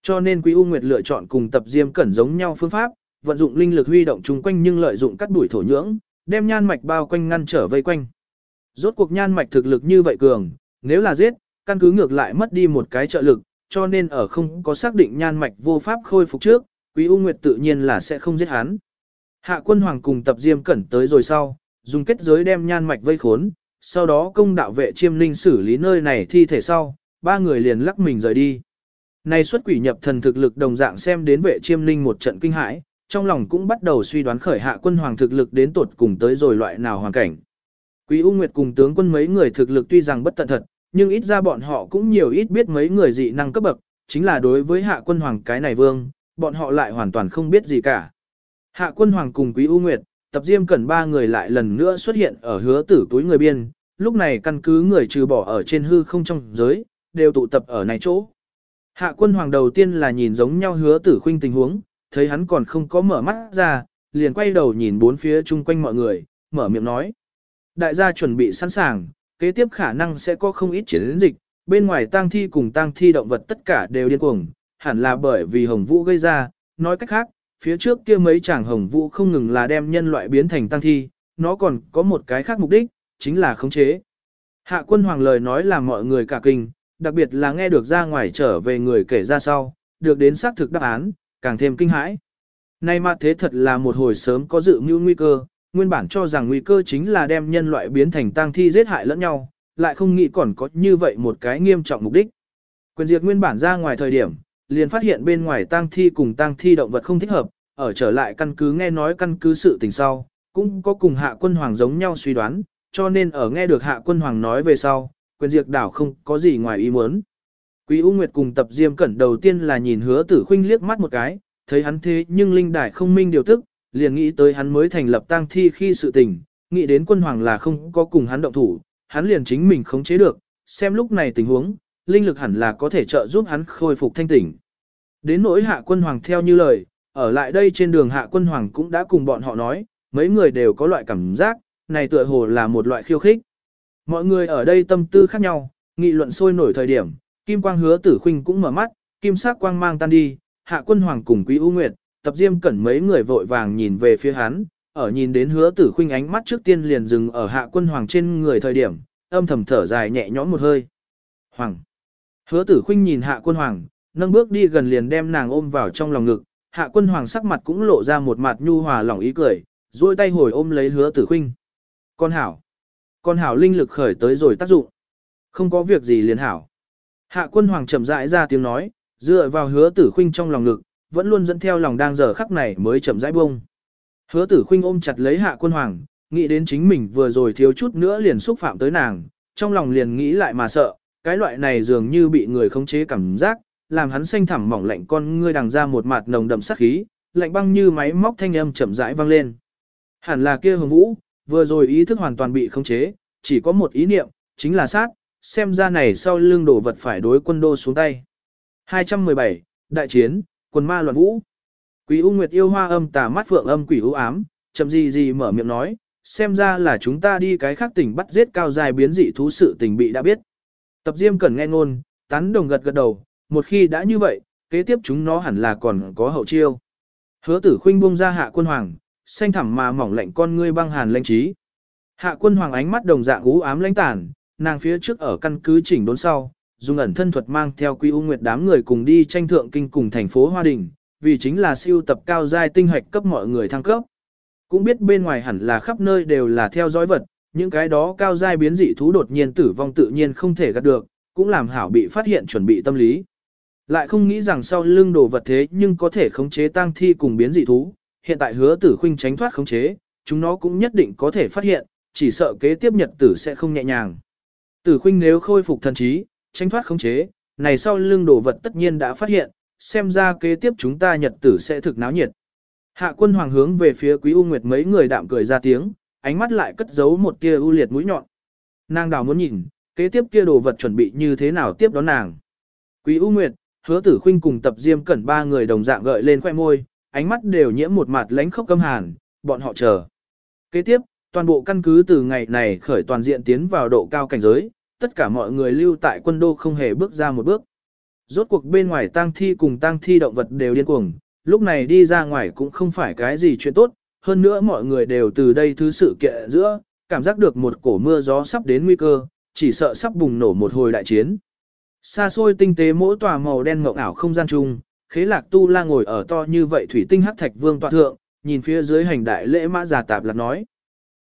Cho nên Quý U Nguyệt lựa chọn cùng tập diêm cẩn giống nhau phương pháp, vận dụng linh lực huy động chung quanh nhưng lợi dụng cắt đuổi thổ nhưỡng, đem nhan mạch bao quanh ngăn trở vây quanh. Rốt cuộc nhan mạch thực lực như vậy cường, nếu là giết, căn cứ ngược lại mất đi một cái trợ lực, cho nên ở không có xác định nhan mạch vô pháp khôi phục trước, Quý U Nguyệt tự nhiên là sẽ không giết hắn. Hạ quân hoàng cùng tập diêm cẩn tới rồi sau, dùng kết giới đem nhan mạch vây khốn, sau đó công đạo vệ chiêm linh xử lý nơi này thi thể sau, ba người liền lắc mình rời đi. Này xuất quỷ nhập thần thực lực đồng dạng xem đến vệ chiêm linh một trận kinh hãi, trong lòng cũng bắt đầu suy đoán khởi hạ quân hoàng thực lực đến tột cùng tới rồi loại nào hoàn cảnh. Quý U Nguyệt cùng tướng quân mấy người thực lực tuy rằng bất tận thật, nhưng ít ra bọn họ cũng nhiều ít biết mấy người dị năng cấp bậc, chính là đối với hạ quân hoàng cái này vương, bọn họ lại hoàn toàn không biết gì cả. Hạ quân hoàng cùng Quý U Nguyệt, tập diêm cẩn ba người lại lần nữa xuất hiện ở hứa tử túi người biên, lúc này căn cứ người trừ bỏ ở trên hư không trong giới, đều tụ tập ở này chỗ. Hạ quân hoàng đầu tiên là nhìn giống nhau hứa tử khuynh tình huống, thấy hắn còn không có mở mắt ra, liền quay đầu nhìn bốn phía chung quanh mọi người, mở miệng nói. Đại gia chuẩn bị sẵn sàng, kế tiếp khả năng sẽ có không ít chiến dịch, bên ngoài tang thi cùng tang thi động vật tất cả đều điên cuồng, hẳn là bởi vì hồng vũ gây ra, nói cách khác, phía trước kia mấy chàng hồng vũ không ngừng là đem nhân loại biến thành tăng thi, nó còn có một cái khác mục đích, chính là khống chế. Hạ quân hoàng lời nói làm mọi người cả kinh, đặc biệt là nghe được ra ngoài trở về người kể ra sau, được đến xác thực đáp án, càng thêm kinh hãi. Nay mà thế thật là một hồi sớm có dự mưu nguy cơ, nguyên bản cho rằng nguy cơ chính là đem nhân loại biến thành tang thi giết hại lẫn nhau, lại không nghĩ còn có như vậy một cái nghiêm trọng mục đích. Quyền diệt nguyên bản ra ngoài thời điểm, liền phát hiện bên ngoài tang thi cùng tang thi động vật không thích hợp, ở trở lại căn cứ nghe nói căn cứ sự tình sau, cũng có cùng hạ quân hoàng giống nhau suy đoán, cho nên ở nghe được hạ quân hoàng nói về sau, quyền diệt đảo không có gì ngoài ý muốn. Quý U Nguyệt cùng tập Diêm Cẩn đầu tiên là nhìn hứa tử khuynh liếc mắt một cái, thấy hắn thế nhưng linh đại không minh điều tức, liền nghĩ tới hắn mới thành lập tang thi khi sự tình, nghĩ đến quân hoàng là không có cùng hắn động thủ, hắn liền chính mình khống chế được, xem lúc này tình huống, linh lực hẳn là có thể trợ giúp hắn khôi phục thanh tỉnh. Đến nỗi hạ quân hoàng theo như lời, ở lại đây trên đường hạ quân hoàng cũng đã cùng bọn họ nói, mấy người đều có loại cảm giác, này tựa hồ là một loại khiêu khích. Mọi người ở đây tâm tư khác nhau, nghị luận sôi nổi thời điểm, kim quang hứa tử khuynh cũng mở mắt, kim sắc quang mang tan đi, hạ quân hoàng cùng quý u nguyệt, tập diêm cẩn mấy người vội vàng nhìn về phía hắn, ở nhìn đến hứa tử khuynh ánh mắt trước tiên liền dừng ở hạ quân hoàng trên người thời điểm, âm thầm thở dài nhẹ nhõm một hơi. Hoàng! Hứa tử khuynh nhìn hạ quân hoàng, nâng bước đi gần liền đem nàng ôm vào trong lòng ngực, hạ quân hoàng sắc mặt cũng lộ ra một mặt nhu hòa lòng ý cười, duỗi tay hồi ôm lấy hứa tử khinh. Con hảo! Con hảo linh lực khởi tới rồi tác dụng. Không có việc gì liền hảo. Hạ quân hoàng chậm rãi ra tiếng nói, dựa vào hứa tử khinh trong lòng ngực, vẫn luôn dẫn theo lòng đang giờ khắc này mới chậm rãi bông. Hứa tử khinh ôm chặt lấy hạ quân hoàng, nghĩ đến chính mình vừa rồi thiếu chút nữa liền xúc phạm tới nàng, trong lòng liền nghĩ lại mà sợ, cái loại này dường như bị người khống chế cảm giác, làm hắn xanh thẳm mỏng lạnh con ngươi đằng ra một mặt nồng đậm sát khí, lạnh băng như máy móc thanh âm chậm rãi vang lên. Hẳn là kia hồng vũ, vừa rồi ý thức hoàn toàn bị khống chế, chỉ có một ý niệm, chính là sát, xem ra này sau lưng đổ vật phải đối quân đô xuống tay. 217, Đại chiến, quần ma loạn vũ. Quý U Nguyệt yêu hoa âm tà mắt phượng âm quỷ u ám, chậm gì gì mở miệng nói, xem ra là chúng ta đi cái khác tỉnh bắt giết cao dài biến dị thú sự tình bị đã biết. Tập Diêm cần nghe ngôn, tán đồng gật gật đầu, một khi đã như vậy, kế tiếp chúng nó hẳn là còn có hậu chiêu. Hứa tử khuynh buông ra hạ quân hoàng, xanh thẳm mà mỏng lạnh con ngươi băng hàn lãnh trí. Hạ quân hoàng ánh mắt đồng dạng ú ám lãnh tàn, nàng phía trước ở căn cứ chỉnh đốn sau, dùng ẩn thân thuật mang theo Quy U Nguyệt đám người cùng đi tranh thượng kinh cùng thành phố Hoa Đình, vì chính là siêu tập cao giai tinh hạch cấp mọi người thăng cấp. Cũng biết bên ngoài hẳn là khắp nơi đều là theo dõi vật, những cái đó cao giai biến dị thú đột nhiên tử vong tự nhiên không thể gạt được, cũng làm hảo bị phát hiện chuẩn bị tâm lý. Lại không nghĩ rằng sau lưng đồ vật thế nhưng có thể khống chế tang thi cùng biến dị thú, hiện tại hứa tử khuynh tránh thoát khống chế, chúng nó cũng nhất định có thể phát hiện, chỉ sợ kế tiếp nhật tử sẽ không nhẹ nhàng. Tử khuynh nếu khôi phục thần trí, tránh thoát khống chế, này sau lưng đồ vật tất nhiên đã phát hiện, xem ra kế tiếp chúng ta nhật tử sẽ thực náo nhiệt. Hạ quân hoàng hướng về phía quý U Nguyệt mấy người đạm cười ra tiếng, ánh mắt lại cất giấu một tia u liệt mũi nhọn. Nàng đào muốn nhìn, kế tiếp kia đồ vật chuẩn bị như thế nào tiếp đón nàng. Quý U Nguyệt, hứa tử khuynh cùng tập diêm cẩn ba người đồng dạng gợi lên khoe môi, ánh mắt đều nhiễm một mặt lánh khốc căm hàn, bọn họ chờ. Kế tiếp, toàn bộ căn cứ từ ngày này khởi toàn diện tiến vào độ cao cảnh giới, tất cả mọi người lưu tại quân đô không hề bước ra một bước. Rốt cuộc bên ngoài tang thi cùng tang thi động vật đều điên cuồng, lúc này đi ra ngoài cũng không phải cái gì chuyện tốt, hơn nữa mọi người đều từ đây thứ sự kiện giữa, cảm giác được một cổ mưa gió sắp đến nguy cơ, chỉ sợ sắp bùng nổ một hồi đại chiến. Xa xôi tinh tế mỗi tòa màu đen mộng ảo không gian chung, khế lạc tu la ngồi ở to như vậy thủy tinh hắc thạch vương tọa thượng, nhìn phía dưới hành đại lễ mã giả tạp lạc nói.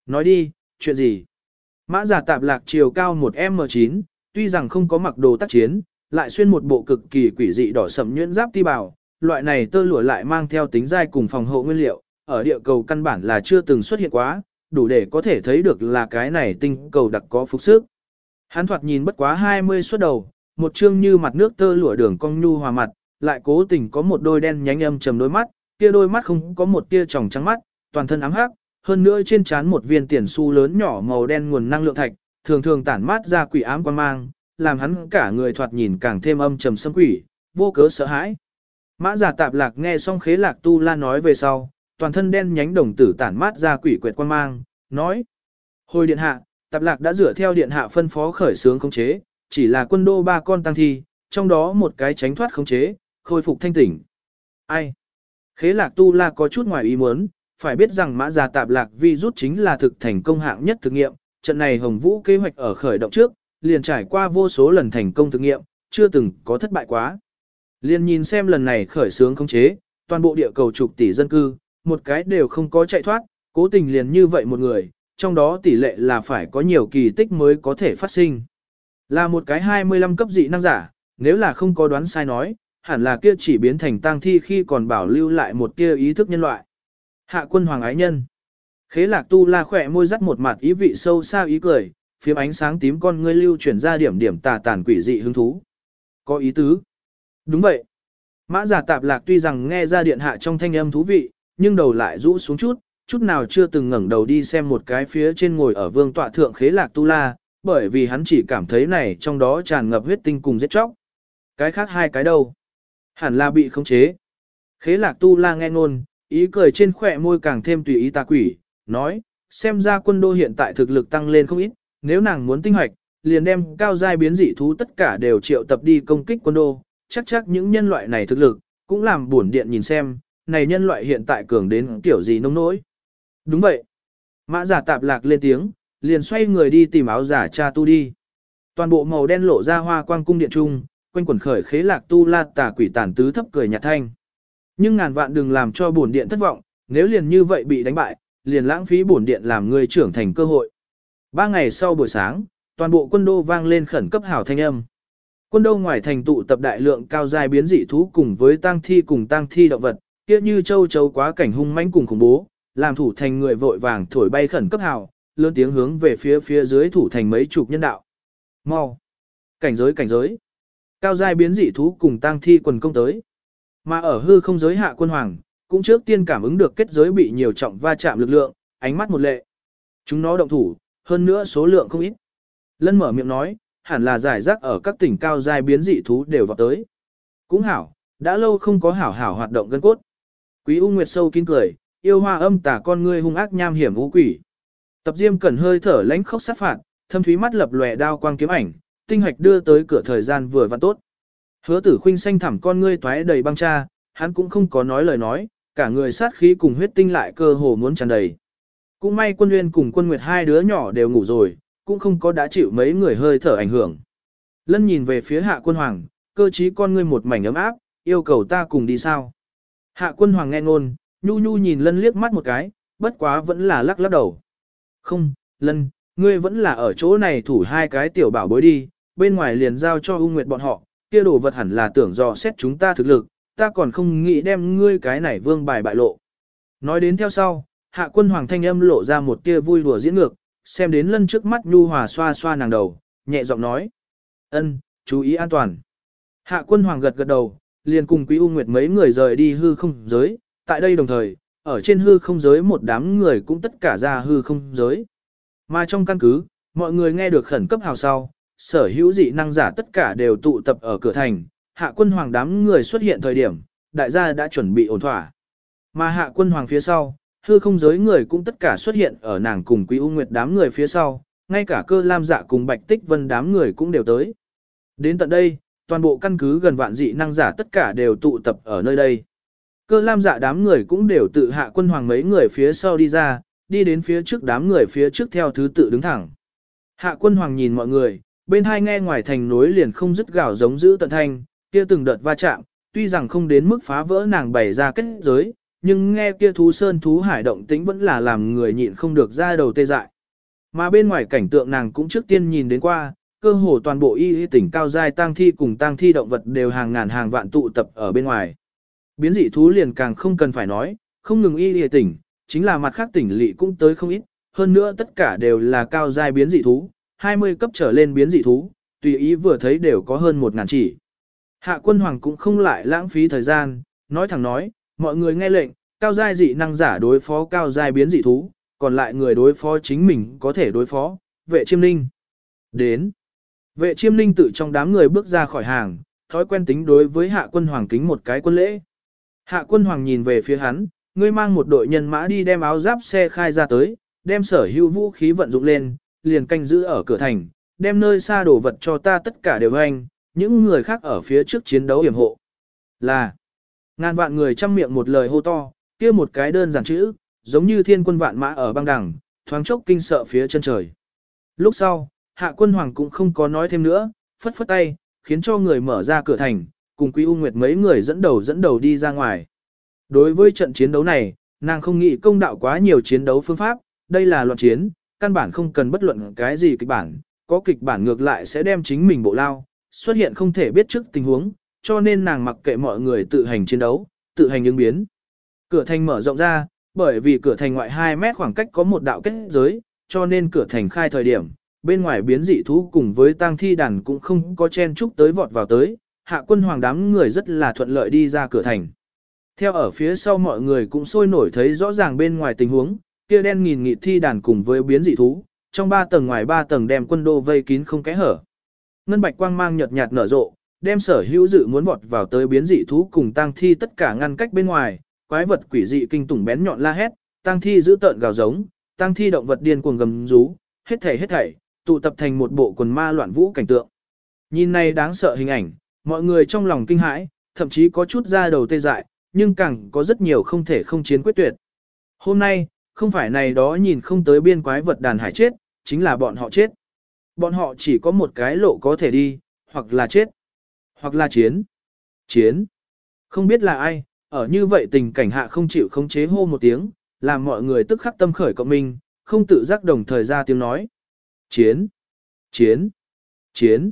Nói đi, chuyện gì? Mã giả tạp lạc chiều cao một M9, tuy rằng không có mặc đồ tác chiến, lại xuyên một bộ cực kỳ quỷ dị đỏ sẫm nhuyễn giáp ti bào, loại này tơ lụa lại mang theo tính dai cùng phòng hộ nguyên liệu, ở địa cầu căn bản là chưa từng xuất hiện quá, đủ để có thể thấy được là cái này tinh cầu đặc có phục sức. Hắn thoạt nhìn bất quá 20 xuất đầu, một chương như mặt nước tơ lụa đường cong nhu hòa mặt, lại cố tình có một đôi đen nhánh âm trầm đôi mắt, kia đôi mắt không có một tia tròng trắng mắt, toàn thân ám hắc, hơn nữa trên trán một viên tiền xu lớn nhỏ màu đen nguồn năng lượng thạch, thường thường tản mát ra quỷ ám quan mang, làm hắn cả người thoạt nhìn càng thêm âm trầm sâm quỷ, vô cớ sợ hãi. Mã giả tạp lạc nghe xong khế lạc tu la nói về sau, toàn thân đen nhánh đồng tử tản mát ra quỷ quệt quan mang, nói. Hồi điện hạ, tạp lạc đã dựa theo điện hạ phân phó khởi sướng khống chế, chỉ là quân đô ba con tăng thi, trong đó một cái tránh thoát khống chế, khôi phục thanh tỉnh. Ai? Khế lạc tu la có chút ngoài ý muốn, phải biết rằng mã già tạp lạc vi rút chính là thực thành công hạng nhất thực nghiệm, trận này Hồng Vũ kế hoạch ở khởi động trước, liền trải qua vô số lần thành công thực nghiệm, chưa từng có thất bại quá. Liền nhìn xem lần này khởi sướng không chế, toàn bộ địa cầu chục tỷ dân cư, một cái đều không có chạy thoát, cố tình liền như vậy một người, trong đó tỷ lệ là phải có nhiều kỳ tích mới có thể phát sinh. Là một cái 25 cấp dị năng giả, nếu là không có đoán sai nói, hẳn là kia chỉ biến thành tang thi khi còn bảo lưu lại một tia ý thức nhân loại. Hạ quân hoàng ái nhân. Khế lạc tu la khỏe môi dắt một mặt ý vị sâu xa ý cười, phiếm ánh sáng tím con ngươi lưu chuyển ra điểm điểm tà tàn quỷ dị hứng thú. Có ý tứ. Đúng vậy. Mã giả tạp lạc tuy rằng nghe ra điện hạ trong thanh âm thú vị, nhưng đầu lại rũ xuống chút, chút nào chưa từng ngẩng đầu đi xem một cái phía trên ngồi ở vương tọa thượng khế lạc tu la, bởi vì hắn chỉ cảm thấy này trong đó tràn ngập huyết tinh cùng giết chóc. Cái khác hai cái đâu? Hẳn là bị khống chế. Khế lạc tu la nghe ngôn, ý cười trên khỏe môi càng thêm tùy ý tà quỷ, nói, xem ra quân đô hiện tại thực lực tăng lên không ít, nếu nàng muốn tinh hoạch, liền đem cao giai biến dị thú tất cả đều triệu tập đi công kích quân đô, chắc chắc những nhân loại này thực lực, cũng làm buồn điện nhìn xem, này nhân loại hiện tại cường đến kiểu gì nông nỗi. Đúng vậy. Mã giả tạp lạc lên tiếng, liền xoay người đi tìm áo giả cha tu đi. Toàn bộ màu đen lộ ra hoa quang cung điện trung, quanh quần khởi khế lạc tu la tà quỷ tàn tứ thấp cười nhạt thanh. Nhưng ngàn vạn đừng làm cho bổn điện thất vọng, nếu liền như vậy bị đánh bại, liền lãng phí bổn điện làm người trưởng thành cơ hội. Ba ngày sau buổi sáng, toàn bộ quân đô vang lên khẩn cấp hảo thanh âm. Quân đô ngoài thành tụ tập đại lượng cao dài biến dị thú cùng với tang thi cùng tang thi động vật, kia như châu chấu quá cảnh hung mãnh cùng khủng bố, làm thủ thành người vội vàng thổi bay khẩn cấp hào lớn tiếng hướng về phía phía dưới thủ thành mấy chục nhân đạo. Mau! Cảnh giới cảnh giới! Cao giai biến dị thú cùng tang thi quần công tới. Mà ở hư không giới hạ quân hoàng, cũng trước tiên cảm ứng được kết giới bị nhiều trọng va chạm lực lượng, ánh mắt một lệ. Chúng nó động thủ, hơn nữa số lượng không ít. Lân mở miệng nói, hẳn là giải rác ở các tỉnh cao giai biến dị thú đều vào tới. Cũng hảo, đã lâu không có hảo hảo hoạt động gân cốt. Quý U Nguyệt sâu kín cười, yêu hoa âm tả con ngươi hung ác nham hiểm u quỷ. Tập Diêm cẩn hơi thở lãnh khốc sát phạt, thâm thúy mắt lập lòe đao quang kiếm ảnh, tinh hạch đưa tới cửa thời gian vừa vặn tốt. Hứa tử khuynh xanh thẳm con ngươi toái đầy băng cha, hắn cũng không có nói lời nói, cả người sát khí cùng huyết tinh lại cơ hồ muốn tràn đầy. Cũng may quân nguyên cùng quân nguyệt hai đứa nhỏ đều ngủ rồi, cũng không có đã chịu mấy người hơi thở ảnh hưởng. Lân nhìn về phía hạ quân hoàng, cơ trí con ngươi một mảnh ấm áp, yêu cầu ta cùng đi sao. Hạ quân hoàng nghe ngôn, nhu nhu nhìn lân liếc mắt một cái, bất quá vẫn là lắc lắc đầu. Không, lân, ngươi vẫn là ở chỗ này thủ hai cái tiểu bảo bối đi, bên ngoài liền giao cho U Nguyệt bọn họ, kia đồ vật hẳn là tưởng dò xét chúng ta thực lực, ta còn không nghĩ đem ngươi cái này vương bài bại lộ. Nói đến theo sau, hạ quân hoàng thanh âm lộ ra một tia vui đùa diễn ngược, xem đến lân trước mắt nhu hòa xoa xoa nàng đầu, nhẹ giọng nói. ân, chú ý an toàn. Hạ quân hoàng gật gật đầu, liền cùng quý U Nguyệt mấy người rời đi hư không giới, tại đây đồng thời, ở trên hư không giới một đám người cũng tất cả ra hư không giới. Mà trong căn cứ, mọi người nghe được khẩn cấp hào sau, sở hữu dị năng giả tất cả đều tụ tập ở cửa thành, hạ quân hoàng đám người xuất hiện thời điểm, đại gia đã chuẩn bị ổn thỏa. Mà hạ quân hoàng phía sau, hư không giới người cũng tất cả xuất hiện ở nàng cùng quý u nguyệt đám người phía sau, ngay cả cơ lam dạ cùng bạch tích vân đám người cũng đều tới. Đến tận đây, toàn bộ căn cứ gần vạn dị năng giả tất cả đều tụ tập ở nơi đây. Cơ lam dạ đám người cũng đều tự hạ quân hoàng mấy người phía sau đi ra, đi đến phía trước đám người phía trước theo thứ tự đứng thẳng. Hạ quân hoàng nhìn mọi người, bên hai nghe ngoài thành nối liền không dứt gạo giống giữ tận thanh, kia từng đợt va chạm, tuy rằng không đến mức phá vỡ nàng bày ra kết giới, nhưng nghe kia thú sơn thú hải động tĩnh vẫn là làm người nhịn không được ra đầu tê dại. Mà bên ngoài cảnh tượng nàng cũng trước tiên nhìn đến qua, cơ hồ toàn bộ y y tỉnh cao giai tang thi cùng tang thi động vật đều hàng ngàn hàng vạn tụ tập ở bên ngoài. Biến dị thú liền càng không cần phải nói, không ngừng y lìa tỉnh, chính là mặt khác tỉnh lỵ cũng tới không ít, hơn nữa tất cả đều là cao giai biến dị thú, 20 cấp trở lên biến dị thú, tùy ý vừa thấy đều có hơn một ngàn chỉ. Hạ quân hoàng cũng không lại lãng phí thời gian, nói thẳng nói, mọi người nghe lệnh, cao giai dị năng giả đối phó cao giai biến dị thú, còn lại người đối phó chính mình có thể đối phó, vệ chiêm linh Đến. Vệ chiêm linh tự trong đám người bước ra khỏi hàng, thói quen tính đối với hạ quân hoàng kính một cái quân lễ. Hạ quân hoàng nhìn về phía hắn, ngươi mang một đội nhân mã đi đem áo giáp xe khai ra tới, đem sở hữu vũ khí vận dụng lên, liền canh giữ ở cửa thành, đem nơi xa đổ vật cho ta tất cả đều anh, những người khác ở phía trước chiến đấu hiểm hộ. Là, ngàn vạn người chăm miệng một lời hô to, kia một cái đơn giản chữ, giống như thiên quân vạn mã ở băng đẳng, thoáng chốc kinh sợ phía chân trời. Lúc sau, hạ quân hoàng cũng không có nói thêm nữa, phất phất tay, khiến cho người mở ra cửa thành, cùng Quý U Nguyệt mấy người dẫn đầu dẫn đầu đi ra ngoài. Đối với trận chiến đấu này, nàng không nghĩ công đạo quá nhiều chiến đấu phương pháp, đây là loạn chiến, căn bản không cần bất luận cái gì kịch bản, có kịch bản ngược lại sẽ đem chính mình bộ lao, xuất hiện không thể biết trước tình huống, cho nên nàng mặc kệ mọi người tự hành chiến đấu, tự hành ứng biến. Cửa thành mở rộng ra, bởi vì cửa thành ngoại 2 mét khoảng cách có một đạo kết giới, cho nên cửa thành khai thời điểm, bên ngoài biến dị thú cùng với tang thi đàn cũng không có chen chúc tới vọt vào tới, hạ quân hoàng đám người rất là thuận lợi đi ra cửa thành. Theo ở phía sau mọi người cũng sôi nổi thấy rõ ràng bên ngoài tình huống, kia đen nghìn nghị thi đàn cùng với biến dị thú, trong ba tầng ngoài ba tầng đem quân đô vây kín không kẽ hở. Ngân bạch quang mang nhợt nhạt nở rộ, đem sở hữu dự muốn vọt vào tới biến dị thú cùng tang thi tất cả ngăn cách bên ngoài, quái vật quỷ dị kinh tủng bén nhọn la hét, tang thi giữ tợn gào giống, tang thi động vật điên cuồng gầm rú, hết thảy hết thảy, tụ tập thành một bộ quần ma loạn vũ cảnh tượng. Nhìn này đáng sợ hình ảnh, mọi người trong lòng kinh hãi, thậm chí có chút ra đầu tê dại, nhưng càng có rất nhiều không thể không chiến quyết tuyệt. Hôm nay, không phải này đó nhìn không tới biên quái vật đàn hải chết, chính là bọn họ chết. Bọn họ chỉ có một cái lộ có thể đi, hoặc là chết, hoặc là chiến. Chiến. Không biết là ai, ở như vậy tình cảnh hạ không chịu khống chế hô một tiếng, làm mọi người tức khắc tâm khởi cộng minh, không tự giác đồng thời ra tiếng nói. Chiến. Chiến. Chiến.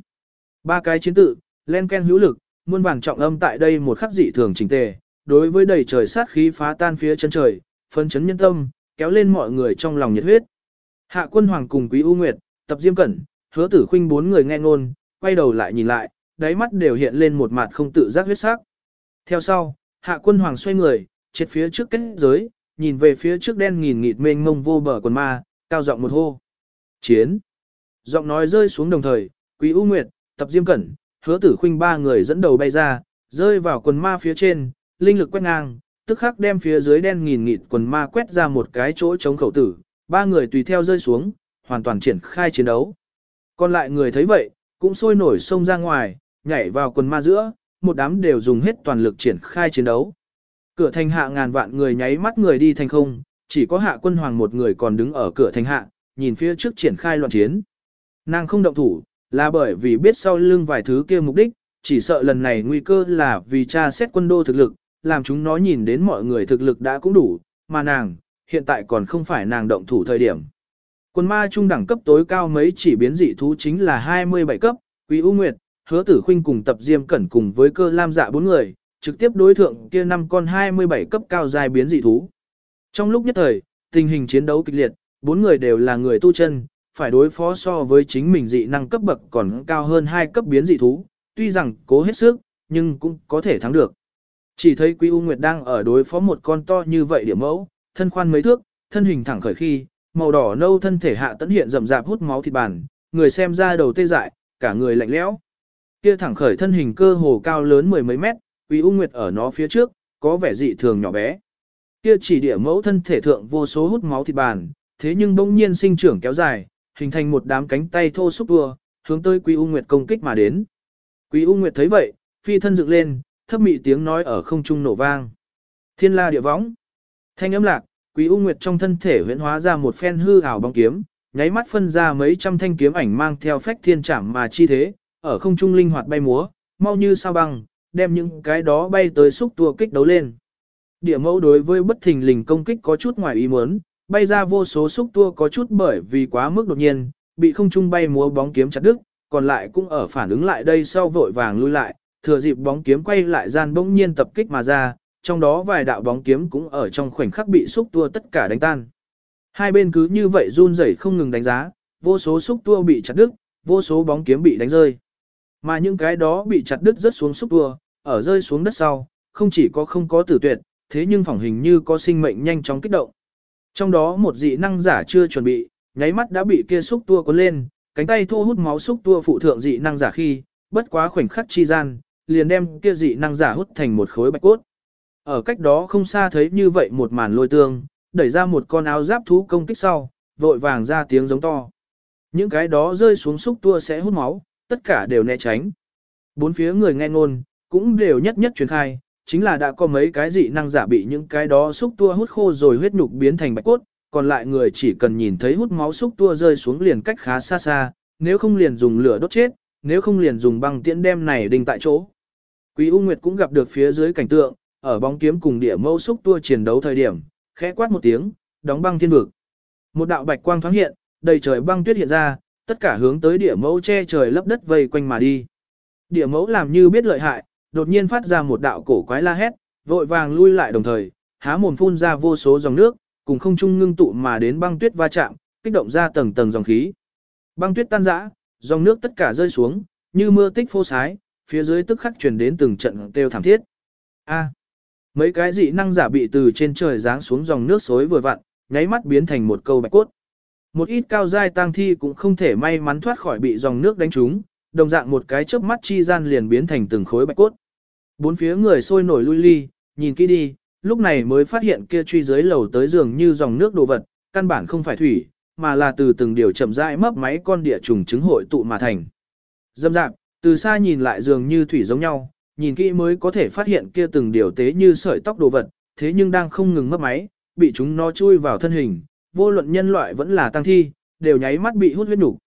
Ba cái chiến tự, len ken hữu lực, muôn vàng trọng âm tại đây một khắc dị thường chỉnh tề, đối với đầy trời sát khí phá tan phía chân trời, phân chấn nhân tâm, kéo lên mọi người trong lòng nhiệt huyết. Hạ quân hoàng cùng quý U Nguyệt, tập diêm cẩn, hứa tử khuynh bốn người nghe ngôn, quay đầu lại nhìn lại, đáy mắt đều hiện lên một mặt không tự giác huyết sắc. Theo sau, hạ quân hoàng xoay người, chết phía trước kết giới, nhìn về phía trước đen nghìn nghịt mênh mông vô bờ quần ma, cao giọng một hô. Chiến! Giọng nói rơi xuống đồng thời, quý U Nguyệt, tập diêm cẩn, hứa tử khuynh ba người dẫn đầu bay ra, rơi vào quần ma phía trên, linh lực quét ngang, tức khắc đem phía dưới đen nghìn nghịt quần ma quét ra một cái chỗ chống khẩu tử, ba người tùy theo rơi xuống, hoàn toàn triển khai chiến đấu. Còn lại người thấy vậy, cũng sôi nổi xông ra ngoài, nhảy vào quần ma giữa, một đám đều dùng hết toàn lực triển khai chiến đấu. Cửa thành hạ ngàn vạn người nháy mắt người đi thành không, chỉ có hạ quân hoàng một người còn đứng ở cửa thành hạ, nhìn phía trước triển khai loạn chiến. Nàng không động thủ, là bởi vì biết sau lưng vài thứ kia mục đích, chỉ sợ lần này nguy cơ là vì cha xét quân đô thực lực, làm chúng nó nhìn đến mọi người thực lực đã cũng đủ, mà nàng, hiện tại còn không phải nàng động thủ thời điểm. Quân ma trung đẳng cấp tối cao mấy chỉ biến dị thú chính là 27 cấp, Quý U Nguyệt, Hứa Tử Khuynh cùng Tập Diêm Cẩn cùng với Cơ Lam Dạ bốn người, trực tiếp đối thượng kia năm con 27 cấp cao dài biến dị thú. Trong lúc nhất thời, tình hình chiến đấu kịch liệt, bốn người đều là người tu chân, phải đối phó so với chính mình dị năng cấp bậc còn cao hơn hai cấp biến dị thú, tuy rằng cố hết sức, nhưng cũng có thể thắng được. Chỉ thấy Quý U Nguyệt đang ở đối phó một con to như vậy điểm mẫu, thân khoan mấy thước, thân hình thẳng khởi khi, màu đỏ nâu thân thể hạ tấn hiện rậm rạp hút máu thịt bàn, người xem ra đầu tê dại, cả người lạnh lẽo. Kia thẳng khởi thân hình cơ hồ cao lớn mười mấy mét, Quý U Nguyệt ở nó phía trước, có vẻ dị thường nhỏ bé. Kia chỉ địa mẫu thân thể thượng vô số hút máu thịt bàn, thế nhưng bỗng nhiên sinh trưởng kéo dài, hình thành một đám cánh tay thô xúc vừa, hướng tới Quý U Nguyệt công kích mà đến. Quý U Nguyệt thấy vậy, phi thân dựng lên, thấp mị tiếng nói ở không trung nổ vang. Thiên la địa võng. Thanh âm lạc, Quý U Nguyệt trong thân thể huyễn hóa ra một phen hư ảo bóng kiếm, nháy mắt phân ra mấy trăm thanh kiếm ảnh mang theo phách thiên trảm mà chi thế, ở không trung linh hoạt bay múa, mau như sao băng, đem những cái đó bay tới xúc tua kích đấu lên. Địa mẫu đối với bất thình lình công kích có chút ngoài ý muốn, bay ra vô số xúc tua có chút bởi vì quá mức đột nhiên, bị không trung bay múa bóng kiếm chặt đứt, còn lại cũng ở phản ứng lại đây sau vội vàng lui lại, thừa dịp bóng kiếm quay lại gian bỗng nhiên tập kích mà ra, trong đó vài đạo bóng kiếm cũng ở trong khoảnh khắc bị xúc tua tất cả đánh tan. Hai bên cứ như vậy run rẩy không ngừng đánh giá, vô số xúc tua bị chặt đứt, vô số bóng kiếm bị đánh rơi. Mà những cái đó bị chặt đứt rất xuống xúc tua, ở rơi xuống đất sau, không chỉ có không có tử tuyệt, thế nhưng phỏng hình như có sinh mệnh nhanh chóng kích động. Trong đó một dị năng giả chưa chuẩn bị, nháy mắt đã bị kia xúc tua cuốn lên, cánh tay thu hút máu xúc tua phụ thượng dị năng giả khi, bất quá khoảnh khắc chi gian, liền đem kia dị năng giả hút thành một khối bạch cốt. Ở cách đó không xa thấy như vậy một màn lôi tương, đẩy ra một con áo giáp thú công kích sau, vội vàng ra tiếng giống to. Những cái đó rơi xuống xúc tua sẽ hút máu, tất cả đều né tránh. Bốn phía người nghe ngôn, cũng đều nhất nhất truyền khai, chính là đã có mấy cái dị năng giả bị những cái đó xúc tua hút khô rồi huyết nhục biến thành bạch cốt, còn lại người chỉ cần nhìn thấy hút máu xúc tua rơi xuống liền cách khá xa xa, nếu không liền dùng lửa đốt chết, nếu không liền dùng băng tiễn đem này đinh tại chỗ. Quý U Nguyệt cũng gặp được phía dưới cảnh tượng, ở bóng kiếm cùng địa mâu xúc tua chiến đấu thời điểm, khẽ quát một tiếng, đóng băng thiên vực. Một đạo bạch quang thoáng hiện, đầy trời băng tuyết hiện ra, tất cả hướng tới địa mẫu che trời lấp đất vây quanh mà đi. Địa mẫu làm như biết lợi hại, đột nhiên phát ra một đạo cổ quái la hét, vội vàng lui lại đồng thời, há mồm phun ra vô số dòng nước, cùng không trung ngưng tụ mà đến băng tuyết va chạm, kích động ra tầng tầng dòng khí. Băng tuyết tan rã, dòng nước tất cả rơi xuống, như mưa tích phô sái, phía dưới tức khắc truyền đến từng trận kêu thảm thiết. A. mấy cái dị năng giả bị từ trên trời giáng xuống dòng nước xối vừa vặn, nháy mắt biến thành một câu bạch cốt. Một ít cao giai tang thi cũng không thể may mắn thoát khỏi bị dòng nước đánh trúng, đồng dạng một cái chớp mắt chi gian liền biến thành từng khối bạch cốt. Bốn phía người sôi nổi lui ly, nhìn kỹ đi, lúc này mới phát hiện kia truy dưới lầu tới giường như dòng nước đồ vật, căn bản không phải thủy, mà là từ từng điều chậm rãi mấp máy con địa trùng trứng hội tụ mà thành. Dâm dạp, từ xa nhìn lại dường như thủy giống nhau, nhìn kỹ mới có thể phát hiện kia từng điều tế như sợi tóc đồ vật, thế nhưng đang không ngừng mấp máy, bị chúng nó chui vào thân hình, vô luận nhân loại vẫn là tăng thi, đều nháy mắt bị hút huyết nục.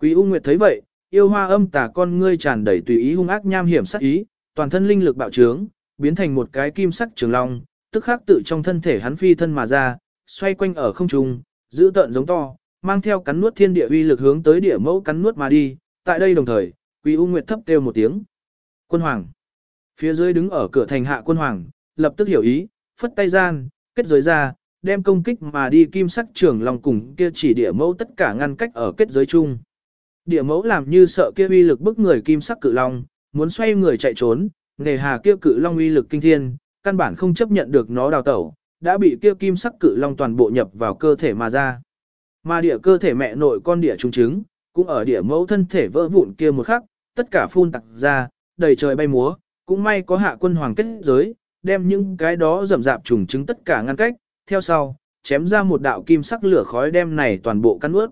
Quý U Nguyệt thấy vậy, yêu hoa âm tà con ngươi tràn đầy tùy ý hung ác nham hiểm sát ý, toàn thân linh lực bạo trướng, biến thành một cái kim sắc trường long, tức khắc tự trong thân thể hắn phi thân mà ra, xoay quanh ở không trung, giữ tợn giống to, mang theo cắn nuốt thiên địa uy lực hướng tới địa mẫu cắn nuốt mà đi. Tại đây đồng thời, Quý U Nguyệt thấp kêu một tiếng. Quân hoàng. Phía dưới đứng ở cửa thành hạ quân hoàng, lập tức hiểu ý, phất tay gian, kết giới ra, đem công kích mà đi kim sắc trường long cùng kia chỉ địa mẫu tất cả ngăn cách ở kết giới chung. Địa mẫu làm như sợ kia uy lực bức người kim sắc cự long, muốn xoay người chạy trốn, nề hà kia cự long uy lực kinh thiên, căn bản không chấp nhận được nó đào tẩu, đã bị kia kim sắc cự long toàn bộ nhập vào cơ thể mà ra. Mà địa cơ thể mẹ nội con địa trung trứng, cũng ở địa mẫu thân thể vỡ vụn kia một khắc, tất cả phun tặc ra, đầy trời bay múa, cũng may có hạ quân hoàng kết giới, đem những cái đó rậm rạp trùng trứng tất cả ngăn cách, theo sau, chém ra một đạo kim sắc lửa khói đem này toàn bộ căn ướt.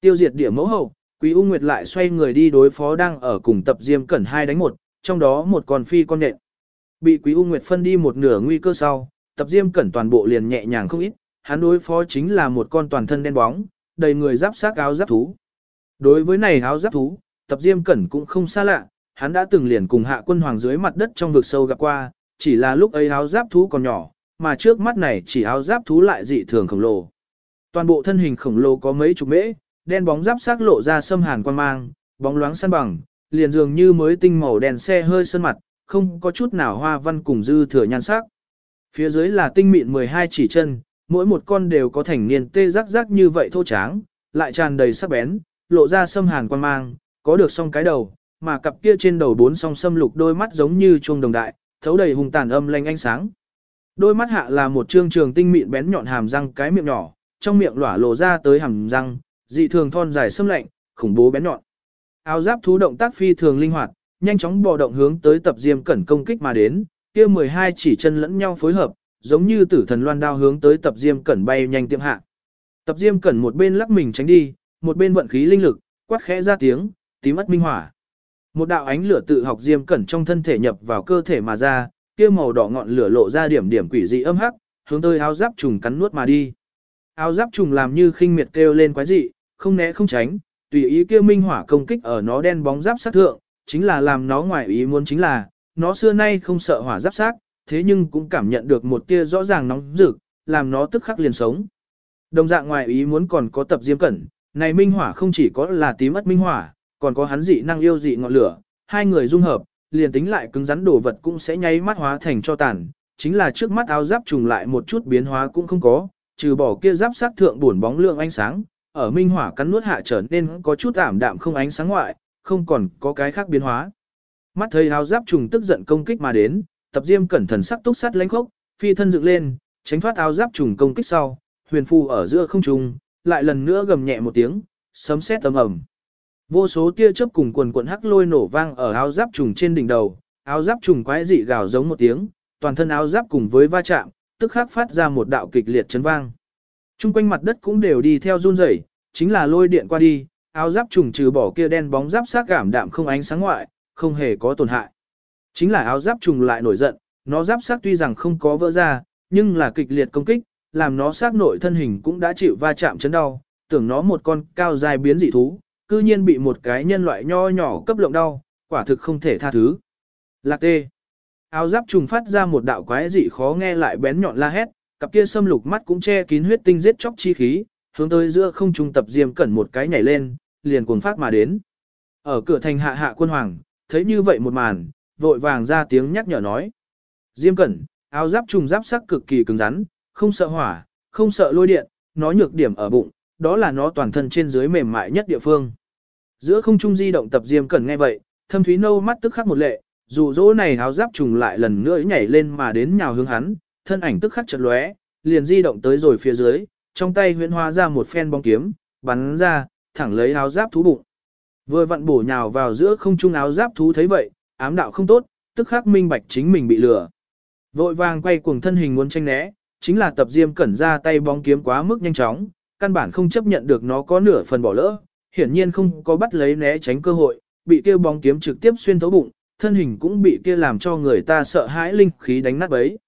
Tiêu diệt địa mẫu hậu, Quý U Nguyệt lại xoay người đi đối phó đang ở cùng tập Diêm Cẩn hai đánh một, trong đó một con phi con nện. Bị Quý U Nguyệt phân đi một nửa nguy cơ sau, tập Diêm Cẩn toàn bộ liền nhẹ nhàng không ít, hắn đối phó chính là một con toàn thân đen bóng, đầy người giáp xác áo giáp thú. Đối với này áo giáp thú, tập Diêm Cẩn cũng không xa lạ, hắn đã từng liền cùng hạ quân hoàng dưới mặt đất trong vực sâu gặp qua, chỉ là lúc ấy áo giáp thú còn nhỏ, mà trước mắt này chỉ áo giáp thú lại dị thường khổng lồ. Toàn bộ thân hình khổng lồ có mấy chục mễ, đen bóng giáp sắc lộ ra sâm hàn quan mang, bóng loáng săn bằng, liền dường như mới tinh màu đèn xe hơi sơn mặt, không có chút nào hoa văn cùng dư thừa nhan sắc. Phía dưới là tinh mịn 12 chỉ chân, mỗi một con đều có thành niên tê rắc rắc như vậy thô tráng, lại tràn đầy sắc bén, lộ ra sâm hàn quan mang, có được song cái đầu, mà cặp kia trên đầu bốn song sâm lục đôi mắt giống như chuông đồng đại, thấu đầy hùng tàn âm lanh ánh sáng. Đôi mắt hạ là một trương trường tinh mịn bén nhọn hàm răng cái miệng nhỏ, trong miệng lỏa lộ ra tới hàm răng, dị thường thon dài xâm lạnh, khủng bố bén nhọn. Áo giáp thú động tác phi thường linh hoạt, nhanh chóng bò động hướng tới tập diêm cẩn công kích mà đến, kia 12 chỉ chân lẫn nhau phối hợp, giống như tử thần loan đao hướng tới tập diêm cẩn bay nhanh tiệm hạ. Tập diêm cẩn một bên lắc mình tránh đi, một bên vận khí linh lực, quát khẽ ra tiếng, tím ất minh hỏa. Một đạo ánh lửa tự học diêm cẩn trong thân thể nhập vào cơ thể mà ra, kia màu đỏ ngọn lửa lộ ra điểm điểm quỷ dị âm hắc, hướng tới áo giáp trùng cắn nuốt mà đi. Áo giáp trùng làm như khinh miệt kêu lên quái dị, không né không tránh, tùy ý kia minh hỏa công kích ở nó đen bóng giáp sát thượng, chính là làm nó ngoài ý muốn chính là, nó xưa nay không sợ hỏa giáp sát, thế nhưng cũng cảm nhận được một tia rõ ràng nóng rực, làm nó tức khắc liền sống. Đồng dạng ngoài ý muốn còn có tập diêm cẩn, này minh hỏa không chỉ có là tím ất minh hỏa, còn có hắn dị năng yêu dị ngọn lửa, hai người dung hợp, liền tính lại cứng rắn đồ vật cũng sẽ nháy mắt hóa thành cho tàn, chính là trước mắt áo giáp trùng lại một chút biến hóa cũng không có, trừ bỏ kia giáp sát thượng buồn bóng lượng ánh sáng, ở minh hỏa cắn nuốt hạ trở nên có chút ảm đạm không ánh sáng ngoại, không còn có cái khác biến hóa. Mắt thấy áo giáp trùng tức giận công kích mà đến, tập diêm cẩn thần sắc túc sát lánh khốc, phi thân dựng lên, tránh thoát áo giáp trùng công kích sau, huyền phù ở giữa không trùng lại lần nữa gầm nhẹ một tiếng, sấm sét tầm ầm. Vô số tia chớp cùng quần quần hắc lôi nổ vang ở áo giáp trùng trên đỉnh đầu, áo giáp trùng quái dị gào giống một tiếng, toàn thân áo giáp cùng với va chạm, tức khắc phát ra một đạo kịch liệt chấn vang. Trung quanh mặt đất cũng đều đi theo run rẩy, chính là lôi điện qua đi, áo giáp trùng trừ bỏ kia đen bóng giáp sát cảm đạm không ánh sáng ngoại, không hề có tổn hại. Chính là áo giáp trùng lại nổi giận, nó giáp xác tuy rằng không có vỡ ra, nhưng là kịch liệt công kích, làm nó xác nội thân hình cũng đã chịu va chạm chấn đau, tưởng nó một con cao dài biến dị thú, cư nhiên bị một cái nhân loại nho nhỏ cấp lượng đau, quả thực không thể tha thứ. Lạc tê. Áo giáp trùng phát ra một đạo quái dị khó nghe lại bén nhọn la hét, cặp kia xâm lục mắt cũng che kín huyết tinh giết chóc chi khí, hướng tới giữa không trung tập diêm cẩn một cái nhảy lên, liền cuồng phát mà đến. Ở cửa thành hạ hạ quân hoàng, thấy như vậy một màn, vội vàng ra tiếng nhắc nhở nói. Diêm cẩn, áo giáp trùng giáp sắc cực kỳ cứng rắn, không sợ hỏa, không sợ lôi điện, nó nhược điểm ở bụng, đó là nó toàn thân trên dưới mềm mại nhất địa phương. Giữa không trung di động tập diêm cẩn nghe vậy, thâm thúy nâu mắt tức khắc một lệ, dù dỗ này áo giáp trùng lại lần nữa nhảy lên mà đến nhào hướng hắn, thân ảnh tức khắc chợt lóe, liền di động tới rồi phía dưới, trong tay huyễn hóa ra một phen bóng kiếm, bắn ra, thẳng lấy áo giáp thú bụng. Vừa vặn bổ nhào vào giữa không trung áo giáp thú thấy vậy, ám đạo không tốt, tức khắc minh bạch chính mình bị lừa. Vội vàng quay cuồng thân hình muốn tranh né, chính là tập diêm cẩn ra tay bóng kiếm quá mức nhanh chóng, căn bản không chấp nhận được nó có nửa phần bỏ lỡ, hiển nhiên không có bắt lấy né tránh cơ hội, bị kia bóng kiếm trực tiếp xuyên thấu bụng, thân hình cũng bị kia làm cho người ta sợ hãi linh khí đánh nát bấy.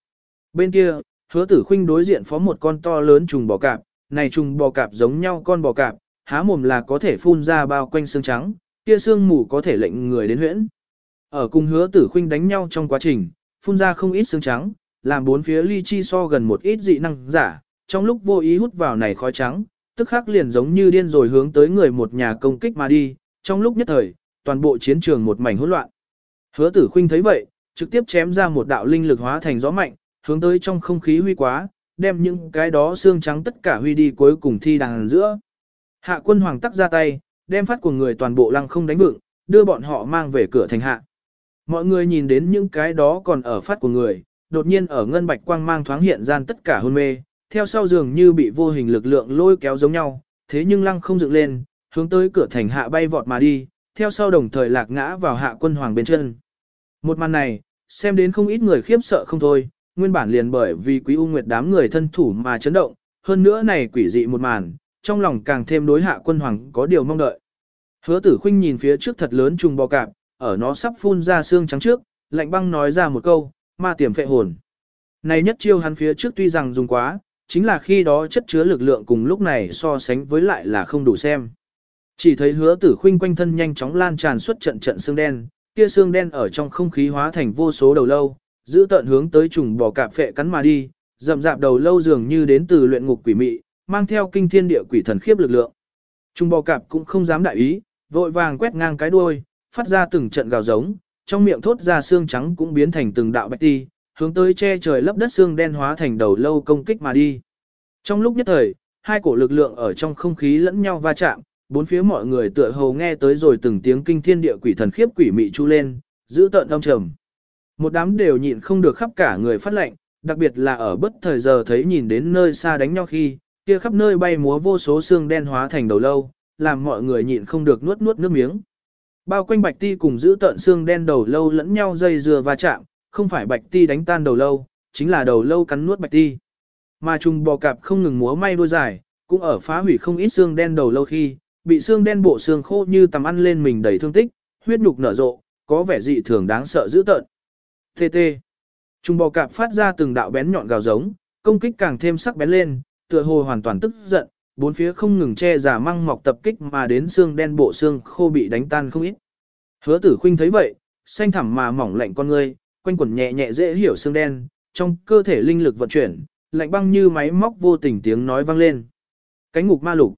Bên kia, hứa tử khinh đối diện phó một con to lớn trùng bò cạp, này trùng bò cạp giống nhau con bò cạp, há mồm là có thể phun ra bao quanh xương trắng, kia xương mù có thể lệnh người đến huyễn. Ở cùng hứa tử khinh đánh nhau trong quá trình, phun ra không ít xương trắng, làm bốn phía ly chi so gần một ít dị năng giả, trong lúc vô ý hút vào này khói trắng, tức khắc liền giống như điên rồi hướng tới người một nhà công kích mà đi, trong lúc nhất thời, toàn bộ chiến trường một mảnh hỗn loạn. Hứa tử khinh thấy vậy, trực tiếp chém ra một đạo linh lực hóa thành gió mạnh, hướng tới trong không khí huy quá, đem những cái đó xương trắng tất cả huy đi cuối cùng thi đằng giữa. Hạ quân hoàng tắc ra tay, đem phát của người toàn bộ lăng không đánh vựng, đưa bọn họ mang về cửa thành hạ. Mọi người nhìn đến những cái đó còn ở phát của người, đột nhiên ở ngân bạch quang mang thoáng hiện gian tất cả hôn mê, theo sau dường như bị vô hình lực lượng lôi kéo giống nhau, thế nhưng lăng không dựng lên, hướng tới cửa thành hạ bay vọt mà đi, theo sau đồng thời lạc ngã vào hạ quân hoàng bên chân. Một màn này, xem đến không ít người khiếp sợ không thôi, nguyên bản liền bởi vì quý u nguyệt đám người thân thủ mà chấn động, hơn nữa này quỷ dị một màn, trong lòng càng thêm đối hạ quân hoàng có điều mong đợi. Hứa tử khinh nhìn phía trước thật lớn trùng bò cạp, ở nó sắp phun ra xương trắng trước, lạnh băng nói ra một câu, ma tiềm phệ hồn. Này nhất chiêu hắn phía trước tuy rằng dùng quá, chính là khi đó chất chứa lực lượng cùng lúc này so sánh với lại là không đủ xem. Chỉ thấy hứa tử khinh quanh thân nhanh chóng lan tràn xuất trận trận xương đen, kia xương đen ở trong không khí hóa thành vô số đầu lâu, giữ tận hướng tới trùng bò cạp phệ cắn mà đi, rậm rạp đầu lâu dường như đến từ luyện ngục quỷ mị, mang theo kinh thiên địa quỷ thần khiếp lực lượng. Trùng bò cạp cũng không dám đại ý, vội vàng quét ngang cái đuôi, phát ra từng trận gào giống, trong miệng thốt ra xương trắng cũng biến thành từng đạo bạch ti, hướng tới che trời lấp đất xương đen hóa thành đầu lâu công kích mà đi. Trong lúc nhất thời, hai cổ lực lượng ở trong không khí lẫn nhau va chạm, bốn phía mọi người tựa hồ nghe tới rồi từng tiếng kinh thiên địa quỷ thần khiếp quỷ mị chu lên, giữ tợn đông trầm. Một đám đều nhịn không được khắp cả người phát lệnh, đặc biệt là ở bất thời giờ thấy nhìn đến nơi xa đánh nhau khi, kia khắp nơi bay múa vô số xương đen hóa thành đầu lâu, làm mọi người nhịn không được nuốt nuốt nước miếng. Bao quanh bạch ti cùng giữ tợn xương đen đầu lâu lẫn nhau dây dừa va chạm, không phải bạch ti đánh tan đầu lâu, chính là đầu lâu cắn nuốt bạch ti. Mà trùng bò cạp không ngừng múa may đuôi dài, cũng ở phá hủy không ít xương đen đầu lâu khi, bị xương đen bộ xương khô như tầm ăn lên mình đầy thương tích, huyết nhục nở rộ, có vẻ dị thường đáng sợ dữ tợn. TT. Trùng bò cạp phát ra từng đạo bén nhọn gào giống, công kích càng thêm sắc bén lên, tựa hồ hoàn toàn tức giận, bốn phía không ngừng che giả măng mọc tập kích mà đến xương đen bộ xương khô bị đánh tan không ít. Hứa tử khinh thấy vậy, xanh thẳm mà mỏng lạnh con ngươi, quanh quẩn nhẹ nhẹ dễ hiểu xương đen, trong cơ thể linh lực vận chuyển, lạnh băng như máy móc vô tình tiếng nói vang lên. Cánh ngục ma lục.